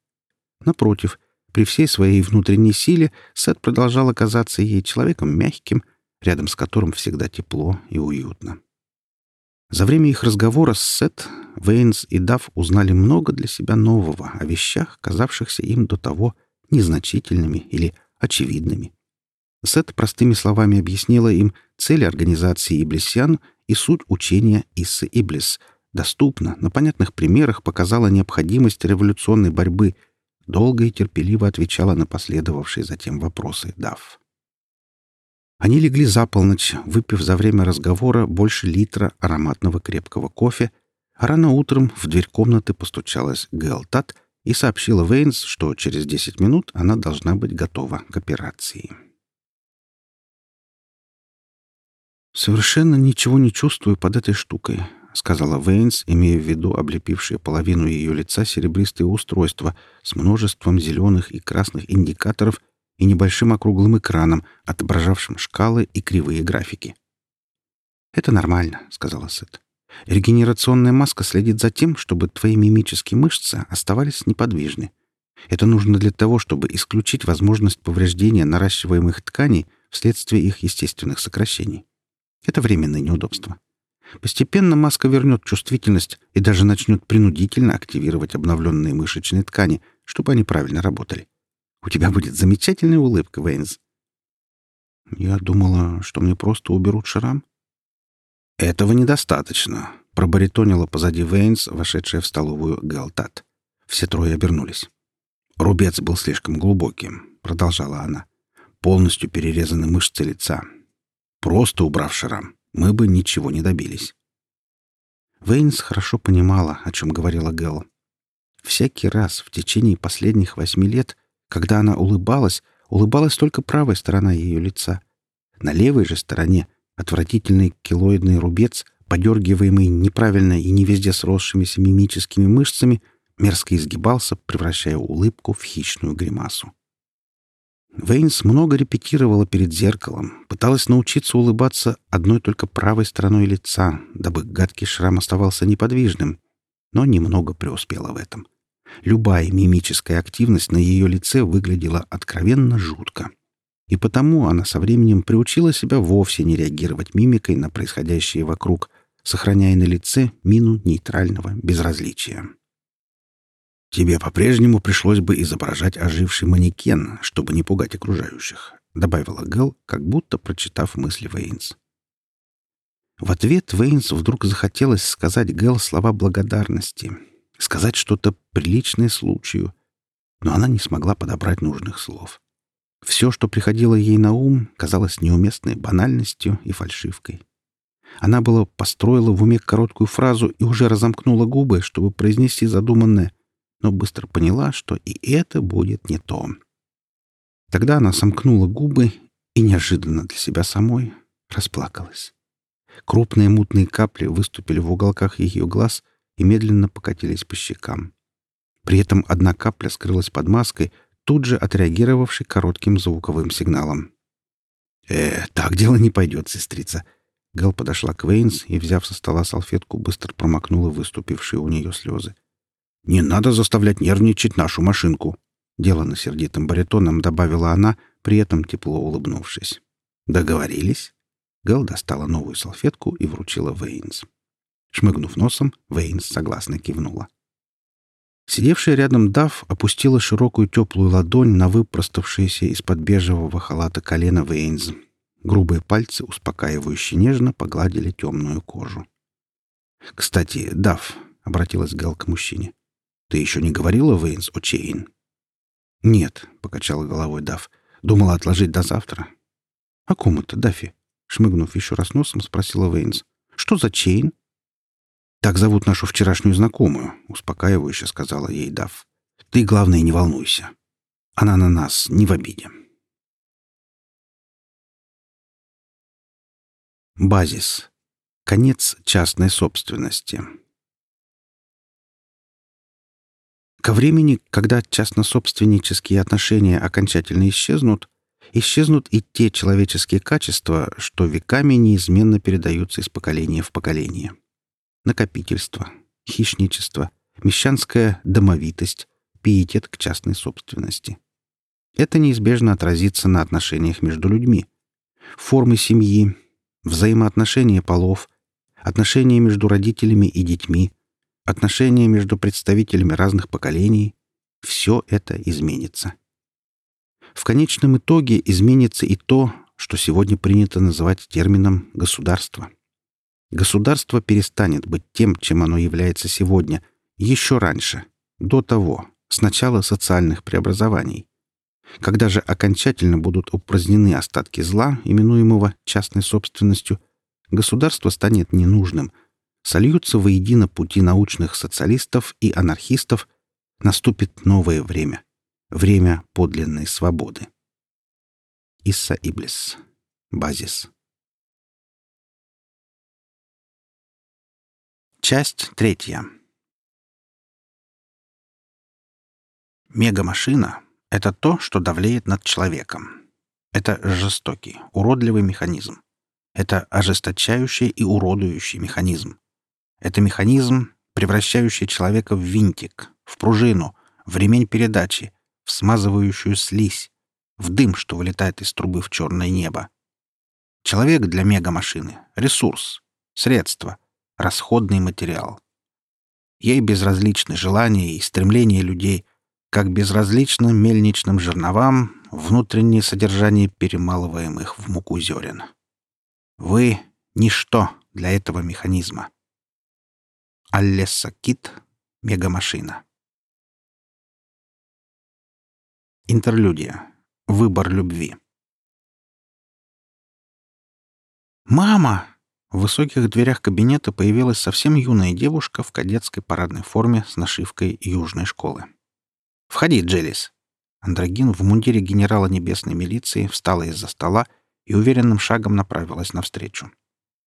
Напротив, при всей своей внутренней силе Сет продолжал оказаться ей человеком мягким, рядом с которым всегда тепло и уютно. За время их разговора с Сет, Вейнс и Дав узнали много для себя нового о вещах, казавшихся им до того незначительными или очевидными. Сет простыми словами объяснила им цели организации Иблисян и суть учения Иссы Иблис, доступно, на понятных примерах показала необходимость революционной борьбы — долго и терпеливо отвечала на последовавшие затем вопросы Дав. Они легли за полночь, выпив за время разговора больше литра ароматного крепкого кофе, а рано утром в дверь комнаты постучалась Гелтат и сообщила Вейнс, что через 10 минут она должна быть готова к операции. «Совершенно ничего не чувствую под этой штукой», сказала Вейнс, имея в виду облепившее половину ее лица серебристое устройство с множеством зеленых и красных индикаторов и небольшим округлым экраном, отображавшим шкалы и кривые графики. «Это нормально», — сказала Сет. «Регенерационная маска следит за тем, чтобы твои мимические мышцы оставались неподвижны. Это нужно для того, чтобы исключить возможность повреждения наращиваемых тканей вследствие их естественных сокращений. Это временное неудобство. Постепенно маска вернет чувствительность и даже начнет принудительно активировать обновленные мышечные ткани, чтобы они правильно работали. У тебя будет замечательная улыбка, Вейнс. Я думала, что мне просто уберут шрам. Этого недостаточно, пробаритонила позади Вейнс, вошедшая в столовую Галтат. Все трое обернулись. Рубец был слишком глубоким, продолжала она. Полностью перерезаны мышцы лица. Просто убрав шрам, мы бы ничего не добились. Вейнс хорошо понимала, о чем говорила Гэл. Всякий раз в течение последних восьми лет, когда она улыбалась, улыбалась только правая сторона ее лица. На левой же стороне отвратительный килоидный рубец, подергиваемый неправильно и не везде сросшимися мимическими мышцами, мерзко изгибался, превращая улыбку в хищную гримасу. Вейнс много репетировала перед зеркалом, пыталась научиться улыбаться одной только правой стороной лица, дабы гадкий шрам оставался неподвижным, но немного преуспела в этом. Любая мимическая активность на ее лице выглядела откровенно жутко. И потому она со временем приучила себя вовсе не реагировать мимикой на происходящее вокруг, сохраняя на лице мину нейтрального безразличия. Тебе по-прежнему пришлось бы изображать оживший манекен, чтобы не пугать окружающих», — добавила Гэл, как будто прочитав мысли Вейнс. В ответ Вейнс вдруг захотелось сказать Гэл слова благодарности, сказать что-то приличное случаю, но она не смогла подобрать нужных слов. Все, что приходило ей на ум, казалось неуместной банальностью и фальшивкой. Она была построила в уме короткую фразу и уже разомкнула губы, чтобы произнести задуманное но быстро поняла, что и это будет не то. Тогда она сомкнула губы и неожиданно для себя самой расплакалась. Крупные мутные капли выступили в уголках ее глаз и медленно покатились по щекам. При этом одна капля скрылась под маской, тут же отреагировавшей коротким звуковым сигналом. «Э, так дело не пойдет, сестрица». Гэл подошла к Вейнс и, взяв со стола салфетку, быстро промокнула выступившие у нее слезы. «Не надо заставлять нервничать нашу машинку», — делано сердитым баритоном добавила она, при этом тепло улыбнувшись. «Договорились?» Гэл достала новую салфетку и вручила Вейнс. Шмыгнув носом, Вейнс согласно кивнула. Сидевшая рядом Дав опустила широкую теплую ладонь на выпроставшееся из-под бежевого халата колено Вейнс. Грубые пальцы, успокаивающе нежно, погладили темную кожу. «Кстати, Дав», — обратилась Гэл к мужчине, — «ты еще не говорила, Вейнс, о Чейн?» «Нет», — покачала головой Дав. «Думала отложить до завтра». «О ком это, Даффи?» — шмыгнув еще раз носом, спросила Вейнс. «Что за Чейн?» «Так зовут нашу вчерашнюю знакомую», — успокаивающе сказала ей Дав. «Ты, главное, не волнуйся. Она на нас не в обиде». Базис. Конец частной собственности. Ко времени, когда частнособственнические отношения окончательно исчезнут, исчезнут и те человеческие качества, что веками неизменно передаются из поколения в поколение накопительство, хищничество, мещанская домовитость, пиетет к частной собственности. Это неизбежно отразится на отношениях между людьми. Формы семьи, взаимоотношения полов, отношения между родителями и детьми, отношения между представителями разных поколений — все это изменится. В конечном итоге изменится и то, что сегодня принято называть термином «государство». Государство перестанет быть тем, чем оно является сегодня, еще раньше, до того, с начала социальных преобразований. Когда же окончательно будут упразднены остатки зла, именуемого частной собственностью, государство станет ненужным, сольются воедино пути научных социалистов и анархистов, наступит новое время, время подлинной свободы. Исса Иблис. Базис. Часть третья. Мегамашина — это то, что давлеет над человеком. Это жестокий, уродливый механизм. Это ожесточающий и уродующий механизм. Это механизм, превращающий человека в винтик, в пружину, в ремень передачи, в смазывающую слизь, в дым, что вылетает из трубы в черное небо. Человек для мегамашины — ресурс, средство — расходный материал. Ей безразличны желания и стремления людей, как безразлично мельничным жерновам внутреннее содержание перемалываемых в муку зерен. Вы — ничто для этого механизма. Аллеса Кит — мегамашина. Интерлюдия. Выбор любви. «Мама!» В высоких дверях кабинета появилась совсем юная девушка в кадетской парадной форме с нашивкой южной школы. «Входи, Джелис!» Андрогин в мундире генерала небесной милиции встала из-за стола и уверенным шагом направилась навстречу.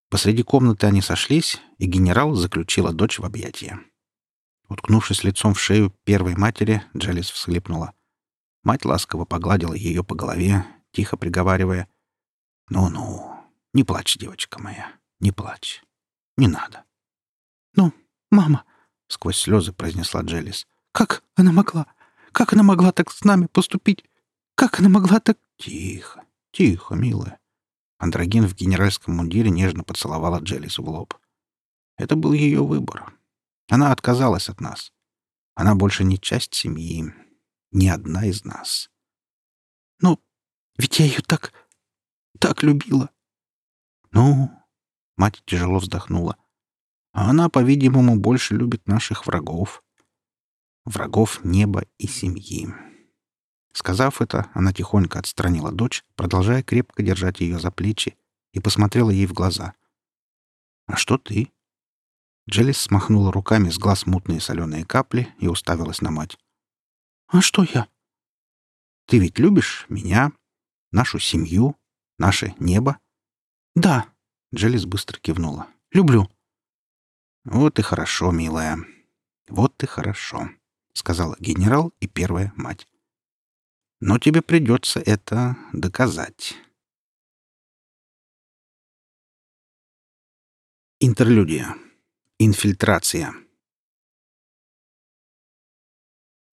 Посреди комнаты они сошлись, и генерал заключила дочь в объятия. Уткнувшись лицом в шею первой матери, Джелис всхлипнула. Мать ласково погладила ее по голове, тихо приговаривая «Ну-ну, не плачь, девочка моя». Не плачь. Не надо. «Ну, мама», — сквозь слезы произнесла Джелис, — «как она могла? Как она могла так с нами поступить? Как она могла так...» «Тихо, тихо, милая». Андрогин в генеральском мундире нежно поцеловала Джелис в лоб. Это был ее выбор. Она отказалась от нас. Она больше не часть семьи, не одна из нас. «Ну, ведь я ее так... так любила». «Ну, Мать тяжело вздохнула. А она, по-видимому, больше любит наших врагов. Врагов неба и семьи. Сказав это, она тихонько отстранила дочь, продолжая крепко держать ее за плечи, и посмотрела ей в глаза. «А что ты?» Джелис смахнула руками с глаз мутные соленые капли и уставилась на мать. «А что я?» «Ты ведь любишь меня, нашу семью, наше небо?» «Да», Джелис быстро кивнула. «Люблю». «Вот и хорошо, милая. Вот и хорошо», — сказала генерал и первая мать. «Но тебе придется это доказать». Интерлюдия. Инфильтрация.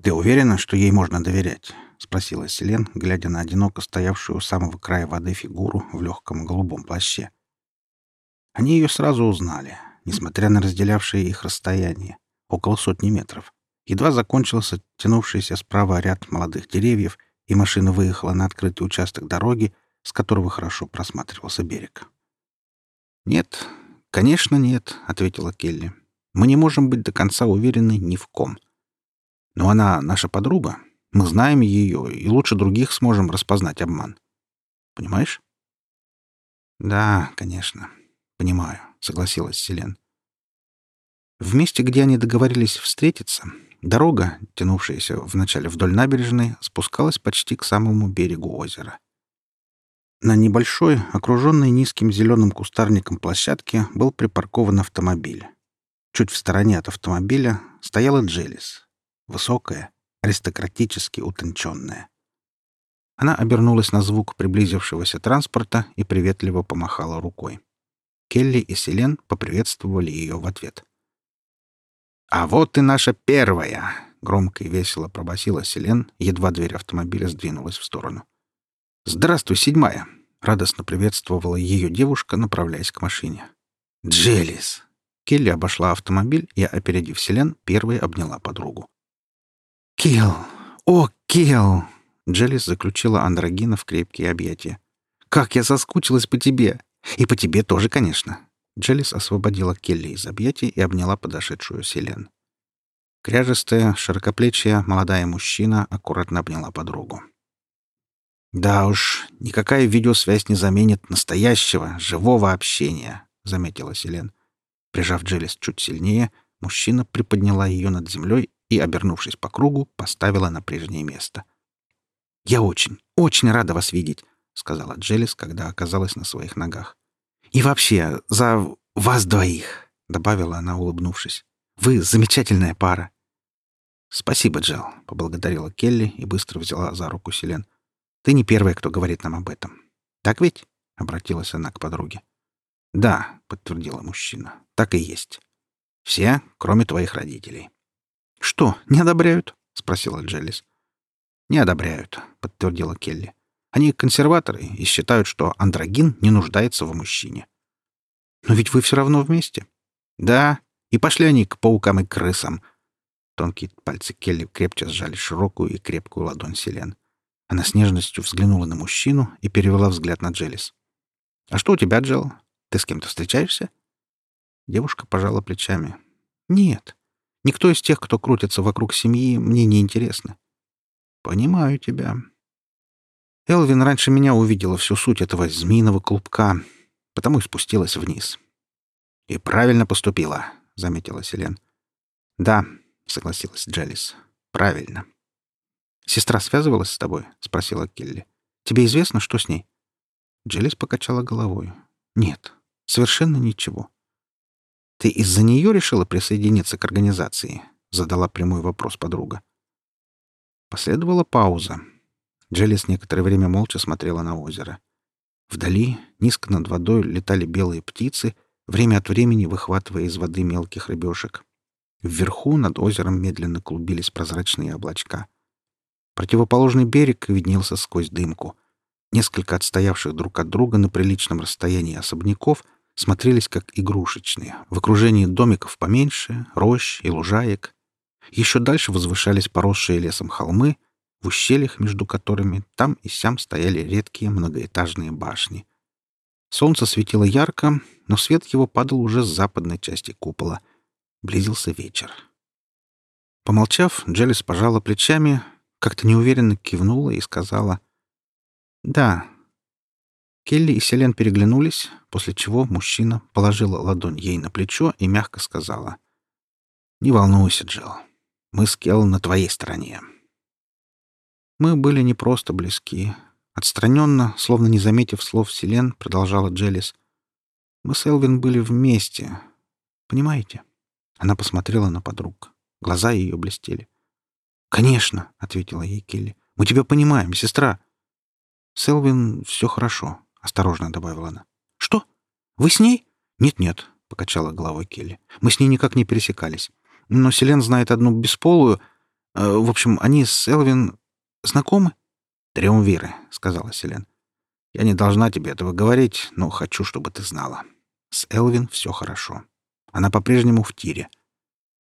«Ты уверена, что ей можно доверять?» — спросила Селен, глядя на одиноко стоявшую у самого края воды фигуру в легком голубом плаще. Они ее сразу узнали, несмотря на разделявшее их расстояние, около сотни метров. Едва закончился тянувшийся справа ряд молодых деревьев, и машина выехала на открытый участок дороги, с которого хорошо просматривался берег. «Нет, конечно, нет», — ответила Келли. «Мы не можем быть до конца уверены ни в ком. Но она наша подруга. Мы знаем ее и лучше других сможем распознать обман. Понимаешь?» «Да, конечно. Понимаю», — согласилась Селен. В месте, где они договорились встретиться, дорога, тянувшаяся вначале вдоль набережной, спускалась почти к самому берегу озера. На небольшой, окруженной низким зеленым кустарником площадке был припаркован автомобиль. Чуть в стороне от автомобиля стояла Джелис. Высокая, аристократически утонченная. Она обернулась на звук приблизившегося транспорта и приветливо помахала рукой. Келли и Селен поприветствовали ее в ответ. «А вот и наша первая!» — громко и весело пробасила Селен, едва дверь автомобиля сдвинулась в сторону. — «Здравствуй, седьмая!» — радостно приветствовала ее девушка, направляясь к машине. «Джелис!» Келли обошла автомобиль и, опередив Селен, первой обняла подругу. «Килл! О, Килл!» Джелис заключила Андрогина в крепкие объятия. «Как я соскучилась по тебе! И по тебе тоже, конечно!» Джелис освободила Келли из объятий и обняла подошедшую Селен. Кряжестая, широкоплечья, молодая мужчина аккуратно обняла подругу. «Да уж, никакая видеосвязь не заменит настоящего, живого общения», — заметила Селен. Прижав Джелис чуть сильнее, мужчина приподняла ее над землей и, обернувшись по кругу, поставила на прежнее место. «Я очень, очень рада вас видеть», — сказала Джелис, когда оказалась на своих ногах. «И вообще, за вас двоих», — добавила она, улыбнувшись. «Вы замечательная пара». «Спасибо, Джел», — поблагодарила Келли и быстро взяла за руку Селен. Ты не первая, кто говорит нам об этом. Так ведь? Обратилась она к подруге. Да, подтвердила мужчина. Так и есть. Все, кроме твоих родителей. Что, не одобряют? спросила Джеллис. Не одобряют, подтвердила Келли. Они консерваторы и считают, что андрогин не нуждается в мужчине. Но ведь вы все равно вместе. Да, и пошли они к паукам и крысам. Тонкие пальцы Келли крепче сжали широкую и крепкую ладонь Селен. Она с нежностью взглянула на мужчину и перевела взгляд на Джелис. «А что у тебя, Джел? Ты с кем-то встречаешься?» Девушка пожала плечами. «Нет. Никто из тех, кто крутится вокруг семьи, мне не интересно». «Понимаю тебя». Элвин раньше меня увидела всю суть этого змеиного клубка, потому и спустилась вниз. «И правильно поступила», — заметила Селен. «Да», — согласилась Джелис. «Правильно». «Сестра связывалась с тобой?» — спросила Келли. «Тебе известно, что с ней?» Джелис покачала головой. «Нет, совершенно ничего». «Ты из-за нее решила присоединиться к организации?» — задала прямой вопрос подруга. Последовала пауза. Джелис некоторое время молча смотрела на озеро. Вдали, низко над водой, летали белые птицы, время от времени выхватывая из воды мелких рыбешек. Вверху над озером медленно клубились прозрачные облачка — Противоположный берег виднелся сквозь дымку. Несколько отстоявших друг от друга на приличном расстоянии особняков смотрелись как игрушечные, в окружении домиков поменьше, рощ и лужаек. Еще дальше возвышались поросшие лесом холмы, в ущельях между которыми там и сям стояли редкие многоэтажные башни. Солнце светило ярко, но свет его падал уже с западной части купола. Близился вечер. Помолчав, Джелис пожала плечами, как-то неуверенно кивнула и сказала «Да». Келли и Селен переглянулись, после чего мужчина положил ладонь ей на плечо и мягко сказала «Не волнуйся, Джилл, мы с Келл на твоей стороне». Мы были не просто близки. Отстраненно, словно не заметив слов Селен, продолжала Джелис. Мы с Элвин были вместе. Понимаете? Она посмотрела на подруг. Глаза ее блестели. «Конечно», — ответила ей Келли. «Мы тебя понимаем, сестра». «Селвин, все хорошо», — осторожно добавила она. «Что? Вы с ней?» «Нет-нет», — покачала головой Келли. «Мы с ней никак не пересекались. Но Селен знает одну бесполую. Э, в общем, они с Элвин знакомы?» «Триумвиры», — сказала Селен. «Я не должна тебе этого говорить, но хочу, чтобы ты знала. С Элвин все хорошо. Она по-прежнему в тире.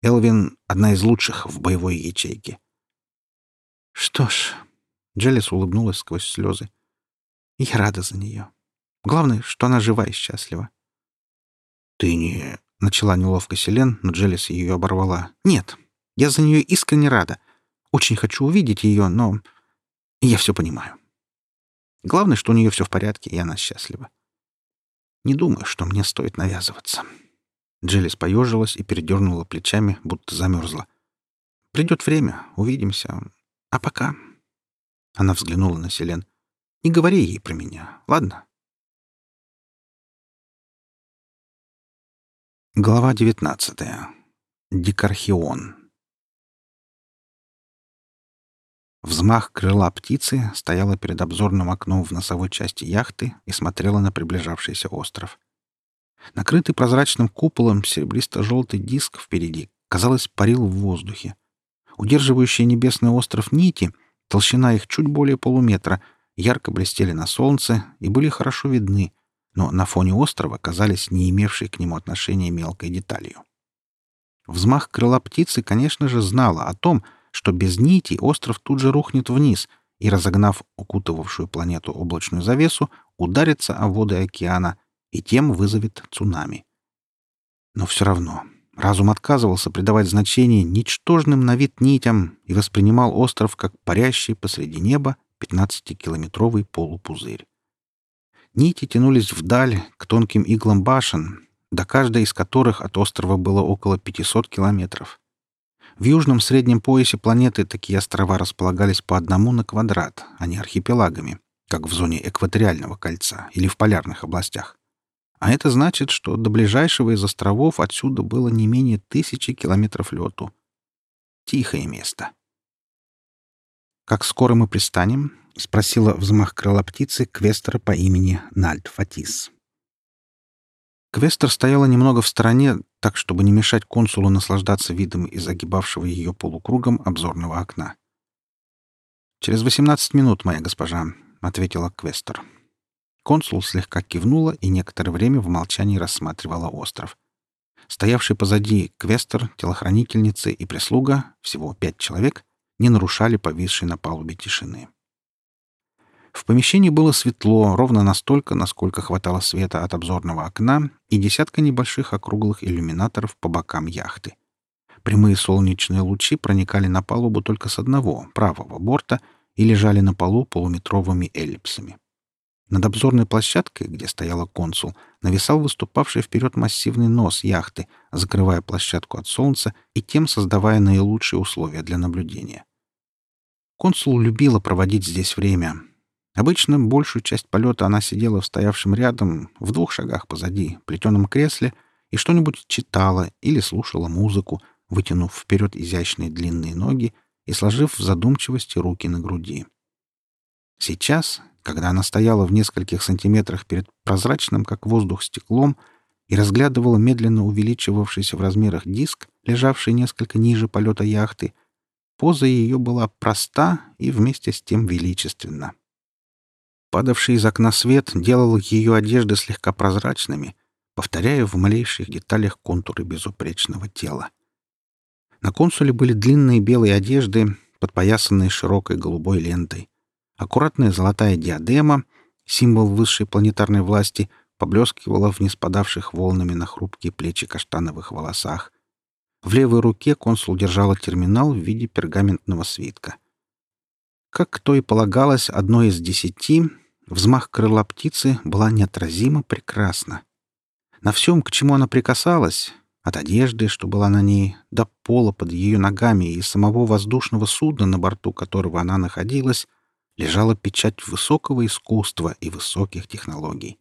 Элвин — одна из лучших в боевой ячейке». «Что ж...» — Джелис улыбнулась сквозь слезы. «Я рада за нее. Главное, что она жива и счастлива. «Ты не...» — начала неловко Селен, но Джелис ее оборвала. «Нет, я за нее искренне рада. Очень хочу увидеть ее, но... Я все понимаю. Главное, что у нее все в порядке, и она счастлива. Не думаю, что мне стоит навязываться». Джелис поежилась и передернула плечами, будто замерзла. «Придет время, увидимся. А пока...» Она взглянула на Селен. «Не говори ей про меня, ладно?» Глава 19. Дикархион. Взмах крыла птицы стояла перед обзорным окном в носовой части яхты и смотрела на приближавшийся остров. Накрытый прозрачным куполом серебристо-желтый диск впереди, казалось, парил в воздухе. Удерживающие небесный остров нити, толщина их чуть более полуметра, ярко блестели на солнце и были хорошо видны — но на фоне острова казались не имевшей к нему отношения мелкой деталью. Взмах крыла птицы, конечно же, знала о том, что без нити остров тут же рухнет вниз и, разогнав укутывавшую планету облачную завесу, ударится о воды океана и тем вызовет цунами. Но все равно разум отказывался придавать значение ничтожным на вид нитям и воспринимал остров как парящий посреди неба 15-километровый полупузырь. Нити тянулись вдаль, к тонким иглам башен, до каждой из которых от острова было около 500 километров. В южном среднем поясе планеты такие острова располагались по одному на квадрат, а не архипелагами, как в зоне экваториального кольца или в полярных областях. А это значит, что до ближайшего из островов отсюда было не менее тысячи километров лету. Тихое место. «Как скоро мы пристанем?» — спросила взмах крыла птицы квестера по имени Нальд Фатис. Квестер стояла немного в стороне, так, чтобы не мешать консулу наслаждаться видом из огибавшего ее полукругом обзорного окна. «Через восемнадцать минут, моя госпожа», — ответила Квестер. Консул слегка кивнула и некоторое время в молчании рассматривала остров. Стоявший позади Квестер, телохранительницы и прислуга, всего пять человек, не нарушали повисшей на палубе тишины. В помещении было светло, ровно настолько, насколько хватало света от обзорного окна и десятка небольших округлых иллюминаторов по бокам яхты. Прямые солнечные лучи проникали на палубу только с одного, правого борта, и лежали на полу полуметровыми эллипсами. Над обзорной площадкой, где стояла консул, нависал выступавший вперед массивный нос яхты, закрывая площадку от солнца и тем создавая наилучшие условия для наблюдения. Консул любила проводить здесь время, Обычно большую часть полета она сидела в стоявшем рядом, в двух шагах позади, плетеном кресле, и что-нибудь читала или слушала музыку, вытянув вперед изящные длинные ноги и сложив в задумчивости руки на груди. Сейчас, когда она стояла в нескольких сантиметрах перед прозрачным, как воздух, стеклом и разглядывала медленно увеличивавшийся в размерах диск, лежавший несколько ниже полета яхты, поза ее была проста и вместе с тем величественна. Падавший из окна свет делал ее одежды слегка прозрачными, повторяя в малейших деталях контуры безупречного тела. На консуле были длинные белые одежды, подпоясанные широкой голубой лентой. Аккуратная золотая диадема, символ высшей планетарной власти, поблескивала в неспадавших волнами на хрупкие плечи каштановых волосах. В левой руке консул держала терминал в виде пергаментного свитка. Как то и полагалось, одной из десяти Взмах крыла птицы была неотразимо прекрасна. На всем, к чему она прикасалась, от одежды, что была на ней, до пола под ее ногами и самого воздушного судна, на борту которого она находилась, лежала печать высокого искусства и высоких технологий.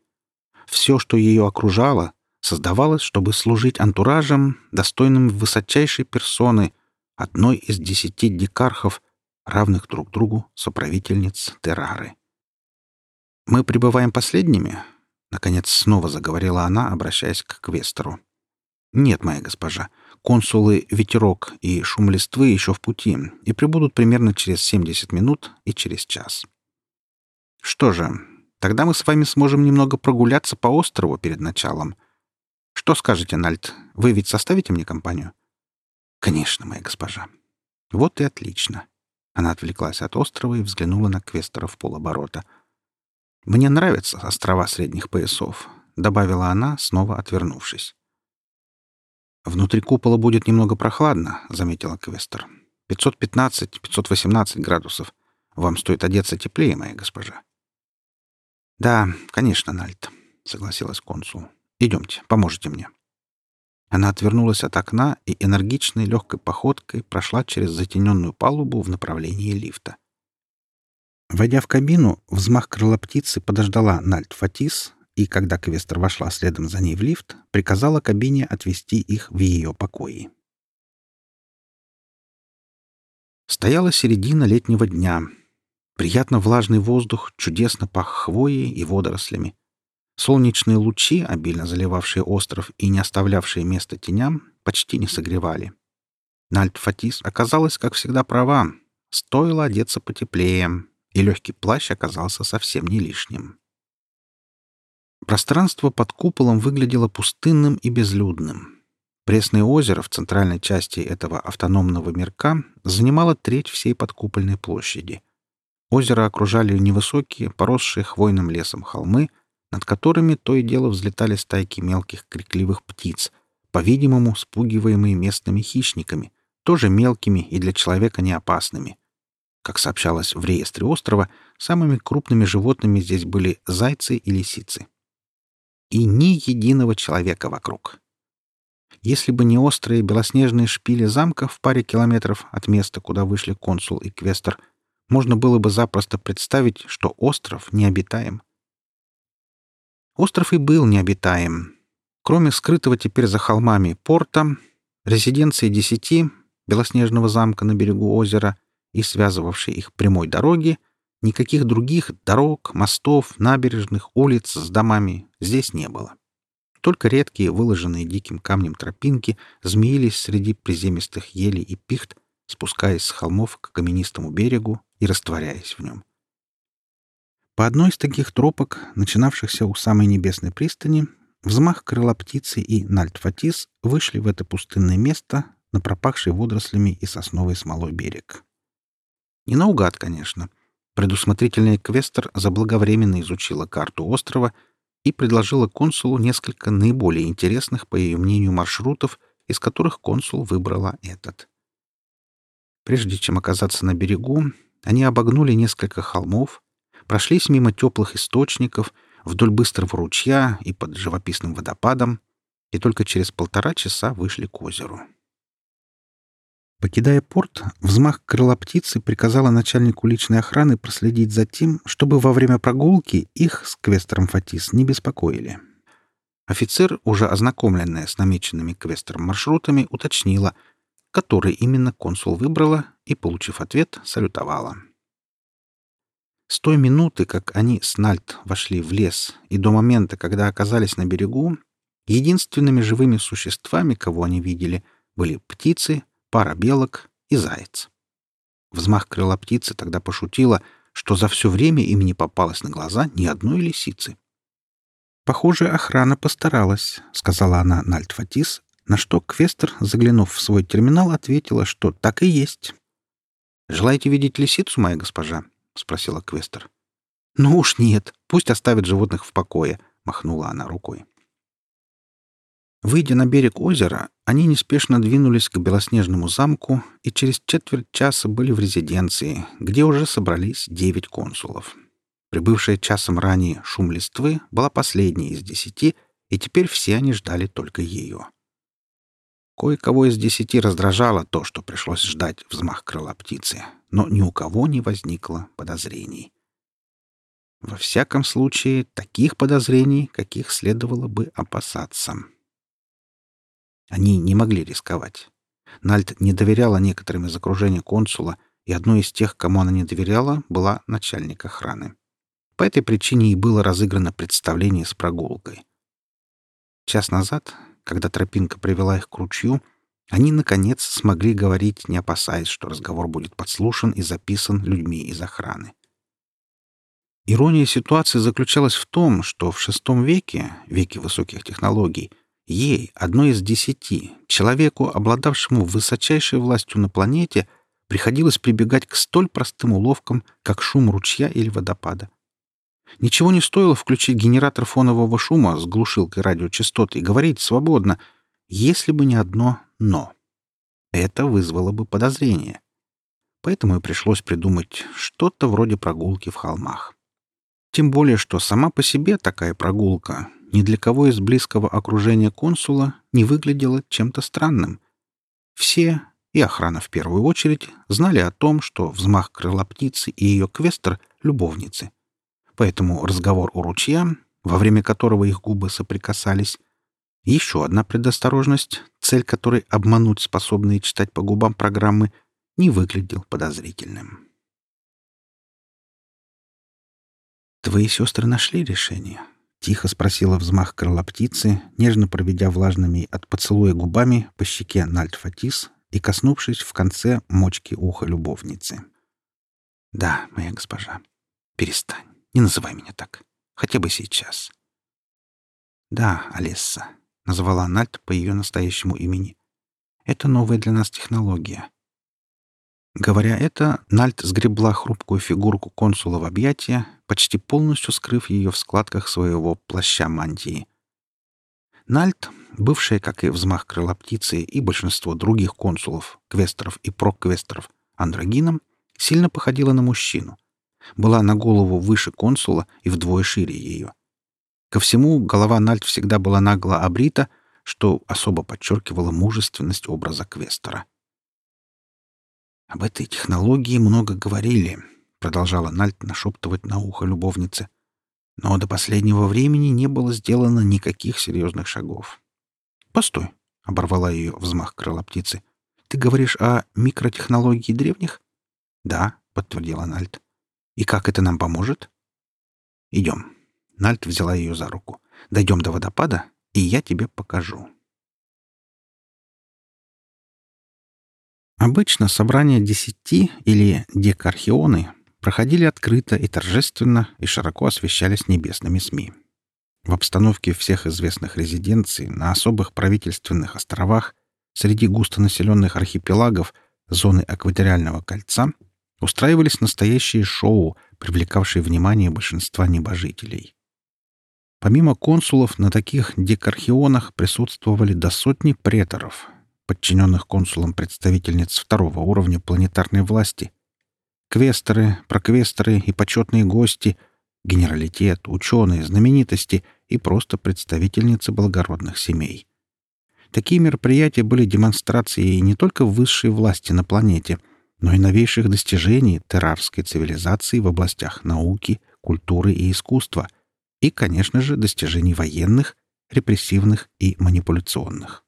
Все, что ее окружало, создавалось, чтобы служить антуражем, достойным высочайшей персоны, одной из десяти дикархов, равных друг другу соправительниц Террары. Мы пребываем последними. Наконец снова заговорила она, обращаясь к Квестеру. «Нет, моя госпожа, консулы Ветерок и Шум листвы еще в пути и прибудут примерно через 70 минут и через час». «Что же, тогда мы с вами сможем немного прогуляться по острову перед началом. Что скажете, Нальт, вы ведь составите мне компанию?» «Конечно, моя госпожа». «Вот и отлично». Она отвлеклась от острова и взглянула на Квестера в полоборота. «Мне нравятся острова средних поясов», — добавила она, снова отвернувшись. «Внутри купола будет немного прохладно», — заметила Квестер. «515-518 градусов. Вам стоит одеться теплее, моя госпожа». «Да, конечно, Нальт», — согласилась консул. «Идемте, поможете мне». Она отвернулась от окна и энергичной легкой походкой прошла через затененную палубу в направлении лифта. Войдя в кабину, взмах крыла птицы подождала Нальт Фатис, и, когда Квестер вошла следом за ней в лифт, приказала кабине отвезти их в ее покои. Стояла середина летнего дня. Приятно влажный воздух чудесно пах хвоей и водорослями. Солнечные лучи, обильно заливавшие остров и не оставлявшие места теням, почти не согревали. Нальт Фатис оказалась, как всегда, права. Стоило одеться потеплее, и легкий плащ оказался совсем не лишним. Пространство под куполом выглядело пустынным и безлюдным. Пресное озеро в центральной части этого автономного мирка занимало треть всей подкупольной площади. Озеро окружали невысокие, поросшие хвойным лесом холмы — над которыми то и дело взлетали стайки мелких крикливых птиц, по-видимому, спугиваемые местными хищниками, тоже мелкими и для человека не опасными. Как сообщалось в реестре острова, самыми крупными животными здесь были зайцы и лисицы. И ни единого человека вокруг. Если бы не острые белоснежные шпили замка в паре километров от места, куда вышли консул и квестер, можно было бы запросто представить, что остров необитаем. Остров и был необитаем. Кроме скрытого теперь за холмами порта, резиденции десяти, белоснежного замка на берегу озера и связывавшей их прямой дороги, никаких других дорог, мостов, набережных, улиц с домами здесь не было. Только редкие, выложенные диким камнем тропинки змеились среди приземистых елей и пихт, спускаясь с холмов к каменистому берегу и растворяясь в нем. По одной из таких тропок, начинавшихся у самой небесной пристани, взмах крыла птицы и Нальтфатис вышли в это пустынное место на пропахший водорослями и сосновой смолой берег. Не наугад, конечно. Предусмотрительный Квестер заблаговременно изучила карту острова и предложила консулу несколько наиболее интересных, по ее мнению, маршрутов, из которых консул выбрала этот. Прежде чем оказаться на берегу, они обогнули несколько холмов, прошлись мимо теплых источников, вдоль быстрого ручья и под живописным водопадом, и только через полтора часа вышли к озеру. Покидая порт, взмах крыла птицы приказала начальнику личной охраны проследить за тем, чтобы во время прогулки их с квестером Фатис не беспокоили. Офицер, уже ознакомленная с намеченными квестером маршрутами, уточнила, который именно консул выбрала, и, получив ответ, салютовала. С той минуты, как они с Нальт вошли в лес, и до момента, когда оказались на берегу, единственными живыми существами, кого они видели, были птицы, пара белок и заяц. Взмах крыла птицы тогда пошутила, что за все время им не попалось на глаза ни одной лисицы. «Похоже, охрана постаралась», — сказала она Нальт Фатис, на что Квестер, заглянув в свой терминал, ответила, что так и есть. «Желаете видеть лисицу, моя госпожа?» — спросила Квестер. «Ну уж нет, пусть оставят животных в покое», — махнула она рукой. Выйдя на берег озера, они неспешно двинулись к белоснежному замку и через четверть часа были в резиденции, где уже собрались девять консулов. Прибывшая часом ранее шум листвы была последней из десяти, и теперь все они ждали только ее. Кое-кого из десяти раздражало то, что пришлось ждать взмах крыла птицы, но ни у кого не возникло подозрений. Во всяком случае, таких подозрений, каких следовало бы опасаться. Они не могли рисковать. Нальт не доверяла некоторым из окружения консула, и одной из тех, кому она не доверяла, была начальник охраны. По этой причине и было разыграно представление с прогулкой. Час назад, когда тропинка привела их к ручью, они, наконец, смогли говорить, не опасаясь, что разговор будет подслушан и записан людьми из охраны. Ирония ситуации заключалась в том, что в VI веке, веке высоких технологий, ей, одной из десяти, человеку, обладавшему высочайшей властью на планете, приходилось прибегать к столь простым уловкам, как шум ручья или водопада. Ничего не стоило включить генератор фонового шума с глушилкой радиочастот и говорить свободно, если бы не одно «но». Это вызвало бы подозрение. Поэтому и пришлось придумать что-то вроде прогулки в холмах. Тем более, что сама по себе такая прогулка ни для кого из близкого окружения консула не выглядела чем-то странным. Все, и охрана в первую очередь, знали о том, что взмах крыла птицы и ее квестер — любовницы — Поэтому разговор у ручья, во время которого их губы соприкасались, еще одна предосторожность, цель которой обмануть способные читать по губам программы, не выглядел подозрительным. «Твои сестры нашли решение?» — тихо спросила взмах крыла птицы, нежно проведя влажными от поцелуя губами по щеке Нальт Фатис и коснувшись в конце мочки уха любовницы. «Да, моя госпожа, перестань». Не называй меня так. Хотя бы сейчас. Да, Алисса, назвала Нальт по ее настоящему имени. Это новая для нас технология. Говоря это, Нальт сгребла хрупкую фигурку консула в объятия, почти полностью скрыв ее в складках своего плаща мантии. Нальт, бывшая, как и взмах крыла птицы и большинство других консулов, квестеров и проквестеров, андрогином, сильно походила на мужчину была на голову выше консула и вдвое шире ее. Ко всему, голова Нальт всегда была нагло обрита, что особо подчеркивало мужественность образа Квестера. «Об этой технологии много говорили», — продолжала Нальт нашептывать на ухо любовнице. «Но до последнего времени не было сделано никаких серьезных шагов». «Постой», — оборвала ее взмах крыла птицы. «Ты говоришь о микротехнологии древних?» «Да», — подтвердила Нальт. И как это нам поможет? Идем. Нальт взяла ее за руку. Дойдем до водопада, и я тебе покажу. Обычно собрания десяти или декархионы проходили открыто и торжественно и широко освещались небесными СМИ. В обстановке всех известных резиденций на особых правительственных островах среди густонаселенных архипелагов зоны акваториального кольца устраивались настоящие шоу, привлекавшие внимание большинства небожителей. Помимо консулов, на таких декархионах присутствовали до сотни преторов, подчиненных консулам представительниц второго уровня планетарной власти, квестеры, проквестеры и почетные гости, генералитет, ученые, знаменитости и просто представительницы благородных семей. Такие мероприятия были демонстрацией не только высшей власти на планете — но и новейших достижений террарской цивилизации в областях науки, культуры и искусства, и, конечно же, достижений военных, репрессивных и манипуляционных.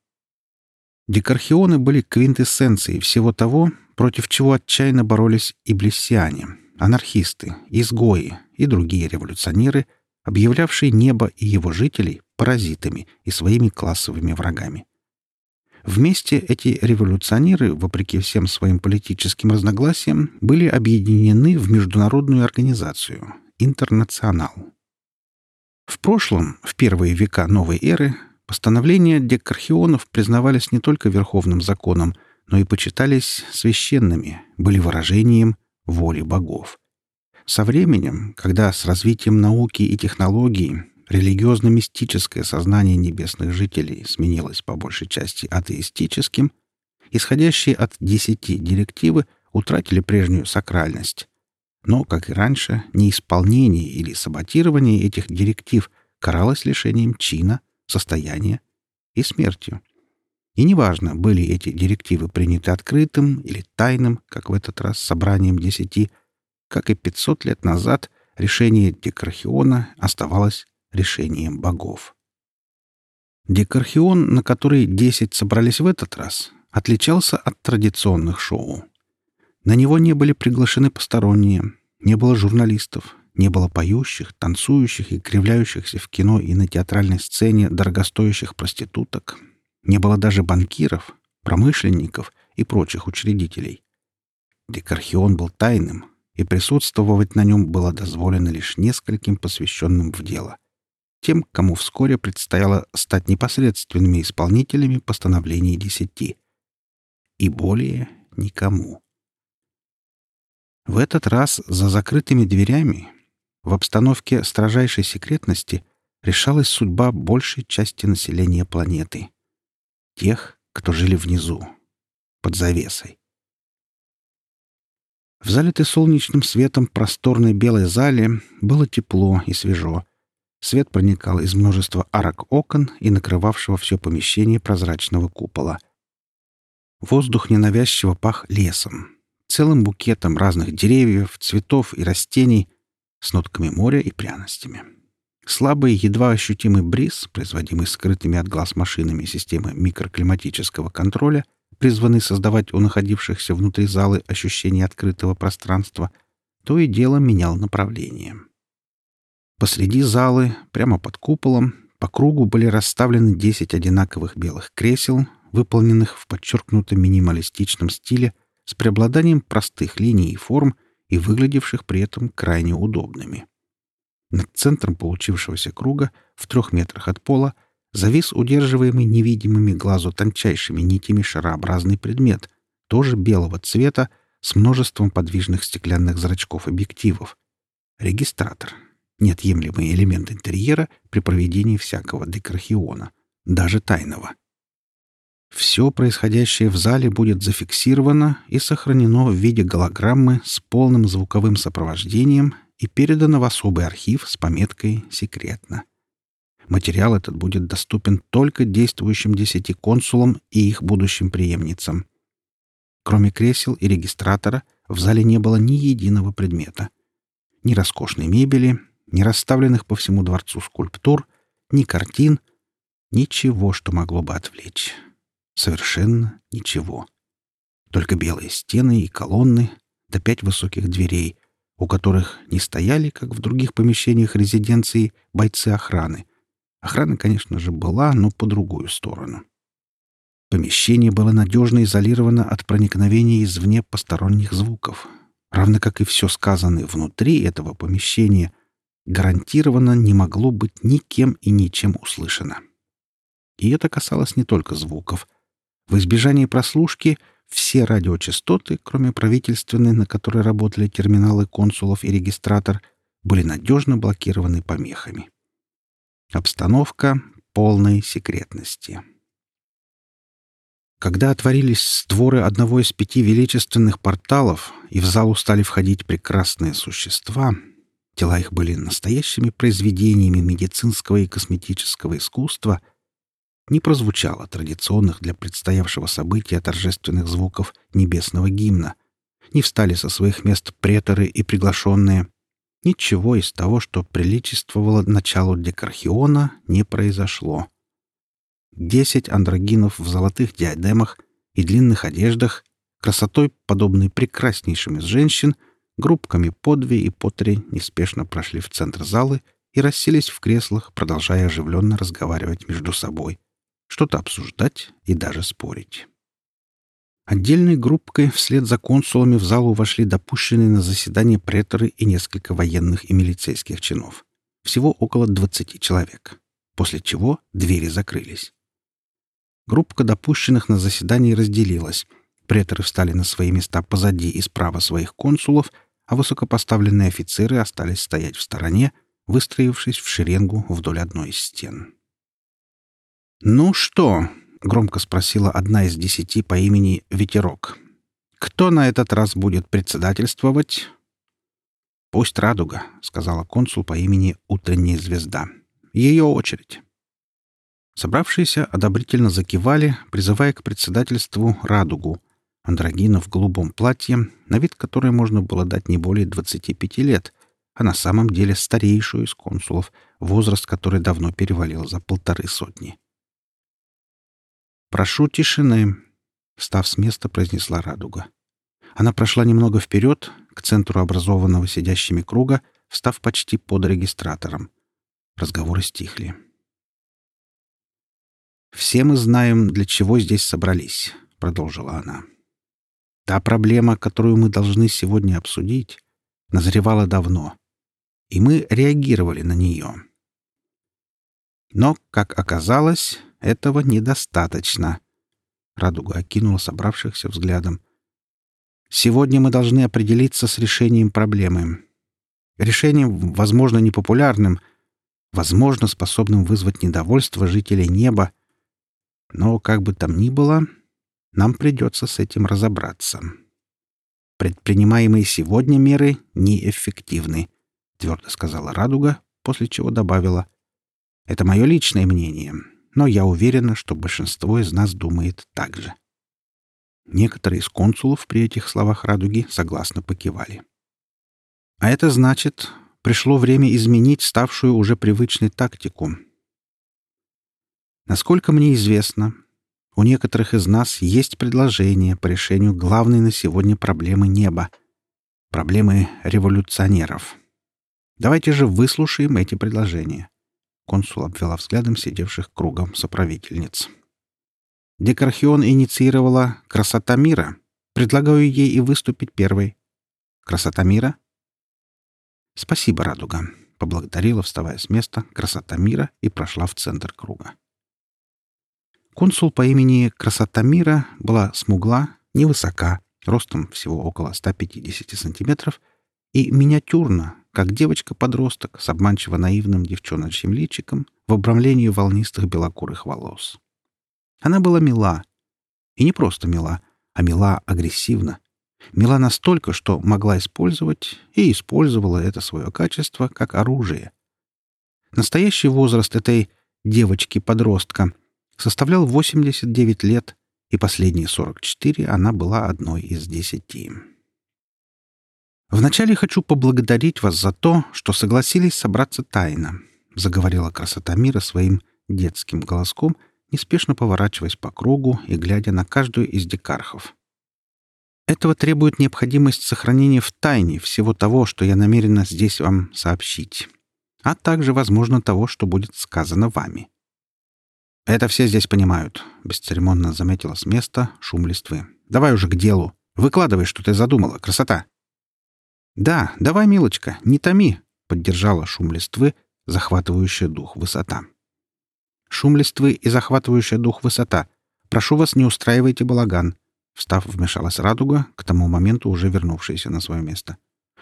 Декархионы были квинтэссенцией всего того, против чего отчаянно боролись и блессиане, анархисты, изгои и другие революционеры, объявлявшие небо и его жителей паразитами и своими классовыми врагами. Вместе эти революционеры, вопреки всем своим политическим разногласиям, были объединены в международную организацию — «Интернационал». В прошлом, в первые века новой эры, постановления декархионов признавались не только верховным законом, но и почитались священными, были выражением воли богов. Со временем, когда с развитием науки и технологий религиозно-мистическое сознание небесных жителей сменилось по большей части атеистическим, исходящие от десяти директивы утратили прежнюю сакральность. Но, как и раньше, неисполнение или саботирование этих директив каралось лишением чина, состояния и смертью. И неважно, были эти директивы приняты открытым или тайным, как в этот раз собранием десяти, как и 500 лет назад решение Декрахиона оставалось решением богов. Декархион, на который десять собрались в этот раз, отличался от традиционных шоу. На него не были приглашены посторонние, не было журналистов, Не было поющих, танцующих и кривляющихся в кино и на театральной сцене дорогостоящих проституток. Не было даже банкиров, промышленников и прочих учредителей. Декархион был тайным, и присутствовать на нем было дозволено лишь нескольким посвященным в дело. Тем, кому вскоре предстояло стать непосредственными исполнителями постановлений десяти. И более никому. В этот раз за закрытыми дверями, в обстановке строжайшей секретности, решалась судьба большей части населения планеты. Тех, кто жили внизу, под завесой. В залитой солнечным светом просторной белой зале было тепло и свежо. Свет проникал из множества арок окон и накрывавшего все помещение прозрачного купола. Воздух ненавязчиво пах лесом, целым букетом разных деревьев, цветов и растений с нотками моря и пряностями. Слабый, едва ощутимый бриз, производимый скрытыми от глаз машинами системы микроклиматического контроля — призванный создавать у находившихся внутри залы ощущение открытого пространства, то и дело менял направление. Посреди залы, прямо под куполом, по кругу были расставлены 10 одинаковых белых кресел, выполненных в подчеркнутом минималистичном стиле с преобладанием простых линий и форм и выглядевших при этом крайне удобными. Над центром получившегося круга, в трех метрах от пола, завис удерживаемый невидимыми глазу тончайшими нитями шарообразный предмет, тоже белого цвета, с множеством подвижных стеклянных зрачков объективов. Регистратор. Неотъемлемый элемент интерьера при проведении всякого декрахиона, даже тайного. Все происходящее в зале будет зафиксировано и сохранено в виде голограммы с полным звуковым сопровождением и передано в особый архив с пометкой «Секретно». Материал этот будет доступен только действующим десяти консулам и их будущим преемницам. Кроме кресел и регистратора, в зале не было ни единого предмета. Ни роскошной мебели, ни расставленных по всему дворцу скульптур, ни картин, ничего, что могло бы отвлечь. Совершенно ничего. Только белые стены и колонны, да пять высоких дверей, у которых не стояли, как в других помещениях резиденции, бойцы охраны — Охрана, конечно же, была, но по другую сторону. Помещение было надежно изолировано от проникновения извне посторонних звуков, равно как и все сказанное внутри этого помещения гарантированно не могло быть никем и ничем услышано. И это касалось не только звуков. В избежании прослушки все радиочастоты, кроме правительственной, на которой работали терминалы консулов и регистратор, были надежно блокированы помехами. Обстановка полной секретности. Когда отворились створы одного из пяти величественных порталов, и в залу стали входить прекрасные существа, тела их были настоящими произведениями медицинского и косметического искусства, не прозвучало традиционных для предстоявшего события торжественных звуков небесного гимна, не встали со своих мест преторы и приглашенные, Ничего из того, что приличествовало началу Декархиона, не произошло. Десять андрогинов в золотых диадемах и длинных одеждах, красотой, подобной прекраснейшим из женщин, группками по две и по три неспешно прошли в центр залы и расселись в креслах, продолжая оживленно разговаривать между собой, что-то обсуждать и даже спорить. Отдельной группкой вслед за консулами в залу вошли допущенные на заседание преторы и несколько военных и милицейских чинов. Всего около 20 человек. После чего двери закрылись. Группка допущенных на заседание разделилась. Преторы встали на свои места позади и справа своих консулов, а высокопоставленные офицеры остались стоять в стороне, выстроившись в шеренгу вдоль одной из стен. «Ну что?» — громко спросила одна из десяти по имени Ветерок. «Кто на этот раз будет председательствовать?» «Пусть Радуга», — сказала консул по имени Утренняя звезда. «Ее очередь». Собравшиеся одобрительно закивали, призывая к председательству Радугу, андрогина в голубом платье, на вид которой можно было дать не более 25 лет, а на самом деле старейшую из консулов, возраст которой давно перевалил за полторы сотни. «Прошу тишины», — встав с места, произнесла радуга. Она прошла немного вперед, к центру образованного сидящими круга, встав почти под регистратором. Разговоры стихли. «Все мы знаем, для чего здесь собрались», — продолжила она. «Та проблема, которую мы должны сегодня обсудить, назревала давно, и мы реагировали на нее. Но, как оказалось, этого недостаточно». Радуга окинула собравшихся взглядом. «Сегодня мы должны определиться с решением проблемы. Решением, возможно, непопулярным, возможно, способным вызвать недовольство жителей неба, но, как бы там ни было, нам придется с этим разобраться. Предпринимаемые сегодня меры неэффективны, твердо сказала Радуга, после чего добавила. Это мое личное мнение, но я уверена, что большинство из нас думает так же. Некоторые из консулов при этих словах Радуги согласно покивали. А это значит, пришло время изменить ставшую уже привычной тактику, Насколько мне известно, у некоторых из нас есть предложение по решению главной на сегодня проблемы неба — проблемы революционеров. Давайте же выслушаем эти предложения. Консул обвела взглядом сидевших кругом соправительниц. Декархион инициировала «Красота мира». Предлагаю ей и выступить первой. «Красота мира?» «Спасибо, Радуга», — поблагодарила, вставая с места, «Красота мира» и прошла в центр круга. Консул по имени Красота Мира была смугла, невысока, ростом всего около 150 сантиметров, и миниатюрна, как девочка-подросток с обманчиво наивным девчоночьим личиком в обрамлении волнистых белокурых волос. Она была мила. И не просто мила, а мила агрессивно. Мила настолько, что могла использовать и использовала это свое качество как оружие. Настоящий возраст этой девочки-подростка — составлял 89 лет, и последние 44 она была одной из десяти. «Вначале хочу поблагодарить вас за то, что согласились собраться тайно», — заговорила красота мира своим детским голоском, неспешно поворачиваясь по кругу и глядя на каждую из дикархов. «Этого требует необходимость сохранения в тайне всего того, что я намерена здесь вам сообщить, а также, возможно, того, что будет сказано вами. «Это все здесь понимают», — бесцеремонно заметила с места шум листвы. «Давай уже к делу. Выкладывай, что ты задумала. Красота!» «Да, давай, милочка, не томи», — поддержала шум листвы, захватывающая дух высота. «Шум листвы и захватывающая дух высота. Прошу вас, не устраивайте балаган», — встав, вмешалась радуга, к тому моменту уже вернувшаяся на свое место.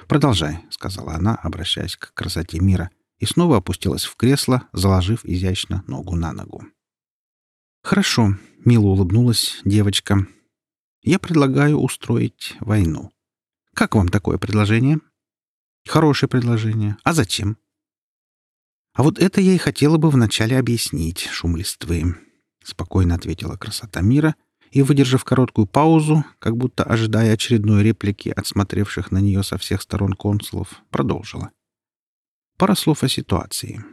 «Продолжай», — сказала она, обращаясь к красоте мира, и снова опустилась в кресло, заложив изящно ногу на ногу. «Хорошо», — мило улыбнулась девочка. «Я предлагаю устроить войну. Как вам такое предложение?» «Хорошее предложение. А зачем?» «А вот это я и хотела бы вначале объяснить, шум листвы», — спокойно ответила красота мира и, выдержав короткую паузу, как будто ожидая очередной реплики от смотревших на нее со всех сторон консулов, продолжила. Пара слов о ситуации.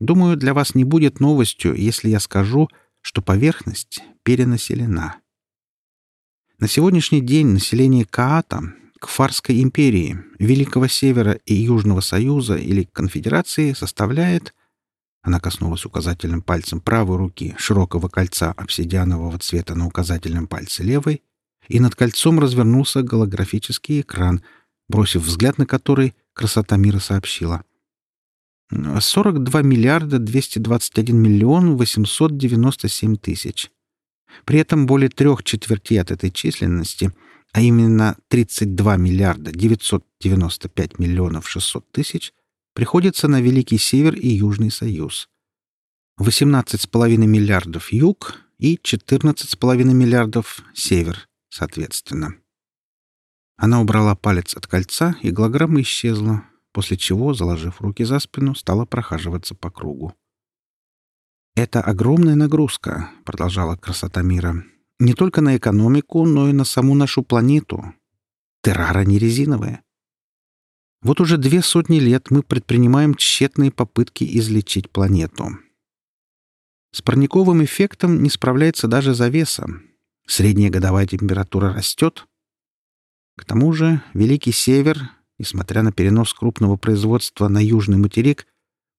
Думаю, для вас не будет новостью, если я скажу, что поверхность перенаселена. На сегодняшний день население Каата, Кфарской империи, Великого Севера и Южного Союза или Конфедерации составляет... Она коснулась указательным пальцем правой руки широкого кольца обсидианового цвета на указательном пальце левой, и над кольцом развернулся голографический экран, бросив взгляд на который, красота мира сообщила — 42 миллиарда 221 миллион 897 тысяч. При этом более трех четвертей от этой численности, а именно 32 миллиарда 995 миллионов 600 тысяч, приходится на Великий Север и Южный Союз. 18,5 миллиардов Юг и 14,5 миллиардов Север, соответственно. Она убрала палец от кольца, и голограмма исчезла, после чего, заложив руки за спину, стала прохаживаться по кругу. «Это огромная нагрузка», — продолжала красота мира, — «не только на экономику, но и на саму нашу планету. Террара не резиновая. Вот уже две сотни лет мы предпринимаем тщетные попытки излечить планету. С парниковым эффектом не справляется даже завеса. Средняя годовая температура растет. К тому же Великий Север несмотря на перенос крупного производства на южный материк,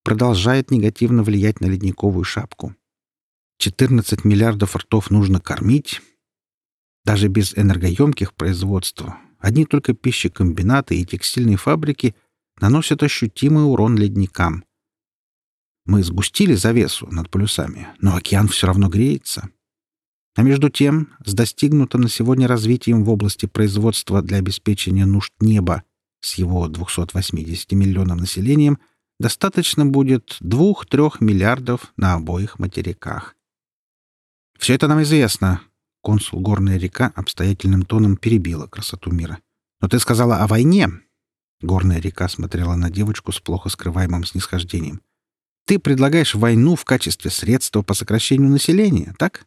продолжает негативно влиять на ледниковую шапку. 14 миллиардов ртов нужно кормить. Даже без энергоемких производств одни только пищекомбинаты и текстильные фабрики наносят ощутимый урон ледникам. Мы сгустили завесу над полюсами, но океан все равно греется. А между тем, с достигнутым на сегодня развитием в области производства для обеспечения нужд неба с его 280 миллионов населением достаточно будет 2-3 миллиардов на обоих материках. «Все это нам известно», — консул Горная река обстоятельным тоном перебила красоту мира. «Но ты сказала о войне». Горная река смотрела на девочку с плохо скрываемым снисхождением. «Ты предлагаешь войну в качестве средства по сокращению населения, так?»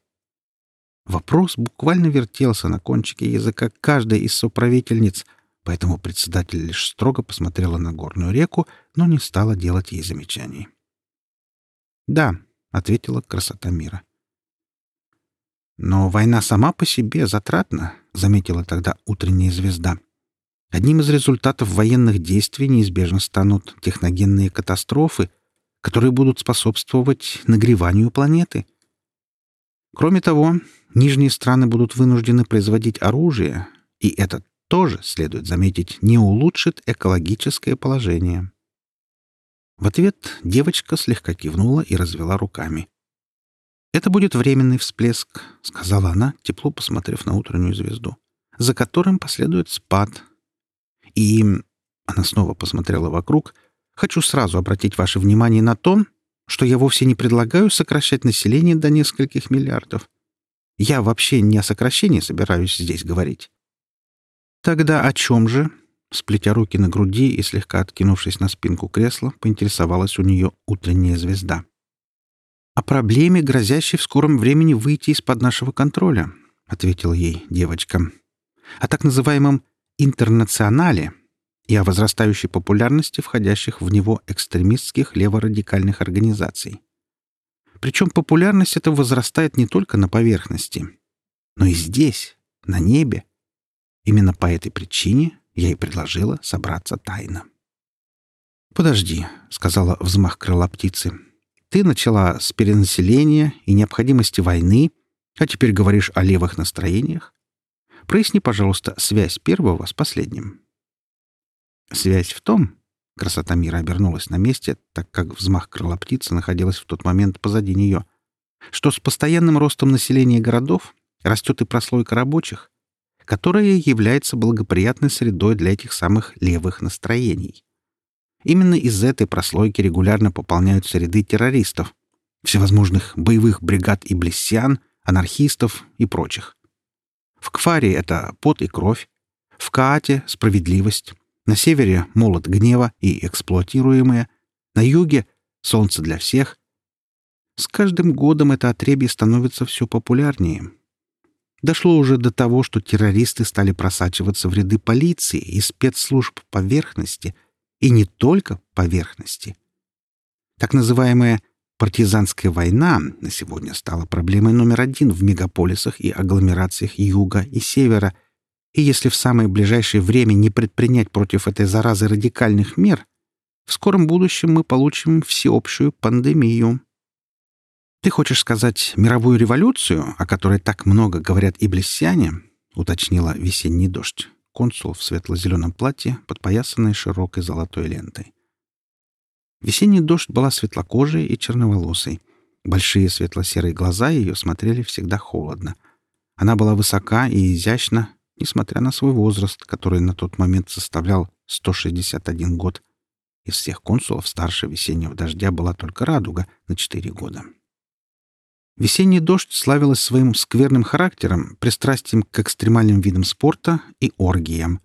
Вопрос буквально вертелся на кончике языка каждой из соправительниц, поэтому председатель лишь строго посмотрела на горную реку, но не стала делать ей замечаний. «Да», — ответила красота мира. «Но война сама по себе затратна», — заметила тогда утренняя звезда. «Одним из результатов военных действий неизбежно станут техногенные катастрофы, которые будут способствовать нагреванию планеты». Кроме того, нижние страны будут вынуждены производить оружие, и это тоже, следует заметить, не улучшит экологическое положение. В ответ девочка слегка кивнула и развела руками. «Это будет временный всплеск», — сказала она, тепло посмотрев на утреннюю звезду, «за которым последует спад. И...» — она снова посмотрела вокруг. «Хочу сразу обратить ваше внимание на то, что я вовсе не предлагаю сокращать население до нескольких миллиардов. Я вообще не о сокращении собираюсь здесь говорить. Тогда о чем же? Сплетя руки на груди и слегка откинувшись на спинку кресла, поинтересовалась у нее утренняя звезда. «О проблеме, грозящей в скором времени выйти из-под нашего контроля», — ответила ей девочка. «О так называемом «интернационале», и о возрастающей популярности входящих в него экстремистских леворадикальных организаций. Причем популярность эта возрастает не только на поверхности, но и здесь, на небе. Именно по этой причине я и предложила собраться тайно. «Подожди», — сказала взмах крыла птицы. «Ты начала с перенаселения и необходимости войны, а теперь говоришь о левых настроениях. Проясни, пожалуйста, связь первого с последним». Связь в том, красота мира обернулась на месте, так как взмах крыла птицы находилась в тот момент позади нее, что с постоянным ростом населения городов растет и прослойка рабочих, которая является благоприятной средой для этих самых левых настроений. Именно из этой прослойки регулярно пополняются ряды террористов, всевозможных боевых бригад и блессиан, анархистов и прочих. В Кфаре это пот и кровь, в Каате — справедливость, на севере — молот гнева и эксплуатируемое, на юге — солнце для всех. С каждым годом это отребье становится все популярнее. Дошло уже до того, что террористы стали просачиваться в ряды полиции и спецслужб поверхности, и не только поверхности. Так называемая партизанская война на сегодня стала проблемой номер один в мегаполисах и агломерациях юга и севера — и если в самое ближайшее время не предпринять против этой заразы радикальных мер, в скором будущем мы получим всеобщую пандемию. Ты хочешь сказать мировую революцию, о которой так много говорят и блессяне? уточнила весенний дождь. Консул в светло-зеленом платье, подпоясанной широкой золотой лентой. Весенний дождь была светлокожей и черноволосой. Большие светло-серые глаза ее смотрели всегда холодно. Она была высока и изящна, несмотря на свой возраст, который на тот момент составлял 161 год. Из всех консулов старше весеннего дождя была только радуга на 4 года. Весенний дождь славилась своим скверным характером, пристрастием к экстремальным видам спорта и оргиям.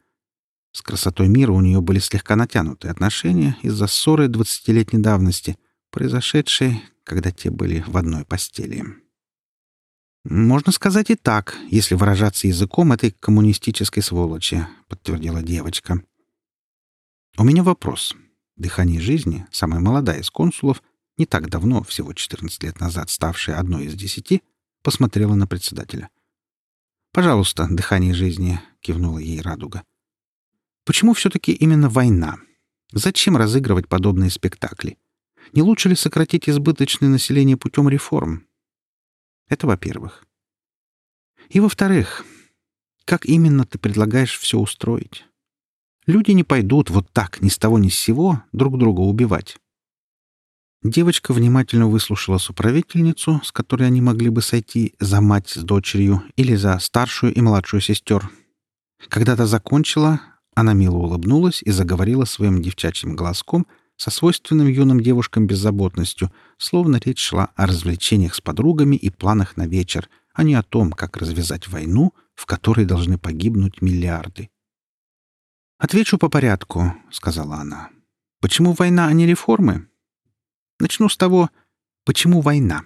С красотой мира у нее были слегка натянутые отношения из-за ссоры двадцатилетней давности, произошедшей, когда те были в одной постели. «Можно сказать и так, если выражаться языком этой коммунистической сволочи», — подтвердила девочка. «У меня вопрос. Дыхание жизни, самая молодая из консулов, не так давно, всего 14 лет назад ставшая одной из десяти, посмотрела на председателя. «Пожалуйста, дыхание жизни», — кивнула ей радуга. Почему все-таки именно война? Зачем разыгрывать подобные спектакли? Не лучше ли сократить избыточное население путем реформ? Это во-первых. И во-вторых, как именно ты предлагаешь все устроить? Люди не пойдут вот так, ни с того ни с сего, друг друга убивать. Девочка внимательно выслушала суправительницу, с которой они могли бы сойти за мать с дочерью или за старшую и младшую сестер. Когда-то закончила, она мило улыбнулась и заговорила своим девчачьим голоском со свойственным юным девушкам беззаботностью, словно речь шла о развлечениях с подругами и планах на вечер, а не о том, как развязать войну, в которой должны погибнуть миллиарды. «Отвечу по порядку», — сказала она. «Почему война, а не реформы?» Начну с того, почему война.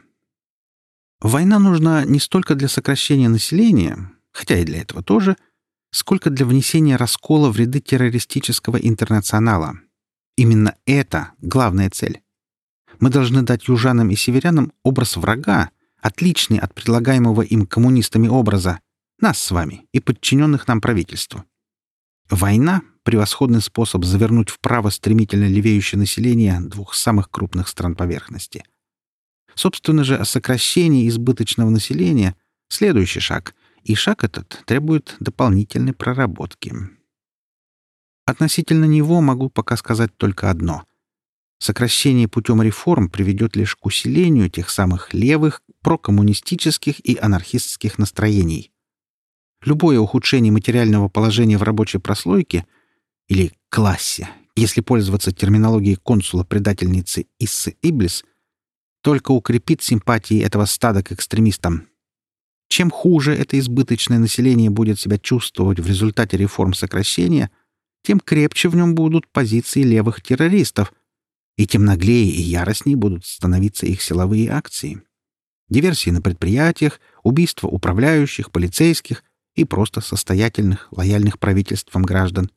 Война нужна не столько для сокращения населения, хотя и для этого тоже, сколько для внесения раскола в ряды террористического интернационала. Именно это главная цель. Мы должны дать южанам и северянам образ врага, отличный от предлагаемого им коммунистами образа, нас с вами и подчиненных нам правительству. Война превосходный способ завернуть вправо стремительно левеющее население двух самых крупных стран поверхности. Собственно же, о сокращении избыточного населения — следующий шаг, и шаг этот требует дополнительной проработки. Относительно него могу пока сказать только одно. Сокращение путем реформ приведет лишь к усилению тех самых левых, прокоммунистических и анархистских настроений. Любое ухудшение материального положения в рабочей прослойке — или классе, если пользоваться терминологией консула-предательницы Иссы Иблис, только укрепит симпатии этого стада к экстремистам. Чем хуже это избыточное население будет себя чувствовать в результате реформ сокращения, тем крепче в нем будут позиции левых террористов, и тем наглее и яростнее будут становиться их силовые акции. Диверсии на предприятиях, убийства управляющих, полицейских и просто состоятельных, лояльных правительствам граждан.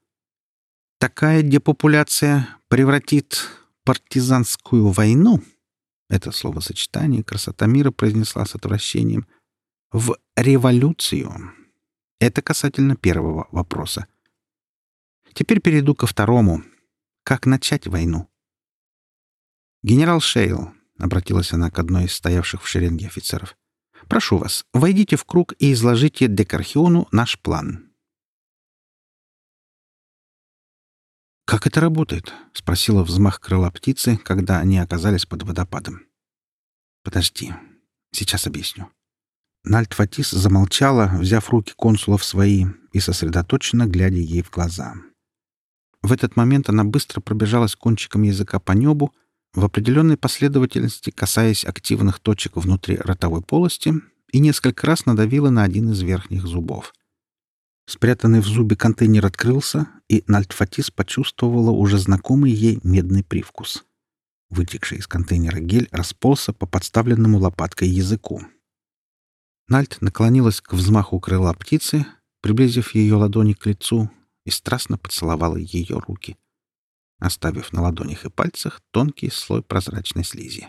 Такая депопуляция превратит партизанскую войну, это словосочетание красота мира произнесла с отвращением, в революцию. Это касательно первого вопроса. Теперь перейду ко второму. Как начать войну? «Генерал Шейл», — обратилась она к одной из стоявших в шеренге офицеров, — «прошу вас, войдите в круг и изложите Декархиону наш план. «Как это работает?» — спросила взмах крыла птицы, когда они оказались под водопадом. «Подожди. Сейчас объясню». Нальт Фатис замолчала, взяв руки консула в свои и сосредоточенно глядя ей в глаза. В этот момент она быстро пробежалась кончиком языка по небу, в определенной последовательности касаясь активных точек внутри ротовой полости и несколько раз надавила на один из верхних зубов. Спрятанный в зубе контейнер открылся, и Нальтфатис почувствовала уже знакомый ей медный привкус. Вытекший из контейнера гель расползся по подставленному лопаткой языку. Нальт наклонилась к взмаху крыла птицы, приблизив ее ладони к лицу, и страстно поцеловала ее руки, оставив на ладонях и пальцах тонкий слой прозрачной слизи.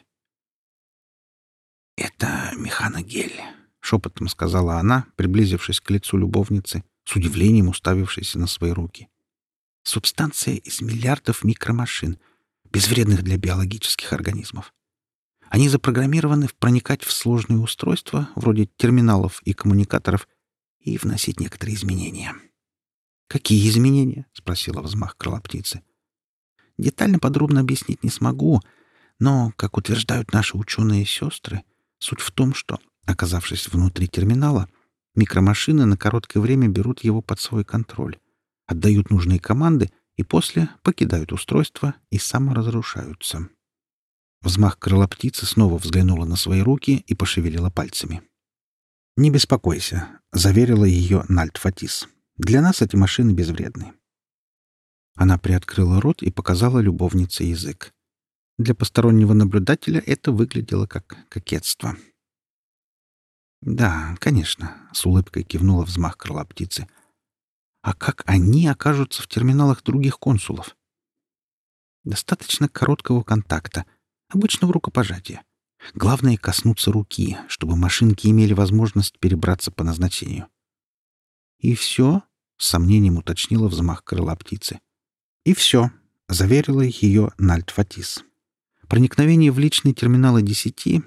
«Это механогель», — шепотом сказала она, приблизившись к лицу любовницы с удивлением уставившийся на свои руки. Субстанция из миллиардов микромашин, безвредных для биологических организмов. Они запрограммированы проникать в сложные устройства, вроде терминалов и коммуникаторов, и вносить некоторые изменения. «Какие изменения?» — спросила взмах крыла птицы. «Детально подробно объяснить не смогу, но, как утверждают наши ученые-сестры, суть в том, что, оказавшись внутри терминала, — Микромашины на короткое время берут его под свой контроль, отдают нужные команды и после покидают устройство и саморазрушаются. Взмах крыла птицы снова взглянула на свои руки и пошевелила пальцами. «Не беспокойся», — заверила ее Нальт Фатис. «Для нас эти машины безвредны». Она приоткрыла рот и показала любовнице язык. Для постороннего наблюдателя это выглядело как кокетство. «Да, конечно», — с улыбкой кивнула взмах крыла птицы. «А как они окажутся в терминалах других консулов?» «Достаточно короткого контакта, обычного рукопожатия. Главное — коснуться руки, чтобы машинки имели возможность перебраться по назначению». «И все?» — с сомнением уточнила взмах крыла птицы. И все, заверила ее Нальт Фатис. Проникновение в личные терминалы десяти,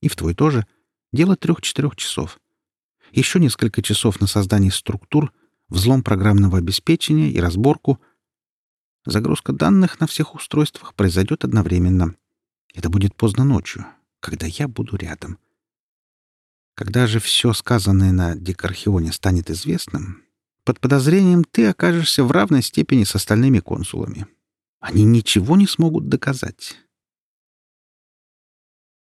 и в твой тоже, дело трех-четырех часов. Еще несколько часов на создание структур, взлом программного обеспечения и разборку. Загрузка данных на всех устройствах произойдет одновременно. Это будет поздно ночью, когда я буду рядом. Когда же все сказанное на Дикархионе станет известным, под подозрением ты окажешься в равной степени с остальными консулами. Они ничего не смогут доказать.